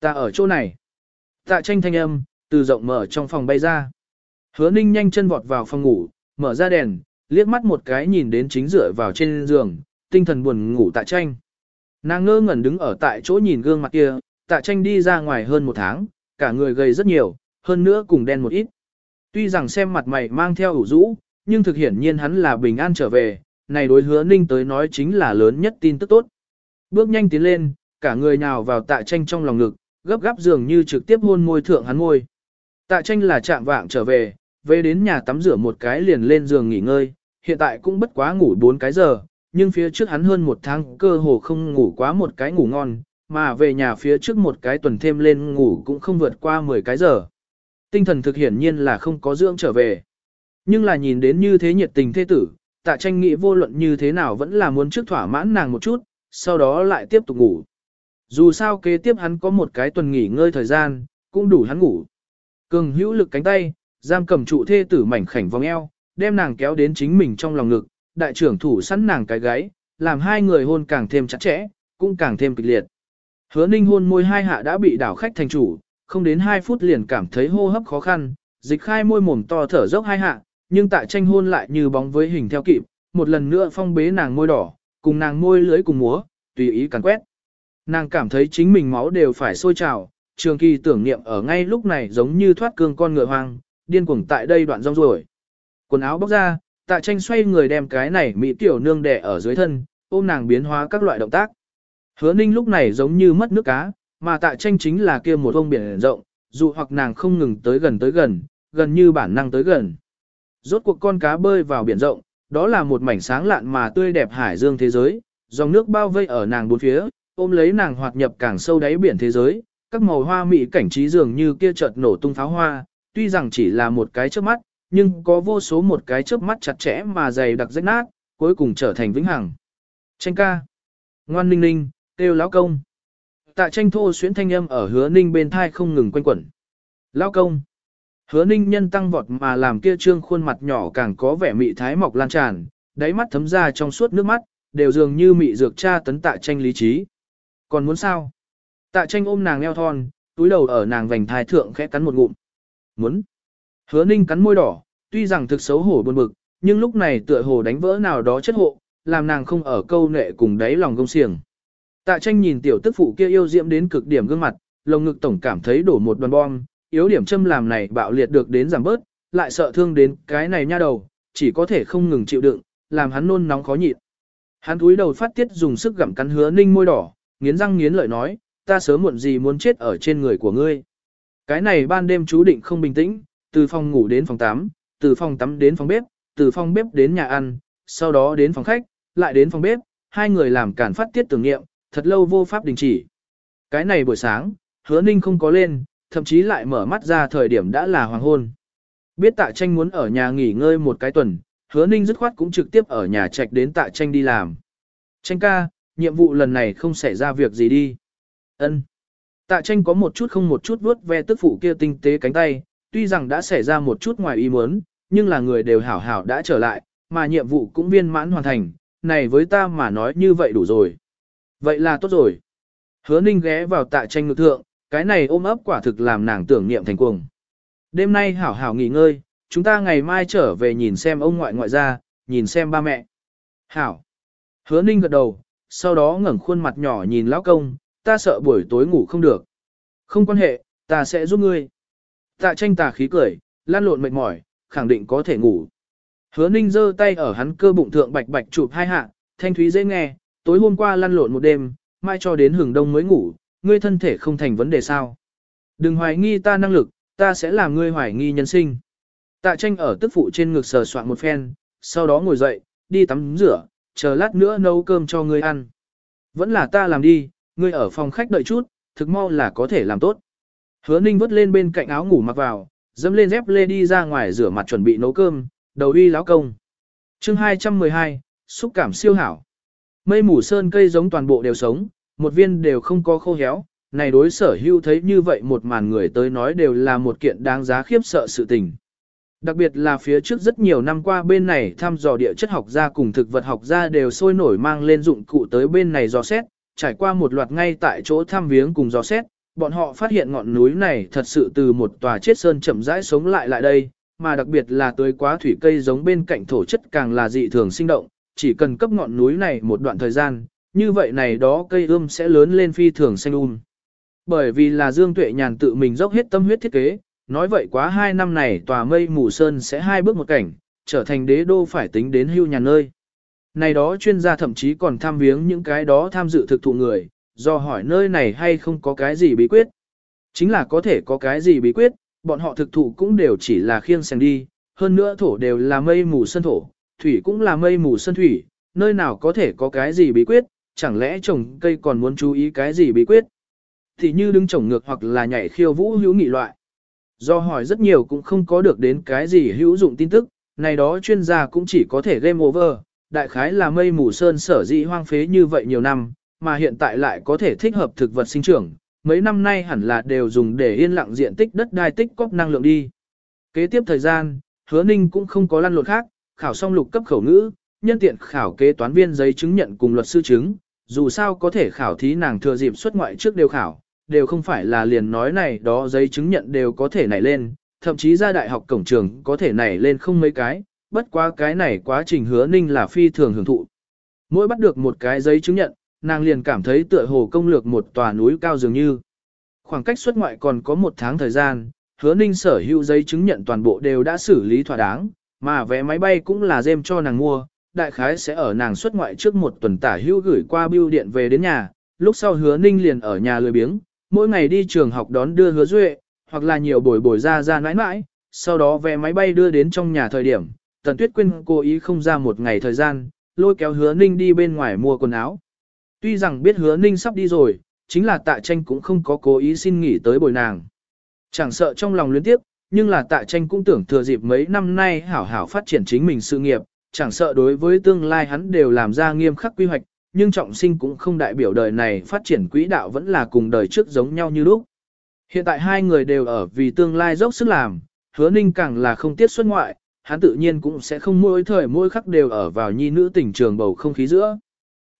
Ta ở chỗ này. Tạ tranh thanh âm, từ rộng mở trong phòng bay ra. Hứa ninh nhanh chân vọt vào phòng ngủ, mở ra đèn, liếc mắt một cái nhìn đến chính dựa vào trên giường, tinh thần buồn ngủ tạ tranh. Nàng ngơ ngẩn đứng ở tại chỗ nhìn gương mặt kia, tạ tranh đi ra ngoài hơn một tháng, cả người gầy rất nhiều, hơn nữa cùng đen một ít. Tuy rằng xem mặt mày mang theo ủ rũ, nhưng thực hiển nhiên hắn là bình an trở về, này đối hứa ninh tới nói chính là lớn nhất tin tức tốt. Bước nhanh tiến lên, cả người nào vào tạ tranh trong lòng ngực, gấp gáp dường như trực tiếp hôn môi thượng hắn môi. Tạ tranh là chạm vạng trở về, về đến nhà tắm rửa một cái liền lên giường nghỉ ngơi, hiện tại cũng bất quá ngủ 4 cái giờ, nhưng phía trước hắn hơn một tháng cơ hồ không ngủ quá một cái ngủ ngon, mà về nhà phía trước một cái tuần thêm lên ngủ cũng không vượt qua 10 cái giờ. Tinh thần thực hiển nhiên là không có dưỡng trở về. Nhưng là nhìn đến như thế nhiệt tình thế tử, tạ tranh nghĩ vô luận như thế nào vẫn là muốn trước thỏa mãn nàng một chút, sau đó lại tiếp tục ngủ. Dù sao kế tiếp hắn có một cái tuần nghỉ ngơi thời gian, cũng đủ hắn ngủ. Cường hữu lực cánh tay, giam cầm trụ thê tử mảnh khảnh vòng eo, đem nàng kéo đến chính mình trong lòng ngực, đại trưởng thủ sẵn nàng cái gáy, làm hai người hôn càng thêm chặt chẽ, cũng càng thêm kịch liệt. Hứa ninh hôn môi hai hạ đã bị đảo khách thành chủ, không đến hai phút liền cảm thấy hô hấp khó khăn, dịch khai môi mồm to thở dốc hai hạ, nhưng tại tranh hôn lại như bóng với hình theo kịp, một lần nữa phong bế nàng môi đỏ, cùng nàng môi lưới cùng múa, tùy ý càn quét. Nàng cảm thấy chính mình máu đều phải sôi trào, trường kỳ tưởng niệm ở ngay lúc này giống như thoát cương con ngựa hoang, điên cuồng tại đây đoạn rong rồi. Quần áo bóc ra, tạ tranh xoay người đem cái này mỹ tiểu nương đẻ ở dưới thân, ôm nàng biến hóa các loại động tác. Hứa ninh lúc này giống như mất nước cá, mà tạ tranh chính là kia một ông biển rộng, dù hoặc nàng không ngừng tới gần tới gần, gần như bản năng tới gần. Rốt cuộc con cá bơi vào biển rộng, đó là một mảnh sáng lạn mà tươi đẹp hải dương thế giới, dòng nước bao vây ở nàng bốn phía, ôm lấy nàng hoạt nhập càng sâu đáy biển thế giới, các màu hoa mỹ cảnh trí dường như kia chợt nổ tung pháo hoa, tuy rằng chỉ là một cái chớp mắt, nhưng có vô số một cái chớp mắt chặt chẽ mà dày đặc rách nát, cuối cùng trở thành vĩnh hằng. Tranh ca. Ngoan ninh ninh, kêu lão công. Tạ tranh thô xuyến thanh âm ở hứa ninh bên thai không ngừng quanh quẩn. Lão công. Hứa ninh nhân tăng vọt mà làm kia trương khuôn mặt nhỏ càng có vẻ mị thái mọc lan tràn, đáy mắt thấm ra trong suốt nước mắt, đều dường như mị dược cha tấn tạ tranh lý trí. Còn muốn sao? Tạ tranh ôm nàng eo thon, túi đầu ở nàng vành thai thượng khẽ cắn một ngụm. Muốn. Hứa ninh cắn môi đỏ, tuy rằng thực xấu hổ buồn bực, nhưng lúc này tựa hồ đánh vỡ nào đó chất hộ, làm nàng không ở câu nệ cùng đáy lòng gông xiềng. Tạ tranh nhìn tiểu tức phụ kia yêu diễm đến cực điểm gương mặt, lồng ngực tổng cảm thấy đổ một đoàn bom, yếu điểm châm làm này bạo liệt được đến giảm bớt, lại sợ thương đến cái này nha đầu, chỉ có thể không ngừng chịu đựng, làm hắn nôn nóng khó nhịn. Hắn cúi đầu phát tiết dùng sức gặm cắn hứa ninh môi đỏ, nghiến răng nghiến lợi nói, ta sớm muộn gì muốn chết ở trên người của ngươi. Cái này ban đêm chú định không bình tĩnh, từ phòng ngủ đến phòng tắm, từ phòng tắm đến phòng bếp, từ phòng bếp đến nhà ăn, sau đó đến phòng khách, lại đến phòng bếp, hai người làm cản phát tiết tưởng nghiệm, thật lâu vô pháp đình chỉ. Cái này buổi sáng, hứa ninh không có lên, thậm chí lại mở mắt ra thời điểm đã là hoàng hôn. Biết tạ tranh muốn ở nhà nghỉ ngơi một cái tuần, hứa ninh dứt khoát cũng trực tiếp ở nhà trạch đến tạ tranh đi làm. Tranh ca, nhiệm vụ lần này không xảy ra việc gì đi. ân Tạ tranh có một chút không một chút vuốt ve tức phụ kia tinh tế cánh tay, tuy rằng đã xảy ra một chút ngoài ý muốn, nhưng là người đều hảo hảo đã trở lại, mà nhiệm vụ cũng viên mãn hoàn thành, này với ta mà nói như vậy đủ rồi. Vậy là tốt rồi. Hứa ninh ghé vào tạ tranh ngực thượng, cái này ôm ấp quả thực làm nàng tưởng niệm thành cuồng. Đêm nay hảo hảo nghỉ ngơi, chúng ta ngày mai trở về nhìn xem ông ngoại ngoại ra, nhìn xem ba mẹ. Hảo. Hứa ninh gật đầu, sau đó ngẩng khuôn mặt nhỏ nhìn lão công, ta sợ buổi tối ngủ không được. Không quan hệ, ta sẽ giúp ngươi. Tạ tranh tà khí cười, lan lộn mệt mỏi, khẳng định có thể ngủ. Hứa ninh giơ tay ở hắn cơ bụng thượng bạch bạch chụp hai hạ, thanh thúy dễ nghe, tối hôm qua lăn lộn một đêm, mai cho đến hừng đông mới ngủ, ngươi thân thể không thành vấn đề sao. Đừng hoài nghi ta năng lực, ta sẽ làm ngươi hoài nghi nhân sinh. Tạ tranh ở tức phụ trên ngực sờ soạn một phen, sau đó ngồi dậy, đi tắm rửa, chờ lát nữa nấu cơm cho ngươi ăn. Vẫn là ta làm đi, ngươi ở phòng khách đợi chút, thực mau là có thể làm tốt. Hứa ninh vứt lên bên cạnh áo ngủ mặc vào, dẫm lên dép lê đi ra ngoài rửa mặt chuẩn bị nấu cơm, đầu uy láo công. chương 212, xúc cảm siêu hảo. Mây mù sơn cây giống toàn bộ đều sống, một viên đều không có khô héo, này đối sở hưu thấy như vậy một màn người tới nói đều là một kiện đáng giá khiếp sợ sự tình. Đặc biệt là phía trước rất nhiều năm qua bên này thăm dò địa chất học gia cùng thực vật học gia đều sôi nổi mang lên dụng cụ tới bên này dò xét, trải qua một loạt ngay tại chỗ thăm viếng cùng dò xét, bọn họ phát hiện ngọn núi này thật sự từ một tòa chết sơn chậm rãi sống lại lại đây, mà đặc biệt là tới quá thủy cây giống bên cạnh thổ chất càng là dị thường sinh động, chỉ cần cấp ngọn núi này một đoạn thời gian, như vậy này đó cây ươm sẽ lớn lên phi thường xanh um. Bởi vì là Dương Tuệ Nhàn tự mình dốc hết tâm huyết thiết kế, nói vậy quá hai năm này tòa mây mù sơn sẽ hai bước một cảnh, trở thành đế đô phải tính đến hưu nhà nơi. Này đó chuyên gia thậm chí còn tham viếng những cái đó tham dự thực thụ người, do hỏi nơi này hay không có cái gì bí quyết. Chính là có thể có cái gì bí quyết, bọn họ thực thụ cũng đều chỉ là khiêng xem đi, hơn nữa thổ đều là mây mù sơn thổ, thủy cũng là mây mù sơn thủy, nơi nào có thể có cái gì bí quyết, chẳng lẽ trồng cây còn muốn chú ý cái gì bí quyết. Thì như đứng trồng ngược hoặc là nhảy khiêu vũ hữu nghị loại. Do hỏi rất nhiều cũng không có được đến cái gì hữu dụng tin tức, này đó chuyên gia cũng chỉ có thể game over, đại khái là mây mù sơn sở dĩ hoang phế như vậy nhiều năm, mà hiện tại lại có thể thích hợp thực vật sinh trưởng, mấy năm nay hẳn là đều dùng để yên lặng diện tích đất đai tích cóp năng lượng đi. Kế tiếp thời gian, hứa ninh cũng không có lăn lộn khác, khảo xong lục cấp khẩu ngữ, nhân tiện khảo kế toán viên giấy chứng nhận cùng luật sư chứng, dù sao có thể khảo thí nàng thừa dịp xuất ngoại trước đều khảo, đều không phải là liền nói này đó giấy chứng nhận đều có thể nảy lên, thậm chí ra đại học cổng trường có thể nảy lên không mấy cái, bất quá cái này quá trình hứa ninh là phi thường hưởng thụ. Mỗi bắt được một cái giấy chứng nhận, nàng liền cảm thấy tựa hồ công lược một tòa núi cao dường như. Khoảng cách xuất ngoại còn có một tháng thời gian, hứa ninh sở hữu giấy chứng nhận toàn bộ đều đã xử lý thỏa đáng, mà vé máy bay cũng là dêm cho nàng mua, đại khái sẽ ở nàng xuất ngoại trước một tuần tả hữu gửi qua bưu điện về đến nhà, lúc sau hứa ninh liền ở nhà lười biếng, mỗi ngày đi trường học đón đưa hứa duệ, hoặc là nhiều buổi buổi ra ra nãi nãi, sau đó vé máy bay đưa đến trong nhà thời điểm, Tần Tuyết Quyên cố ý không ra một ngày thời gian, lôi kéo hứa ninh đi bên ngoài mua quần áo. Tuy rằng biết hứa ninh sắp đi rồi, chính là tạ tranh cũng không có cố ý xin nghỉ tới bồi nàng. Chẳng sợ trong lòng luyến tiếp, nhưng là tạ tranh cũng tưởng thừa dịp mấy năm nay hảo hảo phát triển chính mình sự nghiệp, chẳng sợ đối với tương lai hắn đều làm ra nghiêm khắc quy hoạch, nhưng trọng sinh cũng không đại biểu đời này phát triển quỹ đạo vẫn là cùng đời trước giống nhau như lúc. Hiện tại hai người đều ở vì tương lai dốc sức làm, hứa ninh càng là không tiết xuất ngoại, hắn tự nhiên cũng sẽ không mỗi thời mỗi khắc đều ở vào nhi nữ tình trường bầu không khí giữa.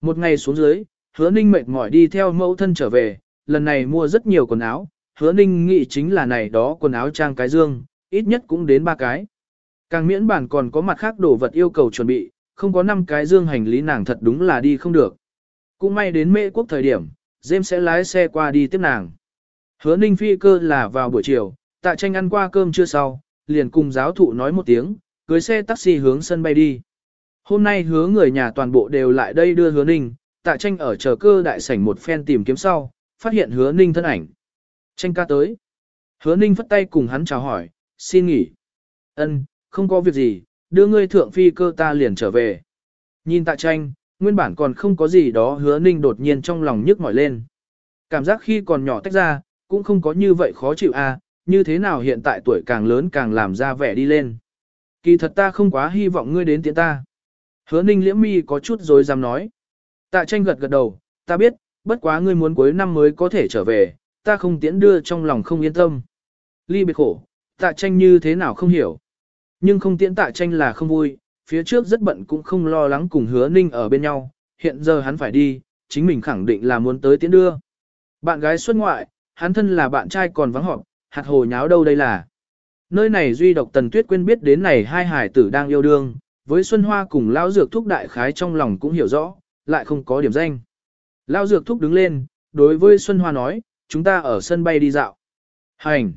Một ngày xuống dưới, hứa ninh mệt mỏi đi theo mẫu thân trở về, lần này mua rất nhiều quần áo, hứa ninh nghĩ chính là này đó quần áo trang cái dương, ít nhất cũng đến ba cái. Càng miễn bản còn có mặt khác đồ vật yêu cầu chuẩn bị, không có 5 cái dương hành lý nàng thật đúng là đi không được. Cũng may đến mễ quốc thời điểm, James sẽ lái xe qua đi tiếp nàng. Hứa ninh phi cơ là vào buổi chiều, tạ tranh ăn qua cơm chưa sau, liền cùng giáo thụ nói một tiếng, cưới xe taxi hướng sân bay đi. Hôm nay hứa người nhà toàn bộ đều lại đây đưa hứa ninh, tạ tranh ở chờ cơ đại sảnh một phen tìm kiếm sau, phát hiện hứa ninh thân ảnh. Tranh ca tới. Hứa ninh phất tay cùng hắn chào hỏi, xin nghỉ. Ân, không có việc gì, đưa ngươi thượng phi cơ ta liền trở về. Nhìn tạ tranh, nguyên bản còn không có gì đó hứa ninh đột nhiên trong lòng nhức mỏi lên. Cảm giác khi còn nhỏ tách ra, cũng không có như vậy khó chịu à, như thế nào hiện tại tuổi càng lớn càng làm ra vẻ đi lên. Kỳ thật ta không quá hy vọng ngươi đến tiễn ta. Hứa ninh liễm mi có chút rồi dám nói. Tạ tranh gật gật đầu, ta biết, bất quá ngươi muốn cuối năm mới có thể trở về, ta không tiễn đưa trong lòng không yên tâm. Ly biệt khổ, tạ tranh như thế nào không hiểu. Nhưng không tiễn tạ tranh là không vui, phía trước rất bận cũng không lo lắng cùng hứa ninh ở bên nhau, hiện giờ hắn phải đi, chính mình khẳng định là muốn tới tiễn đưa. Bạn gái xuất ngoại, hắn thân là bạn trai còn vắng họp, hạt hồ nháo đâu đây là. Nơi này duy độc tần tuyết quên biết đến này hai hải tử đang yêu đương, với Xuân Hoa cùng Lao Dược Thúc đại khái trong lòng cũng hiểu rõ, lại không có điểm danh. Lao Dược Thúc đứng lên, đối với Xuân Hoa nói, chúng ta ở sân bay đi dạo. Hành!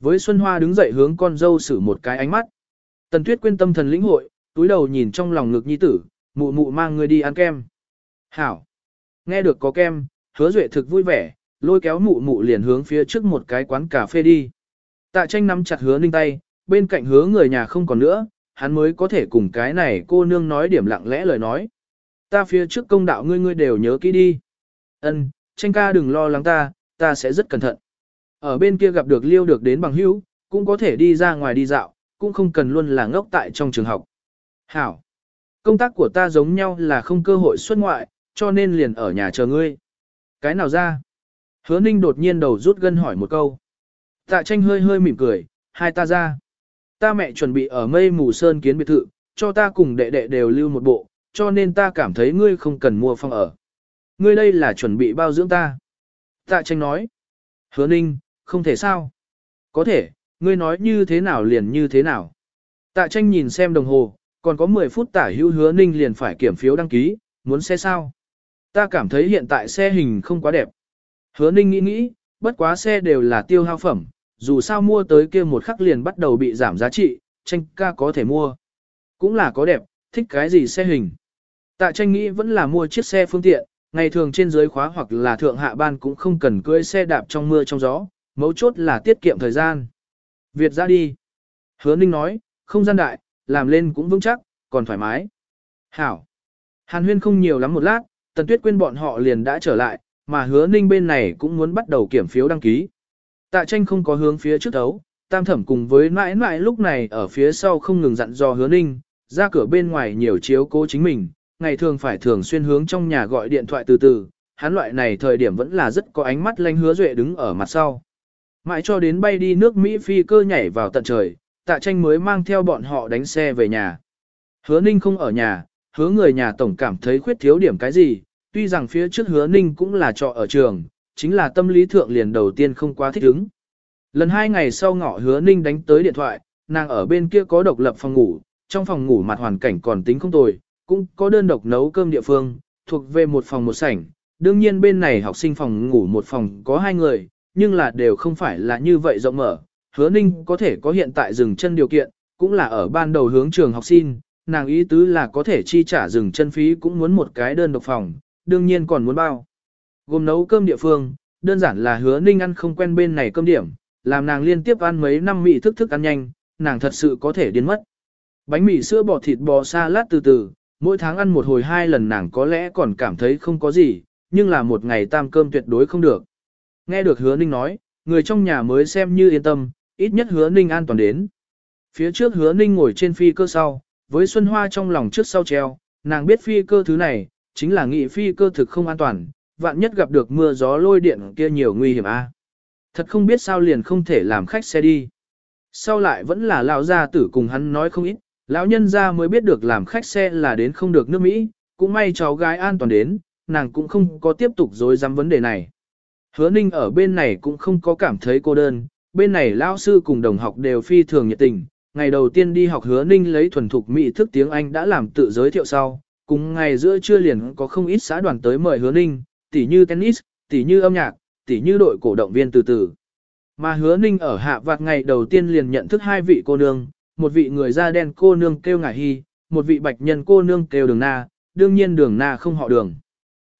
Với Xuân Hoa đứng dậy hướng con dâu xử một cái ánh mắt. Tần Tuyết quên tâm thần lĩnh hội, túi đầu nhìn trong lòng ngực nhi tử, mụ mụ mang người đi ăn kem. Hảo! Nghe được có kem, hứa duệ thực vui vẻ, lôi kéo mụ mụ liền hướng phía trước một cái quán cà phê đi. Tạ tranh nắm chặt hứa ninh tay, bên cạnh hứa người nhà không còn nữa, hắn mới có thể cùng cái này cô nương nói điểm lặng lẽ lời nói. Ta phía trước công đạo ngươi ngươi đều nhớ kỹ đi. Ân, tranh ca đừng lo lắng ta, ta sẽ rất cẩn thận. Ở bên kia gặp được liêu được đến bằng hữu, cũng có thể đi ra ngoài đi dạo, cũng không cần luôn là ngốc tại trong trường học. Hảo, công tác của ta giống nhau là không cơ hội xuất ngoại, cho nên liền ở nhà chờ ngươi. Cái nào ra? Hứa ninh đột nhiên đầu rút gân hỏi một câu. Tạ tranh hơi hơi mỉm cười, hai ta ra. Ta mẹ chuẩn bị ở mây mù sơn kiến biệt thự, cho ta cùng đệ đệ đều lưu một bộ, cho nên ta cảm thấy ngươi không cần mua phòng ở. Ngươi đây là chuẩn bị bao dưỡng ta. Tạ tranh nói. Hứa ninh, không thể sao. Có thể, ngươi nói như thế nào liền như thế nào. Tạ tranh nhìn xem đồng hồ, còn có 10 phút tả hữu hứa ninh liền phải kiểm phiếu đăng ký, muốn xe sao. Ta cảm thấy hiện tại xe hình không quá đẹp. Hứa ninh nghĩ nghĩ, bất quá xe đều là tiêu hao phẩm, dù sao mua tới kia một khắc liền bắt đầu bị giảm giá trị, tranh ca có thể mua. Cũng là có đẹp, thích cái gì xe hình. Tạ tranh nghĩ vẫn là mua chiếc xe phương tiện, ngày thường trên dưới khóa hoặc là thượng hạ ban cũng không cần cưỡi xe đạp trong mưa trong gió, mấu chốt là tiết kiệm thời gian. Việt ra đi. Hứa Ninh nói, không gian đại, làm lên cũng vững chắc, còn thoải mái. Hảo. Hàn huyên không nhiều lắm một lát, tần tuyết quên bọn họ liền đã trở lại, mà hứa Ninh bên này cũng muốn bắt đầu kiểm phiếu đăng ký. Tạ tranh không có hướng phía trước thấu, tam thẩm cùng với mãi mãi lúc này ở phía sau không ngừng dặn dò hứa ninh, ra cửa bên ngoài nhiều chiếu cố chính mình, ngày thường phải thường xuyên hướng trong nhà gọi điện thoại từ từ, hắn loại này thời điểm vẫn là rất có ánh mắt lanh hứa duệ đứng ở mặt sau. Mãi cho đến bay đi nước Mỹ phi cơ nhảy vào tận trời, tạ tranh mới mang theo bọn họ đánh xe về nhà. Hứa ninh không ở nhà, hứa người nhà tổng cảm thấy khuyết thiếu điểm cái gì, tuy rằng phía trước hứa ninh cũng là trọ ở trường, chính là tâm lý thượng liền đầu tiên không quá thích ứng. Lần hai ngày sau ngọ hứa ninh đánh tới điện thoại, nàng ở bên kia có độc lập phòng ngủ, trong phòng ngủ mặt hoàn cảnh còn tính không tồi, cũng có đơn độc nấu cơm địa phương, thuộc về một phòng một sảnh. Đương nhiên bên này học sinh phòng ngủ một phòng có hai người, nhưng là đều không phải là như vậy rộng mở. Hứa ninh có thể có hiện tại dừng chân điều kiện, cũng là ở ban đầu hướng trường học xin, nàng ý tứ là có thể chi trả dừng chân phí cũng muốn một cái đơn độc phòng, đương nhiên còn muốn bao. Gồm nấu cơm địa phương, đơn giản là hứa ninh ăn không quen bên này cơm điểm, làm nàng liên tiếp ăn mấy năm mì thức thức ăn nhanh, nàng thật sự có thể điên mất. Bánh mì sữa bò thịt bò salad từ từ, mỗi tháng ăn một hồi hai lần nàng có lẽ còn cảm thấy không có gì, nhưng là một ngày tam cơm tuyệt đối không được. Nghe được hứa ninh nói, người trong nhà mới xem như yên tâm, ít nhất hứa ninh an toàn đến. Phía trước hứa ninh ngồi trên phi cơ sau, với Xuân Hoa trong lòng trước sau treo, nàng biết phi cơ thứ này, chính là nghị phi cơ thực không an toàn, vạn nhất gặp được mưa gió lôi điện kia nhiều nguy hiểm a. Thật không biết sao liền không thể làm khách xe đi. Sau lại vẫn là lão gia tử cùng hắn nói không ít, lão nhân gia mới biết được làm khách xe là đến không được nước Mỹ, cũng may cháu gái an toàn đến, nàng cũng không có tiếp tục dối dám vấn đề này. Hứa ninh ở bên này cũng không có cảm thấy cô đơn, bên này lão sư cùng đồng học đều phi thường nhiệt tình, ngày đầu tiên đi học hứa ninh lấy thuần thục mỹ thức tiếng Anh đã làm tự giới thiệu sau, cùng ngày giữa trưa liền có không ít xã đoàn tới mời hứa ninh, tỉ như tennis, tỉ như âm nhạc, tỉ như đội cổ động viên từ từ. Mà hứa ninh ở hạ vạt ngày đầu tiên liền nhận thức hai vị cô nương, một vị người da đen cô nương kêu ngải hy, một vị bạch nhân cô nương kêu đường na, đương nhiên đường na không họ đường.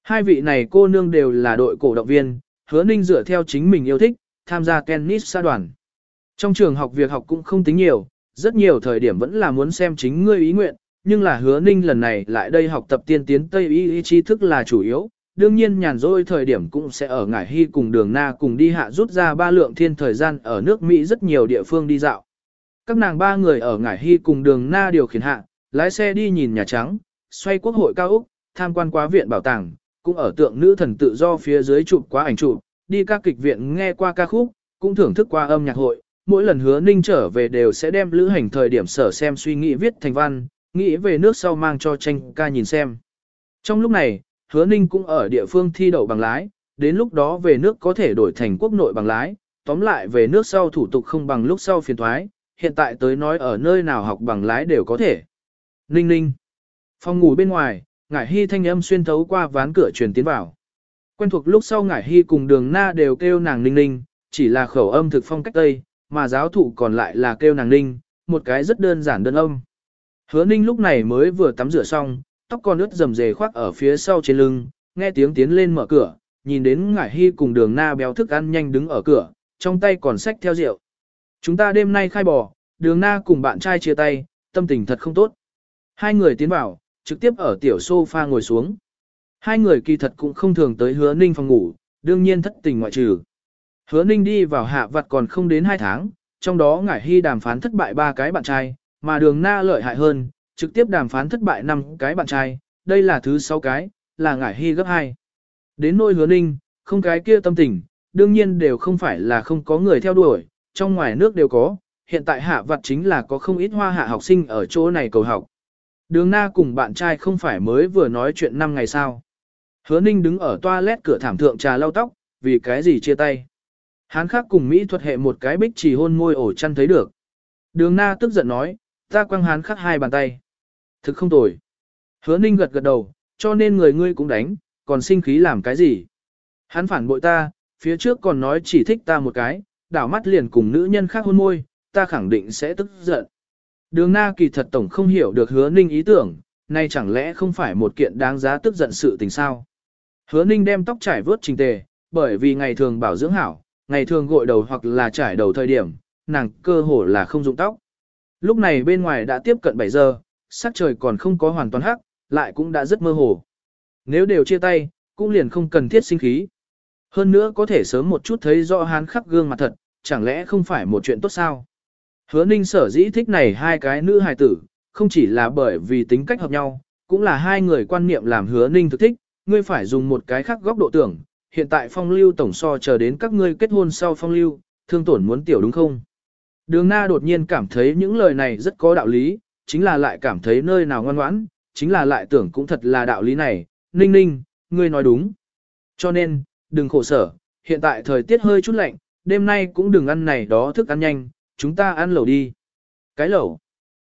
Hai vị này cô nương đều là đội cổ động viên, hứa ninh dựa theo chính mình yêu thích, tham gia tennis xa đoàn. Trong trường học việc học cũng không tính nhiều, rất nhiều thời điểm vẫn là muốn xem chính ngươi ý nguyện, nhưng là hứa ninh lần này lại đây học tập tiên tiến Tây y y tri thức là chủ yếu, đương nhiên nhàn rỗi thời điểm cũng sẽ ở ngải hy cùng đường na cùng đi hạ rút ra ba lượng thiên thời gian ở nước Mỹ rất nhiều địa phương đi dạo. Các nàng ba người ở ngải hy cùng đường na điều khiển hạ, lái xe đi nhìn Nhà Trắng, xoay quốc hội cao Úc, tham quan quá viện bảo tàng, cũng ở tượng nữ thần tự do phía dưới chụp quá ảnh chụp, đi các kịch viện nghe qua ca khúc, cũng thưởng thức qua âm nhạc hội. Mỗi lần hứa ninh trở về đều sẽ đem lữ hành thời điểm sở xem suy nghĩ viết thành văn, nghĩ về nước sau mang cho tranh ca nhìn xem. Trong lúc này, hứa ninh cũng ở địa phương thi đậu bằng lái, đến lúc đó về nước có thể đổi thành quốc nội bằng lái, tóm lại về nước sau thủ tục không bằng lúc sau phiền thoái, hiện tại tới nói ở nơi nào học bằng lái đều có thể. Ninh ninh. Phòng ngủ bên ngoài, ngải hy thanh âm xuyên thấu qua ván cửa truyền tiến vào. Quen thuộc lúc sau ngải hy cùng đường na đều kêu nàng ninh ninh, chỉ là khẩu âm thực phong cách tây, mà giáo thụ còn lại là kêu nàng ninh, một cái rất đơn giản đơn âm. Hứa ninh lúc này mới vừa tắm rửa xong, tóc còn ướt rầm rề khoác ở phía sau trên lưng, nghe tiếng tiến lên mở cửa, nhìn đến ngải hy cùng đường na béo thức ăn nhanh đứng ở cửa, trong tay còn xách theo rượu. Chúng ta đêm nay khai bò, đường na cùng bạn trai chia tay, tâm tình thật không tốt. Hai người tiến vào, trực tiếp ở tiểu sofa ngồi xuống. Hai người kỳ thật cũng không thường tới hứa ninh phòng ngủ, đương nhiên thất tình ngoại trừ. Hứa ninh đi vào hạ vặt còn không đến hai tháng, trong đó ngải hy đàm phán thất bại ba cái bạn trai, mà đường na lợi hại hơn, trực tiếp đàm phán thất bại năm cái bạn trai, đây là thứ sáu cái, là ngải hy gấp hai. Đến nôi hứa ninh, không cái kia tâm tình, đương nhiên đều không phải là không có người theo đuổi, trong ngoài nước đều có, hiện tại hạ vặt chính là có không ít hoa hạ học sinh ở chỗ này cầu học. Đường na cùng bạn trai không phải mới vừa nói chuyện năm ngày sao. Hứa ninh đứng ở toilet cửa thảm thượng trà lau tóc, vì cái gì chia tay. Hán khác cùng Mỹ thuật hệ một cái bích chỉ hôn môi ổ chăn thấy được. Đường na tức giận nói, ta quăng hán khắc hai bàn tay. Thực không tồi. Hứa ninh gật gật đầu, cho nên người ngươi cũng đánh, còn sinh khí làm cái gì. Hắn phản bội ta, phía trước còn nói chỉ thích ta một cái, đảo mắt liền cùng nữ nhân khác hôn môi, ta khẳng định sẽ tức giận. Đường na kỳ thật tổng không hiểu được hứa ninh ý tưởng, nay chẳng lẽ không phải một kiện đáng giá tức giận sự tình sao. Hứa ninh đem tóc trải vớt trình tề, bởi vì ngày thường bảo dưỡng hảo, ngày thường gội đầu hoặc là trải đầu thời điểm, nàng cơ hồ là không dụng tóc. Lúc này bên ngoài đã tiếp cận 7 giờ, sắc trời còn không có hoàn toàn hắc, lại cũng đã rất mơ hồ. Nếu đều chia tay, cũng liền không cần thiết sinh khí. Hơn nữa có thể sớm một chút thấy rõ hán khắc gương mặt thật, chẳng lẽ không phải một chuyện tốt sao? Hứa ninh sở dĩ thích này hai cái nữ hài tử, không chỉ là bởi vì tính cách hợp nhau, cũng là hai người quan niệm làm hứa ninh thực thích, ngươi phải dùng một cái khác góc độ tưởng, hiện tại phong lưu tổng so chờ đến các ngươi kết hôn sau phong lưu, thương tổn muốn tiểu đúng không? Đường na đột nhiên cảm thấy những lời này rất có đạo lý, chính là lại cảm thấy nơi nào ngoan ngoãn, chính là lại tưởng cũng thật là đạo lý này, ninh ninh, ngươi nói đúng. Cho nên, đừng khổ sở, hiện tại thời tiết hơi chút lạnh, đêm nay cũng đừng ăn này đó thức ăn nhanh, chúng ta ăn lẩu đi. Cái lẩu.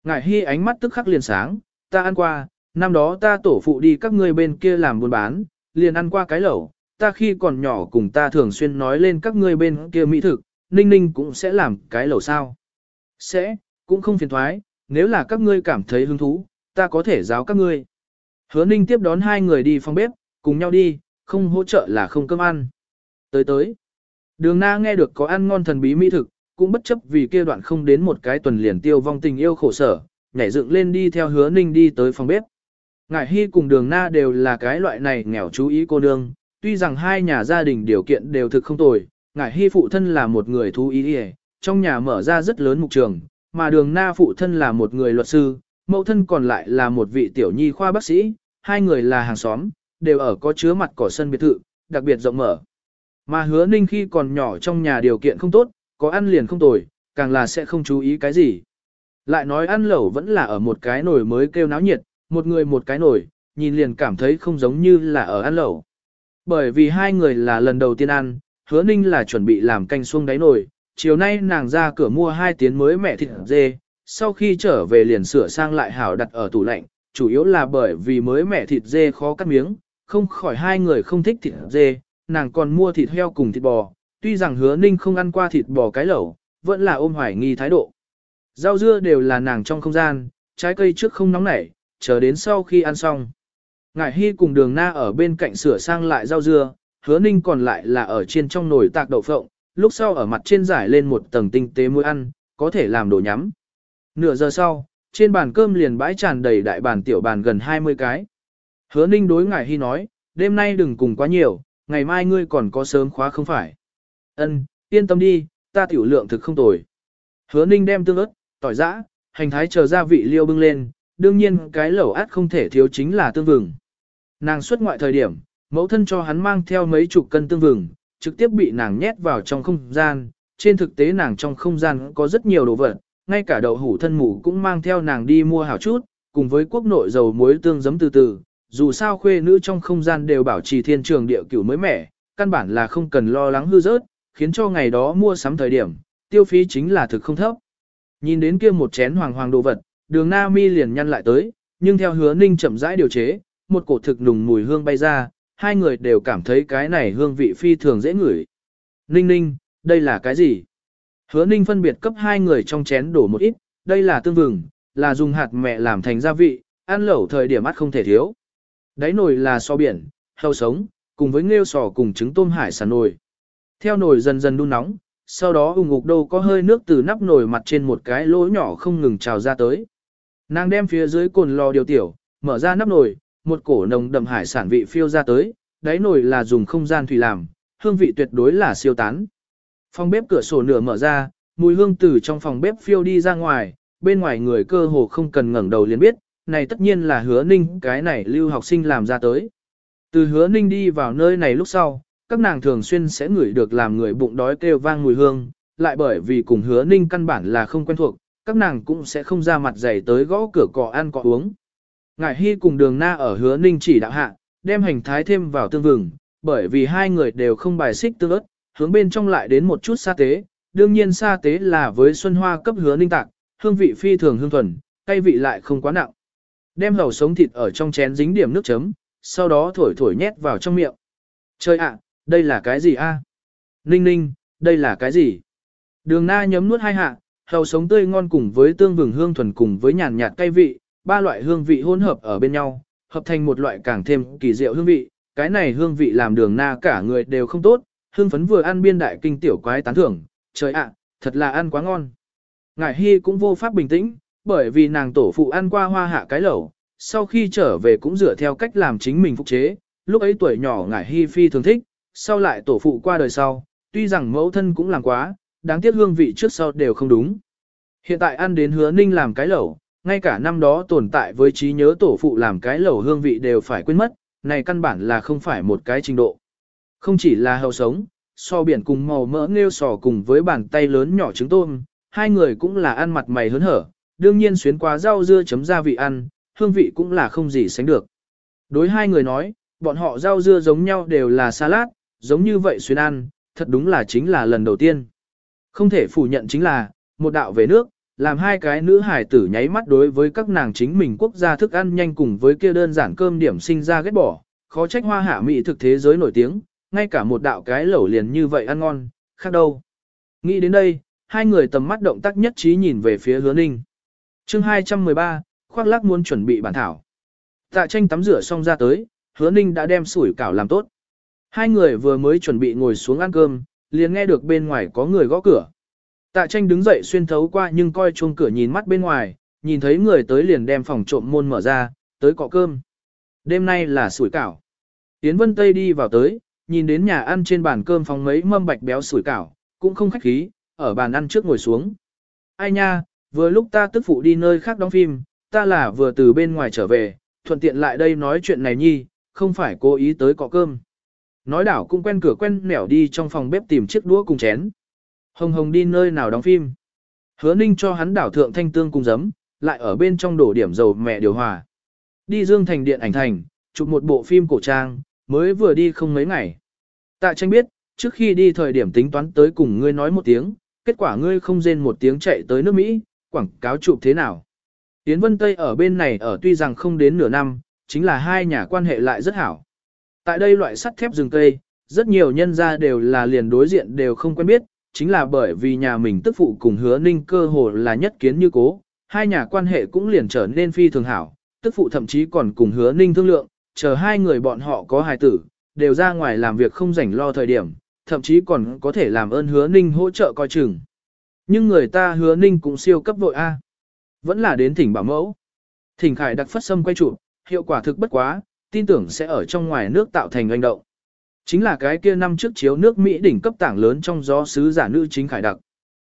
Ngải hy ánh mắt tức khắc liền sáng, ta ăn qua, năm đó ta tổ phụ đi các ngươi bên kia làm buôn bán, liền ăn qua cái lẩu, ta khi còn nhỏ cùng ta thường xuyên nói lên các ngươi bên kia mỹ thực, ninh ninh cũng sẽ làm cái lẩu sao. Sẽ, cũng không phiền thoái, nếu là các ngươi cảm thấy hứng thú, ta có thể giáo các ngươi. Hứa ninh tiếp đón hai người đi phòng bếp, cùng nhau đi, không hỗ trợ là không cơm ăn. Tới tới, đường na nghe được có ăn ngon thần bí mỹ thực, cũng bất chấp vì kia đoạn không đến một cái tuần liền tiêu vong tình yêu khổ sở, nhảy dựng lên đi theo hứa ninh đi tới phòng bếp. Ngải Hy cùng đường na đều là cái loại này nghèo chú ý cô nương, tuy rằng hai nhà gia đình điều kiện đều thực không tồi, Ngải Hy phụ thân là một người thú ý đi trong nhà mở ra rất lớn mục trường, mà đường na phụ thân là một người luật sư, mẫu thân còn lại là một vị tiểu nhi khoa bác sĩ, hai người là hàng xóm, đều ở có chứa mặt cỏ sân biệt thự, đặc biệt rộng mở. Mà hứa ninh khi còn nhỏ trong nhà điều kiện không tốt, có ăn liền không tồi, càng là sẽ không chú ý cái gì. Lại nói ăn lẩu vẫn là ở một cái nồi mới kêu náo nhiệt, một người một cái nồi, nhìn liền cảm thấy không giống như là ở ăn lẩu. Bởi vì hai người là lần đầu tiên ăn, hứa ninh là chuẩn bị làm canh xuông đáy nồi, chiều nay nàng ra cửa mua hai tiếng mới mẹ thịt dê, sau khi trở về liền sửa sang lại hảo đặt ở tủ lạnh, chủ yếu là bởi vì mới mẹ thịt dê khó cắt miếng, không khỏi hai người không thích thịt dê, nàng còn mua thịt heo cùng thịt bò, tuy rằng hứa ninh không ăn qua thịt bò cái lẩu, vẫn là ôm hoài nghi thái độ. Rau dưa đều là nàng trong không gian, trái cây trước không nóng nảy, chờ đến sau khi ăn xong. Ngải Hy cùng đường na ở bên cạnh sửa sang lại rau dưa, hứa ninh còn lại là ở trên trong nồi tạc đậu phộng, lúc sau ở mặt trên giải lên một tầng tinh tế muối ăn, có thể làm đồ nhắm. Nửa giờ sau, trên bàn cơm liền bãi tràn đầy đại bàn tiểu bàn gần 20 cái. Hứa ninh đối Ngải Hy nói, đêm nay đừng cùng quá nhiều, ngày mai ngươi còn có sớm khóa không phải. Ân, yên tâm đi, ta tiểu lượng thực không tồi. Hứa ninh đem tương ớt, tỏi giã, hành thái chờ gia vị liêu bưng lên, đương nhiên cái lẩu át không thể thiếu chính là tương vừng. Nàng xuất ngoại thời điểm, mẫu thân cho hắn mang theo mấy chục cân tương vừng, trực tiếp bị nàng nhét vào trong không gian, trên thực tế nàng trong không gian có rất nhiều đồ vật, ngay cả đậu hủ thân mù cũng mang theo nàng đi mua hảo chút, cùng với quốc nội dầu muối tương giấm từ từ, dù sao khuê nữ trong không gian đều bảo trì thiên trường địa cửu mới mẻ, căn bản là không cần lo lắng hư rớt, khiến cho ngày đó mua sắm thời điểm, tiêu phí chính là thực không thấp. Nhìn đến kia một chén hoàng hoàng đồ vật, đường na mi liền nhăn lại tới, nhưng theo hứa ninh chậm rãi điều chế, một cổ thực nùng mùi hương bay ra, hai người đều cảm thấy cái này hương vị phi thường dễ ngửi. Ninh ninh, đây là cái gì? Hứa ninh phân biệt cấp hai người trong chén đổ một ít, đây là tương vừng, là dùng hạt mẹ làm thành gia vị, ăn lẩu thời điểm mắt không thể thiếu. Đáy nồi là so biển, heo sống, cùng với nghêu sò cùng trứng tôm hải sản nồi. Theo nồi dần dần đun nóng, sau đó ủng ngục đâu có hơi nước từ nắp nồi mặt trên một cái lỗ nhỏ không ngừng trào ra tới. Nàng đem phía dưới cồn lò điều tiểu, mở ra nắp nồi, một cổ nồng đậm hải sản vị phiêu ra tới, đáy nồi là dùng không gian thủy làm, hương vị tuyệt đối là siêu tán. Phòng bếp cửa sổ nửa mở ra, mùi hương từ trong phòng bếp phiêu đi ra ngoài, bên ngoài người cơ hồ không cần ngẩng đầu liền biết, này tất nhiên là hứa ninh cái này lưu học sinh làm ra tới. Từ hứa ninh đi vào nơi này lúc sau, các nàng thường xuyên sẽ ngửi được làm người bụng đói kêu vang mùi hương, lại bởi vì cùng hứa ninh căn bản là không quen thuộc, các nàng cũng sẽ không ra mặt dày tới gõ cửa cọ ăn cọ uống. Ngải Hy cùng đường na ở hứa ninh chỉ đạo hạ, đem hành thái thêm vào tương vừng, bởi vì hai người đều không bài xích tương ớt, hướng bên trong lại đến một chút sa tế, đương nhiên sa tế là với xuân hoa cấp hứa ninh tạc, hương vị phi thường hương thuần, cay vị lại không quá nặng. Đem hầu sống thịt ở trong chén dính điểm nước chấm, sau đó thổi thổi nhét vào trong miệng. Trời ạ, đây là cái gì a? Ninh ninh, đây là cái gì? Đường na nhấm nuốt hai hạ, hầu sống tươi ngon cùng với tương vừng hương thuần cùng với nhàn nhạt cay vị, ba loại hương vị hỗn hợp ở bên nhau, hợp thành một loại càng thêm kỳ diệu hương vị. Cái này hương vị làm đường na cả người đều không tốt, hương phấn vừa ăn biên đại kinh tiểu quái tán thưởng, trời ạ, thật là ăn quá ngon. Ngải Hy cũng vô pháp bình tĩnh, bởi vì nàng tổ phụ ăn qua hoa hạ cái lẩu, sau khi trở về cũng dựa theo cách làm chính mình phục chế, lúc ấy tuổi nhỏ Ngải Hy phi thường thích, sau lại tổ phụ qua đời sau, tuy rằng mẫu thân cũng làm quá, đáng tiếc hương vị trước sau đều không đúng. Hiện tại ăn đến hứa ninh làm cái lẩu, ngay cả năm đó tồn tại với trí nhớ tổ phụ làm cái lẩu hương vị đều phải quên mất, này căn bản là không phải một cái trình độ. Không chỉ là hậu sống, so biển cùng màu mỡ nghêu sò cùng với bàn tay lớn nhỏ trứng tôm, hai người cũng là ăn mặt mày hớn hở, đương nhiên xuyến qua rau dưa chấm gia vị ăn, hương vị cũng là không gì sánh được. Đối hai người nói, bọn họ rau dưa giống nhau đều là salad, giống như vậy xuyên ăn, thật đúng là chính là lần đầu tiên. Không thể phủ nhận chính là, một đạo về nước, làm hai cái nữ hải tử nháy mắt đối với các nàng chính mình quốc gia thức ăn nhanh cùng với kia đơn giản cơm điểm sinh ra ghét bỏ, khó trách hoa hạ mỹ thực thế giới nổi tiếng, ngay cả một đạo cái lẩu liền như vậy ăn ngon, khác đâu. Nghĩ đến đây, hai người tầm mắt động tác nhất trí nhìn về phía hứa ninh. chương 213, khoác lác muốn chuẩn bị bản thảo. Tạ tranh tắm rửa xong ra tới, hứa ninh đã đem sủi cảo làm tốt. Hai người vừa mới chuẩn bị ngồi xuống ăn cơm, liền nghe được bên ngoài có người gõ cửa. Tạ tranh đứng dậy xuyên thấu qua nhưng coi chuông cửa nhìn mắt bên ngoài, nhìn thấy người tới liền đem phòng trộm môn mở ra, tới cọ cơm. Đêm nay là sủi cảo. Tiến Vân Tây đi vào tới, nhìn đến nhà ăn trên bàn cơm phòng mấy mâm bạch béo sủi cảo, cũng không khách khí, ở bàn ăn trước ngồi xuống. Ai nha, vừa lúc ta tức phụ đi nơi khác đóng phim, ta là vừa từ bên ngoài trở về, thuận tiện lại đây nói chuyện này nhi, không phải cố ý tới cọ cơm. Nói đảo cũng quen cửa quen nẻo đi trong phòng bếp tìm chiếc đũa cùng chén. Hồng Hồng đi nơi nào đóng phim. Hứa Ninh cho hắn đảo thượng thanh tương cùng giấm, lại ở bên trong đổ điểm dầu mẹ điều hòa. Đi Dương Thành Điện ảnh thành, chụp một bộ phim cổ trang, mới vừa đi không mấy ngày. Tạ tranh biết, trước khi đi thời điểm tính toán tới cùng ngươi nói một tiếng, kết quả ngươi không rên một tiếng chạy tới nước Mỹ, quảng cáo chụp thế nào. Tiến Vân Tây ở bên này ở tuy rằng không đến nửa năm, chính là hai nhà quan hệ lại rất hảo. Tại đây loại sắt thép rừng cây, rất nhiều nhân gia đều là liền đối diện đều không quen biết, chính là bởi vì nhà mình tức phụ cùng hứa ninh cơ hồ là nhất kiến như cố, hai nhà quan hệ cũng liền trở nên phi thường hảo, tức phụ thậm chí còn cùng hứa ninh thương lượng, chờ hai người bọn họ có hài tử, đều ra ngoài làm việc không rảnh lo thời điểm, thậm chí còn có thể làm ơn hứa ninh hỗ trợ coi chừng. Nhưng người ta hứa ninh cũng siêu cấp vội A. Vẫn là đến thỉnh bảo mẫu. Thỉnh khải đặc phất sâm quay trụ, hiệu quả thực bất quá, tin tưởng sẽ ở trong ngoài nước tạo thành hành động. Chính là cái kia năm trước chiếu nước Mỹ đỉnh cấp tảng lớn trong gió sứ giả nữ chính khải đặc.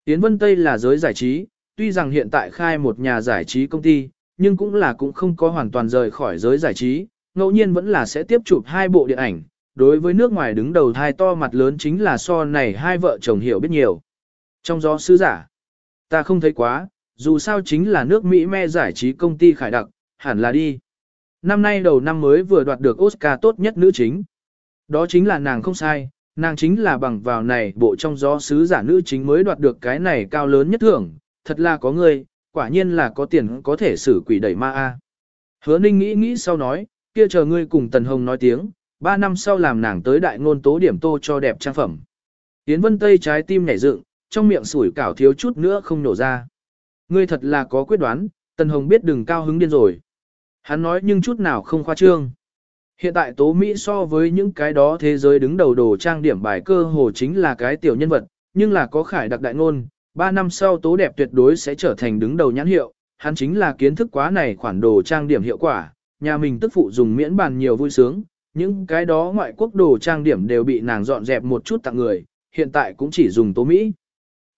Tiến Vân Tây là giới giải trí, tuy rằng hiện tại khai một nhà giải trí công ty, nhưng cũng là cũng không có hoàn toàn rời khỏi giới giải trí, ngẫu nhiên vẫn là sẽ tiếp chụp hai bộ điện ảnh. Đối với nước ngoài đứng đầu thai to mặt lớn chính là so này hai vợ chồng hiểu biết nhiều. Trong gió sứ giả, ta không thấy quá, dù sao chính là nước Mỹ me giải trí công ty khải đặc, hẳn là đi. Năm nay đầu năm mới vừa đoạt được Oscar tốt nhất nữ chính. Đó chính là nàng không sai, nàng chính là bằng vào này bộ trong gió sứ giả nữ chính mới đoạt được cái này cao lớn nhất thưởng, thật là có người, quả nhiên là có tiền có thể xử quỷ đẩy ma a. Hứa Ninh nghĩ nghĩ sau nói, kia chờ ngươi cùng Tần Hồng nói tiếng, ba năm sau làm nàng tới đại ngôn tố điểm tô cho đẹp trang phẩm. Tiến Vân Tây trái tim nhảy dựng, trong miệng sủi cảo thiếu chút nữa không nổ ra. Ngươi thật là có quyết đoán, Tần Hồng biết đừng cao hứng điên rồi. Hắn nói nhưng chút nào không khoa trương. Hiện tại tố Mỹ so với những cái đó thế giới đứng đầu đồ trang điểm bài cơ hồ chính là cái tiểu nhân vật, nhưng là có khải đặc đại ngôn, 3 năm sau tố đẹp tuyệt đối sẽ trở thành đứng đầu nhãn hiệu, hắn chính là kiến thức quá này khoản đồ trang điểm hiệu quả, nhà mình tức phụ dùng miễn bàn nhiều vui sướng, những cái đó ngoại quốc đồ trang điểm đều bị nàng dọn dẹp một chút tặng người, hiện tại cũng chỉ dùng tố Mỹ.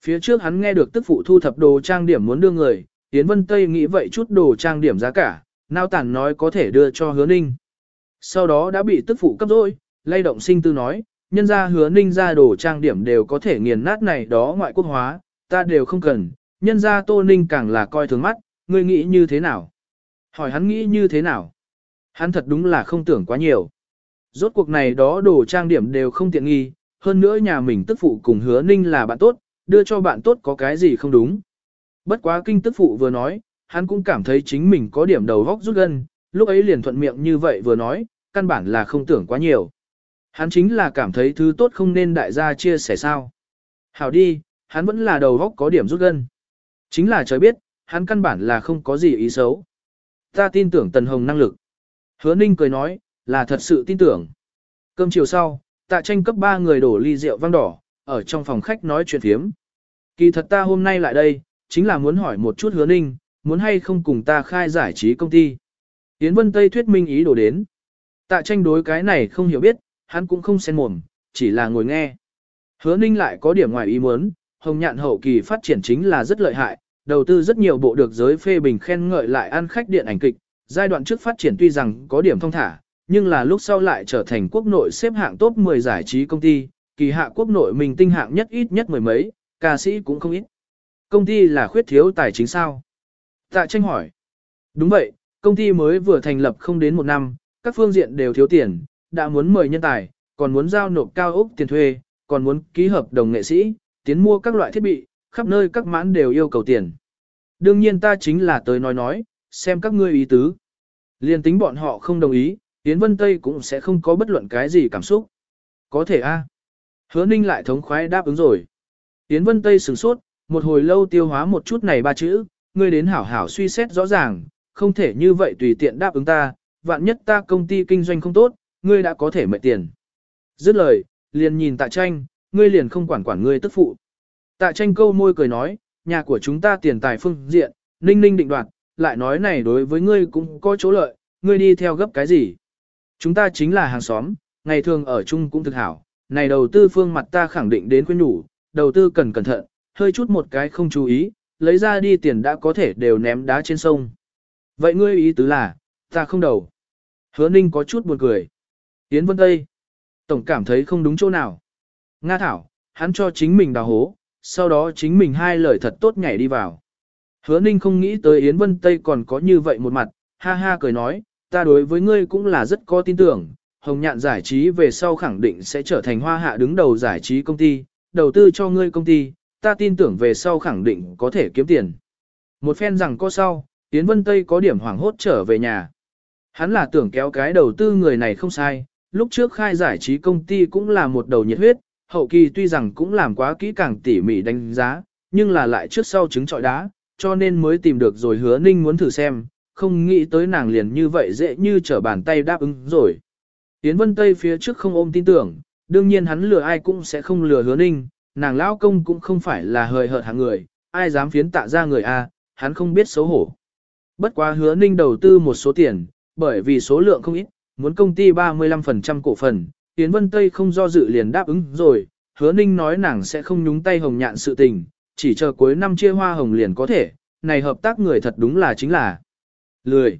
Phía trước hắn nghe được tức phụ thu thập đồ trang điểm muốn đưa người, Tiến Vân Tây nghĩ vậy chút đồ trang điểm giá cả, nao tản nói có thể đưa cho hứa ninh. Sau đó đã bị tức phụ cấp rồi, lay động sinh tư nói, nhân ra hứa ninh ra đồ trang điểm đều có thể nghiền nát này đó ngoại quốc hóa, ta đều không cần, nhân ra tô ninh càng là coi thường mắt, ngươi nghĩ như thế nào? Hỏi hắn nghĩ như thế nào? Hắn thật đúng là không tưởng quá nhiều. Rốt cuộc này đó đồ trang điểm đều không tiện nghi, hơn nữa nhà mình tức phụ cùng hứa ninh là bạn tốt, đưa cho bạn tốt có cái gì không đúng. Bất quá kinh tức phụ vừa nói, hắn cũng cảm thấy chính mình có điểm đầu góc rút gân, lúc ấy liền thuận miệng như vậy vừa nói, căn bản là không tưởng quá nhiều. Hắn chính là cảm thấy thứ tốt không nên đại gia chia sẻ sao. Hảo đi, hắn vẫn là đầu góc có điểm rút gân. Chính là trời biết, hắn căn bản là không có gì ý xấu. Ta tin tưởng Tần Hồng năng lực. Hứa Ninh cười nói, là thật sự tin tưởng. Cơm chiều sau, tạ tranh cấp 3 người đổ ly rượu vang đỏ, ở trong phòng khách nói chuyện thiếm. Kỳ thật ta hôm nay lại đây, chính là muốn hỏi một chút hứa ninh, muốn hay không cùng ta khai giải trí công ty. Yến Vân Tây thuyết minh ý đồ đến. Tạ tranh đối cái này không hiểu biết, hắn cũng không xen mồm, chỉ là ngồi nghe. Hứa ninh lại có điểm ngoài ý muốn, hồng nhạn hậu kỳ phát triển chính là rất lợi hại, đầu tư rất nhiều bộ được giới phê bình khen ngợi lại ăn khách điện ảnh kịch, giai đoạn trước phát triển tuy rằng có điểm thông thả, nhưng là lúc sau lại trở thành quốc nội xếp hạng top 10 giải trí công ty, kỳ hạ quốc nội mình tinh hạng nhất ít nhất mười mấy, ca sĩ cũng không ít. Công ty là khuyết thiếu tài chính sao? Tạ tranh hỏi. Đúng vậy, công ty mới vừa thành lập không đến một năm, các phương diện đều thiếu tiền, đã muốn mời nhân tài, còn muốn giao nộp cao ốc tiền thuê, còn muốn ký hợp đồng nghệ sĩ, tiến mua các loại thiết bị, khắp nơi các mãn đều yêu cầu tiền. Đương nhiên ta chính là tới nói nói, xem các ngươi ý tứ. Liên tính bọn họ không đồng ý, Yến Vân Tây cũng sẽ không có bất luận cái gì cảm xúc. Có thể a. Hứa Ninh lại thống khoái đáp ứng rồi. Yến Vân Tây sửng sốt, một hồi lâu tiêu hóa một chút này ba chữ, ngươi đến hảo hảo suy xét rõ ràng, không thể như vậy tùy tiện đáp ứng ta, vạn nhất ta công ty kinh doanh không tốt, ngươi đã có thể mệt tiền. Dứt lời, liền nhìn tạ tranh, ngươi liền không quản quản ngươi tức phụ. Tạ tranh câu môi cười nói, nhà của chúng ta tiền tài phương diện, ninh ninh định đoạt, lại nói này đối với ngươi cũng có chỗ lợi, ngươi đi theo gấp cái gì. Chúng ta chính là hàng xóm, ngày thường ở chung cũng thực hảo, này đầu tư phương mặt ta khẳng định đến khuyên nhủ, đầu tư cần cẩn thận, hơi chút một cái không chú ý, lấy ra đi tiền đã có thể đều ném đá trên sông. Vậy ngươi ý tứ là, ta không đầu. Hứa Ninh có chút buồn cười. Yến Vân Tây. Tổng cảm thấy không đúng chỗ nào. Nga Thảo, hắn cho chính mình đào hố, sau đó chính mình hai lời thật tốt nhảy đi vào. Hứa Ninh không nghĩ tới Yến Vân Tây còn có như vậy một mặt, ha ha cười nói, ta đối với ngươi cũng là rất có tin tưởng, Hồng Nhạn giải trí về sau khẳng định sẽ trở thành hoa hạ đứng đầu giải trí công ty, đầu tư cho ngươi công ty, ta tin tưởng về sau khẳng định có thể kiếm tiền. Một phen rằng có sau, Tiến Vân Tây có điểm hoảng hốt trở về nhà. Hắn là tưởng kéo cái đầu tư người này không sai, lúc trước khai giải trí công ty cũng là một đầu nhiệt huyết, hậu kỳ tuy rằng cũng làm quá kỹ càng tỉ mỉ đánh giá, nhưng là lại trước sau trứng trọi đá, cho nên mới tìm được rồi hứa ninh muốn thử xem, không nghĩ tới nàng liền như vậy dễ như trở bàn tay đáp ứng rồi. Tiến Vân Tây phía trước không ôm tin tưởng, đương nhiên hắn lừa ai cũng sẽ không lừa hứa ninh, nàng lão công cũng không phải là hời hợt hạng người, ai dám phiến tạ ra người A, hắn không biết xấu hổ. Bất quá hứa ninh đầu tư một số tiền, bởi vì số lượng không ít, muốn công ty 35% cổ phần, Yến Vân Tây không do dự liền đáp ứng rồi, hứa ninh nói nàng sẽ không nhúng tay hồng nhạn sự tình, chỉ chờ cuối năm chia hoa hồng liền có thể, này hợp tác người thật đúng là chính là lười.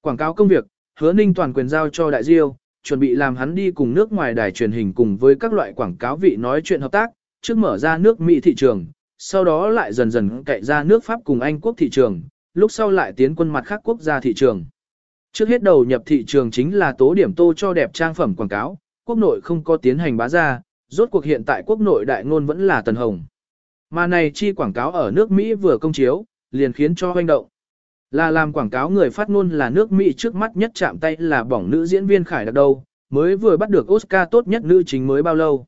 Quảng cáo công việc, hứa ninh toàn quyền giao cho đại diêu, chuẩn bị làm hắn đi cùng nước ngoài đài truyền hình cùng với các loại quảng cáo vị nói chuyện hợp tác, trước mở ra nước Mỹ thị trường, sau đó lại dần dần cậy ra nước Pháp cùng Anh quốc thị trường, lúc sau lại tiến quân mặt khác quốc gia thị trường. Trước hết đầu nhập thị trường chính là tố điểm tô cho đẹp trang phẩm quảng cáo, quốc nội không có tiến hành bá ra, rốt cuộc hiện tại quốc nội đại ngôn vẫn là tần hồng. Mà này chi quảng cáo ở nước Mỹ vừa công chiếu, liền khiến cho hoành động. Là làm quảng cáo người phát ngôn là nước Mỹ trước mắt nhất chạm tay là bỏng nữ diễn viên Khải Đặc đâu, mới vừa bắt được Oscar tốt nhất nữ chính mới bao lâu.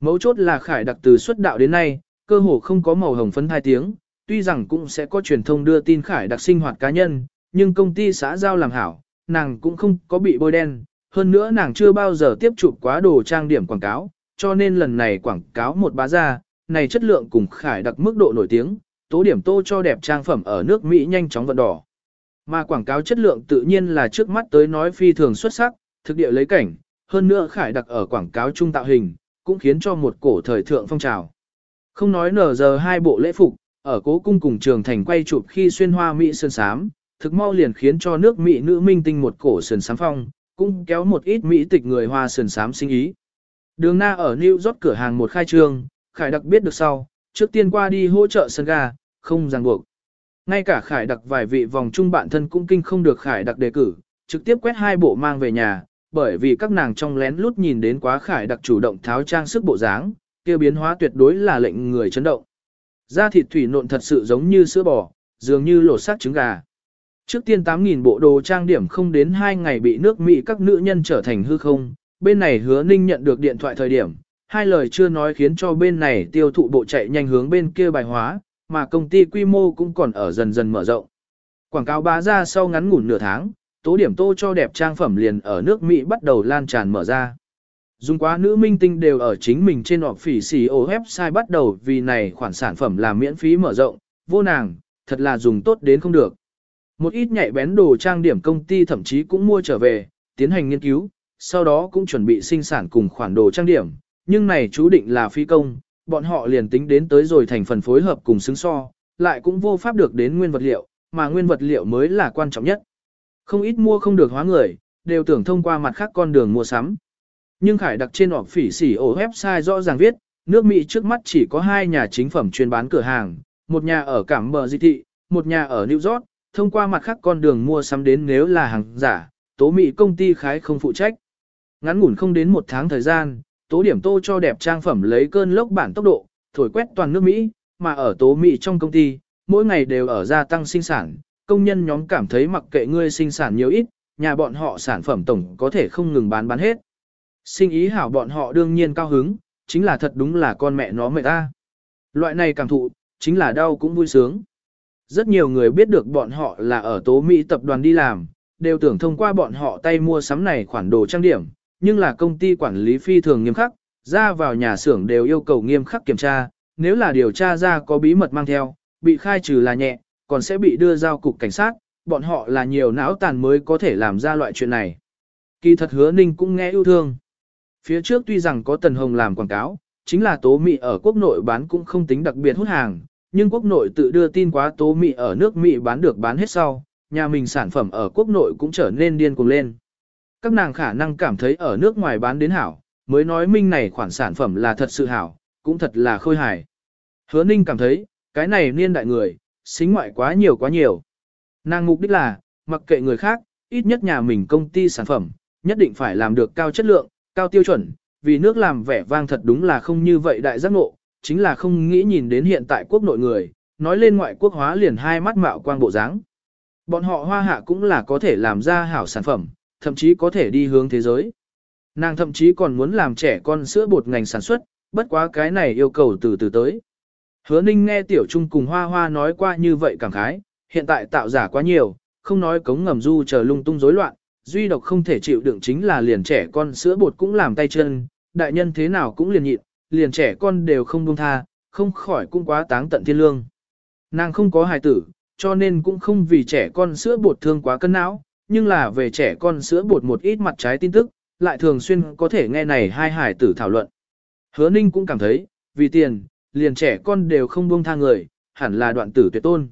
Mấu chốt là Khải Đặc từ xuất đạo đến nay, cơ hồ không có màu hồng phấn hai tiếng, tuy rằng cũng sẽ có truyền thông đưa tin Khải Đặc sinh hoạt cá nhân, nhưng công ty xã giao làm hảo, nàng cũng không có bị bôi đen, hơn nữa nàng chưa bao giờ tiếp chụp quá đồ trang điểm quảng cáo, cho nên lần này quảng cáo một bá ra, này chất lượng cùng Khải Đặc mức độ nổi tiếng, tố điểm tô cho đẹp trang phẩm ở nước Mỹ nhanh chóng vận đỏ. Mà quảng cáo chất lượng tự nhiên là trước mắt tới nói phi thường xuất sắc, thực địa lấy cảnh, hơn nữa khải đặc ở quảng cáo trung tạo hình, cũng khiến cho một cổ thời thượng phong trào. Không nói nở giờ hai bộ lễ phục, ở cố cung cùng trường thành quay chụp khi xuyên hoa Mỹ sơn sám, thực mau liền khiến cho nước Mỹ nữ minh tinh một cổ sườn sám phong, cũng kéo một ít Mỹ tịch người hoa sườn sám sinh ý. Đường na ở New York cửa hàng một khai trương, khải đặc biết được sau, trước tiên qua đi hỗ trợ sân ga, không ràng buộc. Ngay cả khải đặc vài vị vòng chung bạn thân cũng kinh không được khải đặc đề cử, trực tiếp quét hai bộ mang về nhà, bởi vì các nàng trong lén lút nhìn đến quá khải đặc chủ động tháo trang sức bộ dáng, kia biến hóa tuyệt đối là lệnh người chấn động. Da thịt thủy nộn thật sự giống như sữa bò, dường như lột xác trứng gà. Trước tiên 8.000 bộ đồ trang điểm không đến 2 ngày bị nước Mỹ các nữ nhân trở thành hư không, bên này hứa ninh nhận được điện thoại thời điểm, hai lời chưa nói khiến cho bên này tiêu thụ bộ chạy nhanh hướng bên kia bài hóa, mà công ty quy mô cũng còn ở dần dần mở rộng. Quảng cáo bá ra sau ngắn ngủn nửa tháng, tố điểm tô cho đẹp trang phẩm liền ở nước Mỹ bắt đầu lan tràn mở ra. Dùng quá nữ minh tinh đều ở chính mình trên họp phỉ xì ô website bắt đầu vì này khoản sản phẩm là miễn phí mở rộng, vô nàng, thật là dùng tốt đến không được. Một ít nhạy bén đồ trang điểm công ty thậm chí cũng mua trở về, tiến hành nghiên cứu, sau đó cũng chuẩn bị sinh sản cùng khoản đồ trang điểm, nhưng này chú định là phi công, bọn họ liền tính đến tới rồi thành phần phối hợp cùng xứng so, lại cũng vô pháp được đến nguyên vật liệu, mà nguyên vật liệu mới là quan trọng nhất. Không ít mua không được hóa người, đều tưởng thông qua mặt khác con đường mua sắm. Nhưng khải đặc trên ọc phỉ xỉ ổ website rõ ràng viết, nước Mỹ trước mắt chỉ có hai nhà chính phẩm chuyên bán cửa hàng, một nhà ở Cảng Bờ Di Thị, một nhà ở New York, thông qua mặt khác con đường mua sắm đến nếu là hàng giả, tố Mỹ công ty khái không phụ trách. Ngắn ngủn không đến một tháng thời gian, tố điểm tô cho đẹp trang phẩm lấy cơn lốc bản tốc độ, thổi quét toàn nước Mỹ, mà ở tố Mỹ trong công ty, mỗi ngày đều ở gia tăng sinh sản, công nhân nhóm cảm thấy mặc kệ ngươi sinh sản nhiều ít, nhà bọn họ sản phẩm tổng có thể không ngừng bán bán hết. Sinh ý hảo bọn họ đương nhiên cao hứng, chính là thật đúng là con mẹ nó mẹ ta. Loại này cảm thụ, chính là đau cũng vui sướng. Rất nhiều người biết được bọn họ là ở tố Mỹ tập đoàn đi làm, đều tưởng thông qua bọn họ tay mua sắm này khoản đồ trang điểm, nhưng là công ty quản lý phi thường nghiêm khắc, ra vào nhà xưởng đều yêu cầu nghiêm khắc kiểm tra, nếu là điều tra ra có bí mật mang theo, bị khai trừ là nhẹ, còn sẽ bị đưa giao cục cảnh sát, bọn họ là nhiều não tàn mới có thể làm ra loại chuyện này. Kỳ thật hứa ninh cũng nghe yêu thương. Phía trước tuy rằng có Tần Hồng làm quảng cáo, chính là tố mị ở quốc nội bán cũng không tính đặc biệt hút hàng, nhưng quốc nội tự đưa tin quá tố mị ở nước Mỹ bán được bán hết sau, nhà mình sản phẩm ở quốc nội cũng trở nên điên cuồng lên. Các nàng khả năng cảm thấy ở nước ngoài bán đến hảo, mới nói minh này khoản sản phẩm là thật sự hảo, cũng thật là khôi hài. Hứa ninh cảm thấy, cái này niên đại người, xính ngoại quá nhiều quá nhiều. Nàng mục đích là, mặc kệ người khác, ít nhất nhà mình công ty sản phẩm, nhất định phải làm được cao chất lượng, cao tiêu chuẩn, vì nước làm vẻ vang thật đúng là không như vậy đại giác ngộ, chính là không nghĩ nhìn đến hiện tại quốc nội người, nói lên ngoại quốc hóa liền hai mắt mạo quang bộ dáng. Bọn họ hoa hạ cũng là có thể làm ra hảo sản phẩm, thậm chí có thể đi hướng thế giới. Nàng thậm chí còn muốn làm trẻ con sữa bột ngành sản xuất, bất quá cái này yêu cầu từ từ tới. Hứa Ninh nghe Tiểu Trung cùng Hoa Hoa nói qua như vậy cảm khái, hiện tại tạo giả quá nhiều, không nói cống ngầm du chờ lung tung rối loạn, duy độc không thể chịu đựng chính là liền trẻ con sữa bột cũng làm tay chân, đại nhân thế nào cũng liền nhịn, liền trẻ con đều không buông tha, không khỏi cũng quá táng tận thiên lương. Nàng không có hài tử, cho nên cũng không vì trẻ con sữa bột thương quá cân não, nhưng là về trẻ con sữa bột một ít mặt trái tin tức, lại thường xuyên có thể nghe này hai hài tử thảo luận. Hứa Ninh cũng cảm thấy, vì tiền, liền trẻ con đều không buông tha người, hẳn là đoạn tử tuyệt tôn.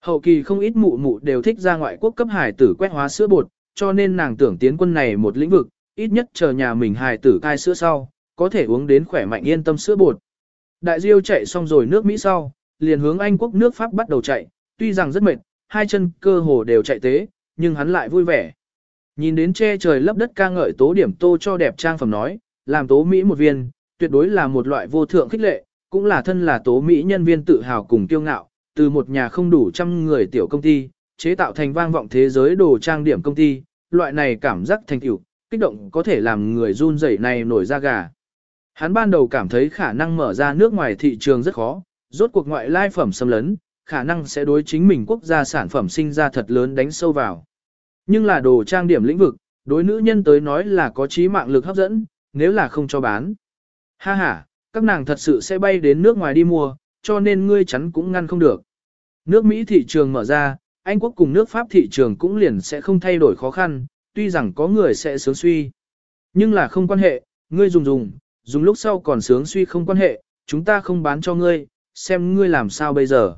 Hậu kỳ không ít mụ mụ đều thích ra ngoại quốc cấp hài tử quét hóa sữa bột, cho nên nàng tưởng tiến quân này một lĩnh vực, ít nhất chờ nhà mình hài tử cai sữa sau, có thể uống đến khỏe mạnh yên tâm sữa bột. Đại diêu chạy xong rồi nước Mỹ sau, liền hướng Anh quốc nước Pháp bắt đầu chạy, tuy rằng rất mệt, hai chân cơ hồ đều chạy tế, nhưng hắn lại vui vẻ. Nhìn đến che trời lấp đất ca ngợi tố điểm tô cho đẹp trang phẩm nói, làm tố Mỹ một viên, tuyệt đối là một loại vô thượng khích lệ, cũng là thân là tố Mỹ nhân viên tự hào cùng kiêu ngạo, từ một nhà không đủ trăm người tiểu công ty, chế tạo thành vang vọng thế giới đồ trang điểm công ty, loại này cảm giác thành tựu, kích động có thể làm người run rẩy này nổi da gà. Hắn ban đầu cảm thấy khả năng mở ra nước ngoài thị trường rất khó, rốt cuộc ngoại lai phẩm xâm lấn, khả năng sẽ đối chính mình quốc gia sản phẩm sinh ra thật lớn đánh sâu vào. Nhưng là đồ trang điểm lĩnh vực, đối nữ nhân tới nói là có trí mạng lực hấp dẫn, nếu là không cho bán. Ha ha, các nàng thật sự sẽ bay đến nước ngoài đi mua, cho nên ngươi chắn cũng ngăn không được. Nước Mỹ thị trường mở ra, Anh quốc cùng nước Pháp thị trường cũng liền sẽ không thay đổi khó khăn, tuy rằng có người sẽ sướng suy. Nhưng là không quan hệ, ngươi dùng dùng, dùng lúc sau còn sướng suy không quan hệ, chúng ta không bán cho ngươi, xem ngươi làm sao bây giờ.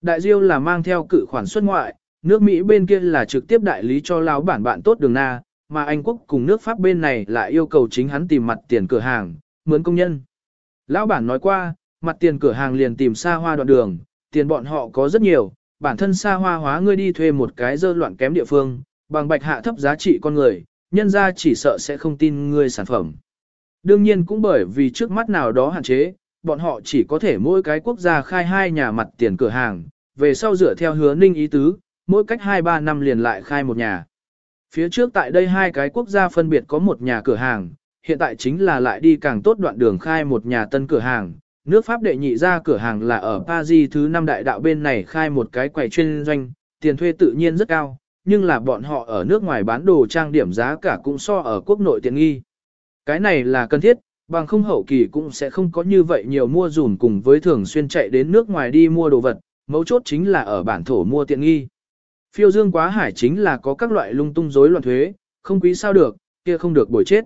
Đại Diêu là mang theo cự khoản xuất ngoại, nước Mỹ bên kia là trực tiếp đại lý cho lão bản bạn tốt đường na, mà Anh quốc cùng nước Pháp bên này lại yêu cầu chính hắn tìm mặt tiền cửa hàng, mướn công nhân. Lão bản nói qua, mặt tiền cửa hàng liền tìm xa hoa đoạn đường, tiền bọn họ có rất nhiều, bản thân xa hoa hóa ngươi đi thuê một cái dơ loạn kém địa phương, bằng bạch hạ thấp giá trị con người, nhân ra chỉ sợ sẽ không tin ngươi sản phẩm. Đương nhiên cũng bởi vì trước mắt nào đó hạn chế, bọn họ chỉ có thể mỗi cái quốc gia khai hai nhà mặt tiền cửa hàng, về sau dựa theo hứa ninh ý tứ, mỗi cách 2-3 năm liền lại khai một nhà. Phía trước tại đây hai cái quốc gia phân biệt có một nhà cửa hàng, hiện tại chính là lại đi càng tốt đoạn đường khai một nhà tân cửa hàng. Nước Pháp đệ nhị ra cửa hàng là ở Paris thứ năm đại đạo bên này khai một cái quầy chuyên doanh, tiền thuê tự nhiên rất cao, nhưng là bọn họ ở nước ngoài bán đồ trang điểm giá cả cũng so ở quốc nội tiện nghi. Cái này là cần thiết, bằng không hậu kỳ cũng sẽ không có như vậy nhiều mua dùn cùng với thường xuyên chạy đến nước ngoài đi mua đồ vật, mấu chốt chính là ở bản thổ mua tiện nghi. Phiêu dương quá hải chính là có các loại lung tung rối loạn thuế, không quý sao được, kia không được bồi chết.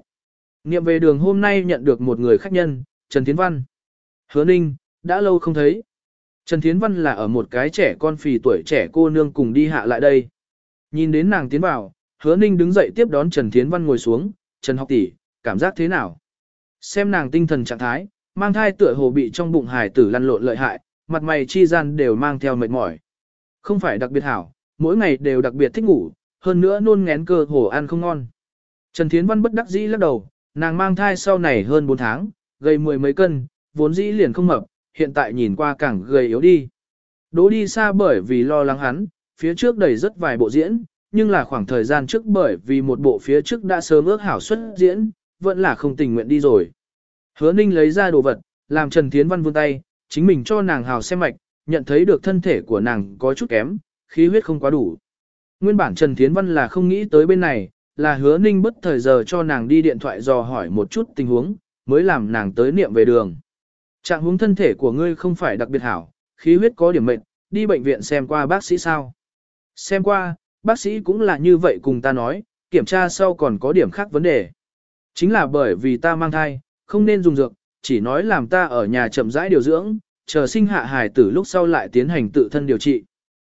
Nghiệm về đường hôm nay nhận được một người khách nhân, Trần Thiến Văn. Hứa Ninh, đã lâu không thấy. Trần Thiến Văn là ở một cái trẻ con phì tuổi trẻ cô nương cùng đi hạ lại đây. Nhìn đến nàng tiến vào, hứa Ninh đứng dậy tiếp đón Trần Thiến Văn ngồi xuống, Trần học tỷ, cảm giác thế nào? Xem nàng tinh thần trạng thái, mang thai tựa hồ bị trong bụng hải tử lăn lộn lợi hại, mặt mày chi gian đều mang theo mệt mỏi. Không phải đặc biệt hảo, mỗi ngày đều đặc biệt thích ngủ, hơn nữa nôn ngén cơ hồ ăn không ngon. Trần Thiến Văn bất đắc dĩ lắc đầu, nàng mang thai sau này hơn 4 tháng, gầy mười mấy cân, vốn dĩ liền không mập, hiện tại nhìn qua càng gầy yếu đi. Đỗ đi xa bởi vì lo lắng hắn, phía trước đầy rất vài bộ diễn, nhưng là khoảng thời gian trước bởi vì một bộ phía trước đã sớm ước hảo xuất diễn, vẫn là không tình nguyện đi rồi. Hứa Ninh lấy ra đồ vật, làm Trần Thiến Văn vươn tay, chính mình cho nàng hào xem mạch, nhận thấy được thân thể của nàng có chút kém, khí huyết không quá đủ. Nguyên bản Trần Thiến Văn là không nghĩ tới bên này, là hứa Ninh bất thời giờ cho nàng đi điện thoại dò hỏi một chút tình huống, mới làm nàng tới niệm về đường. Trạng huống thân thể của ngươi không phải đặc biệt hảo, khí huyết có điểm mệnh, đi bệnh viện xem qua bác sĩ sao. Xem qua, bác sĩ cũng là như vậy cùng ta nói, kiểm tra sau còn có điểm khác vấn đề. Chính là bởi vì ta mang thai, không nên dùng dược, chỉ nói làm ta ở nhà chậm rãi điều dưỡng, chờ sinh hạ hài tử lúc sau lại tiến hành tự thân điều trị.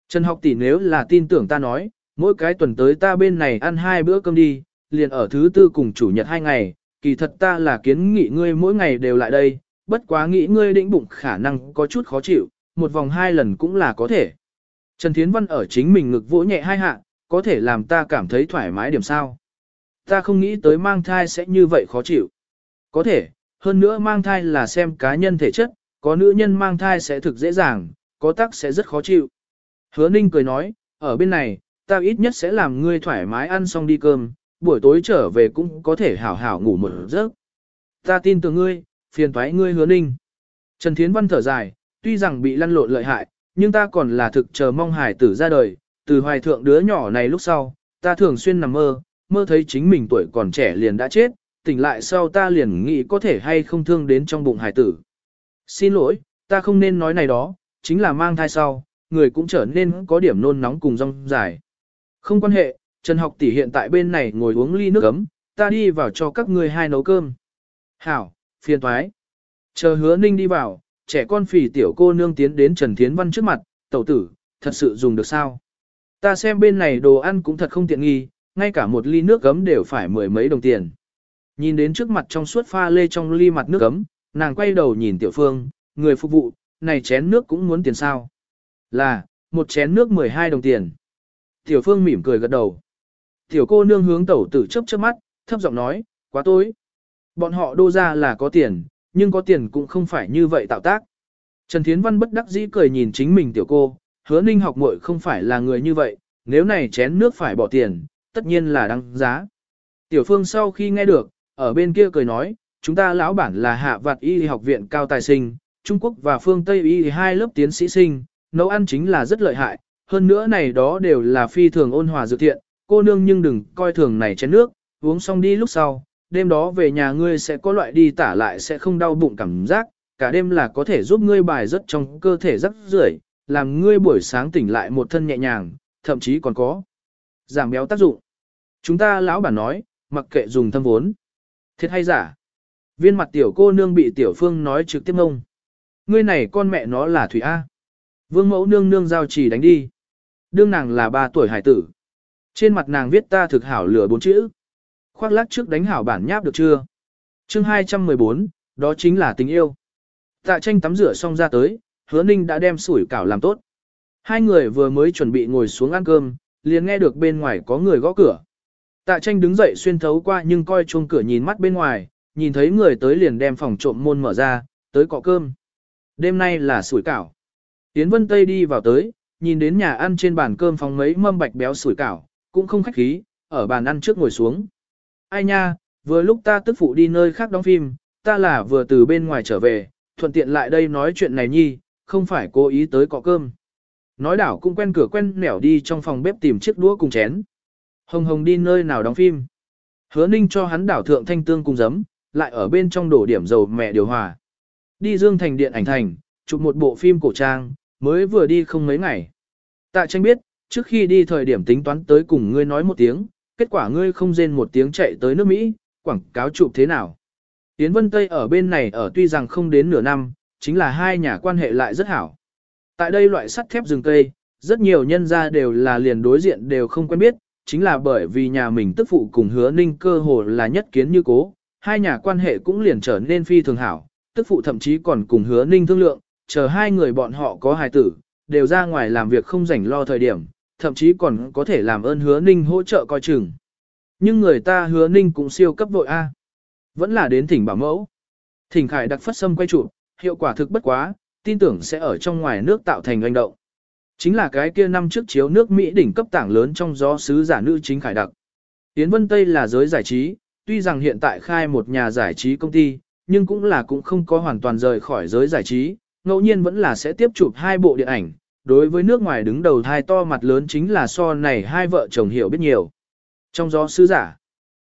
Trần học tỷ nếu là tin tưởng ta nói, mỗi cái tuần tới ta bên này ăn hai bữa cơm đi, liền ở thứ tư cùng chủ nhật hai ngày, kỳ thật ta là kiến nghị ngươi mỗi ngày đều lại đây, bất quá nghĩ ngươi định bụng khả năng có chút khó chịu, một vòng hai lần cũng là có thể. Trần Thiến Văn ở chính mình ngực vỗ nhẹ hai hạ, có thể làm ta cảm thấy thoải mái điểm sao. Ta không nghĩ tới mang thai sẽ như vậy khó chịu. Có thể, hơn nữa mang thai là xem cá nhân thể chất, có nữ nhân mang thai sẽ thực dễ dàng, có tắc sẽ rất khó chịu. Hứa Ninh cười nói, ở bên này, ta ít nhất sẽ làm ngươi thoải mái ăn xong đi cơm, buổi tối trở về cũng có thể hảo hảo ngủ một giấc. Ta tin tưởng ngươi, phiền thoái ngươi hứa ninh. Trần Thiến Văn thở dài, tuy rằng bị lăn lộn lợi hại, nhưng ta còn là thực chờ mong hải tử ra đời, từ hoài thượng đứa nhỏ này lúc sau, ta thường xuyên nằm mơ, mơ thấy chính mình tuổi còn trẻ liền đã chết, tỉnh lại sau ta liền nghĩ có thể hay không thương đến trong bụng hải tử. Xin lỗi, ta không nên nói này đó, chính là mang thai sau, người cũng trở nên có điểm nôn nóng cùng rong dài. Không quan hệ, Trần học tỷ hiện tại bên này ngồi uống ly nước ấm, ta đi vào cho các ngươi hai nấu cơm. Hảo, phiền thoái. Chờ hứa ninh đi vào, trẻ con phì tiểu cô nương tiến đến Trần Thiến Văn trước mặt, tẩu tử, thật sự dùng được sao? Ta xem bên này đồ ăn cũng thật không tiện nghi, ngay cả một ly nước gấm đều phải mười mấy đồng tiền. Nhìn đến trước mặt trong suốt pha lê trong ly mặt nước gấm, nàng quay đầu nhìn tiểu phương, người phục vụ, này chén nước cũng muốn tiền sao? Là, một chén nước 12 đồng tiền. Tiểu phương mỉm cười gật đầu. Tiểu cô nương hướng tẩu tử chớp chớp mắt, thấp giọng nói, quá tối. Bọn họ đô ra là có tiền, nhưng có tiền cũng không phải như vậy tạo tác. Trần Thiến Văn bất đắc dĩ cười nhìn chính mình tiểu cô, hứa ninh học muội không phải là người như vậy, nếu này chén nước phải bỏ tiền, tất nhiên là đăng giá. Tiểu phương sau khi nghe được, ở bên kia cười nói, chúng ta lão bản là hạ vạt y học viện cao tài sinh, Trung Quốc và phương Tây y hai lớp tiến sĩ sinh, nấu ăn chính là rất lợi hại, hơn nữa này đó đều là phi thường ôn hòa dự thiện, cô nương nhưng đừng coi thường này chén nước, uống xong đi lúc sau, đêm đó về nhà ngươi sẽ có loại đi tả lại sẽ không đau bụng cảm giác, cả đêm là có thể giúp ngươi bài rất trong cơ thể rất rưởi, làm ngươi buổi sáng tỉnh lại một thân nhẹ nhàng, thậm chí còn có giảm béo tác dụng. Chúng ta lão bản nói, mặc kệ dùng thâm vốn. Thiệt hay giả? Viên mặt tiểu cô nương bị tiểu phương nói trực tiếp ngông. Ngươi này con mẹ nó là Thủy A. Vương mẫu nương nương giao chỉ đánh đi. Đương nàng là ba tuổi hải tử. Trên mặt nàng viết ta thực hảo lửa bốn chữ. Khoác lác trước đánh hảo bản nháp được chưa? chương 214, đó chính là tình yêu. Tạ tranh tắm rửa xong ra tới, hứa ninh đã đem sủi cảo làm tốt. Hai người vừa mới chuẩn bị ngồi xuống ăn cơm, liền nghe được bên ngoài có người gõ cửa. Tạ tranh đứng dậy xuyên thấu qua nhưng coi chuông cửa nhìn mắt bên ngoài, nhìn thấy người tới liền đem phòng trộm môn mở ra, tới cọ cơm. Đêm nay là sủi cảo. Tiến Vân Tây đi vào tới, nhìn đến nhà ăn trên bàn cơm phòng mấy mâm bạch béo sủi cảo, cũng không khách khí, ở bàn ăn trước ngồi xuống. Ai nha, vừa lúc ta tức phụ đi nơi khác đóng phim, ta là vừa từ bên ngoài trở về, thuận tiện lại đây nói chuyện này nhi, không phải cố ý tới cọ cơm. Nói đảo cũng quen cửa quen nẻo đi trong phòng bếp tìm chiếc đũa cùng chén. Hồng hồng đi nơi nào đóng phim. Hứa ninh cho hắn đảo thượng thanh tương cùng giấm, lại ở bên trong đổ điểm dầu mẹ điều hòa. Đi dương thành điện ảnh thành, chụp một bộ phim cổ trang, mới vừa đi không mấy ngày. Tạ tranh biết, trước khi đi thời điểm tính toán tới cùng ngươi nói một tiếng, kết quả ngươi không rên một tiếng chạy tới nước Mỹ, quảng cáo chụp thế nào. Tiến Vân Tây ở bên này ở tuy rằng không đến nửa năm, chính là hai nhà quan hệ lại rất hảo. Tại đây loại sắt thép rừng cây, rất nhiều nhân gia đều là liền đối diện đều không quen biết, chính là bởi vì nhà mình tức phụ cùng hứa ninh cơ hồ là nhất kiến như cố, hai nhà quan hệ cũng liền trở nên phi thường hảo, tức phụ thậm chí còn cùng hứa ninh thương lượng, chờ hai người bọn họ có hài tử, đều ra ngoài làm việc không rảnh lo thời điểm, thậm chí còn có thể làm ơn hứa ninh hỗ trợ coi chừng. Nhưng người ta hứa ninh cũng siêu cấp vội A. Vẫn là đến thỉnh bảo mẫu. Thỉnh khải đặc phất xâm quay chụp, hiệu quả thực bất quá, tin tưởng sẽ ở trong ngoài nước tạo thành hành động. Chính là cái kia năm trước chiếu nước Mỹ đỉnh cấp tảng lớn trong gió sứ giả nữ chính khải đặc. Tiến Vân Tây là giới giải trí, tuy rằng hiện tại khai một nhà giải trí công ty, nhưng cũng là cũng không có hoàn toàn rời khỏi giới giải trí, ngẫu nhiên vẫn là sẽ tiếp chụp hai bộ điện ảnh, đối với nước ngoài đứng đầu thai to mặt lớn chính là so này hai vợ chồng hiểu biết nhiều. Trong gió sứ giả,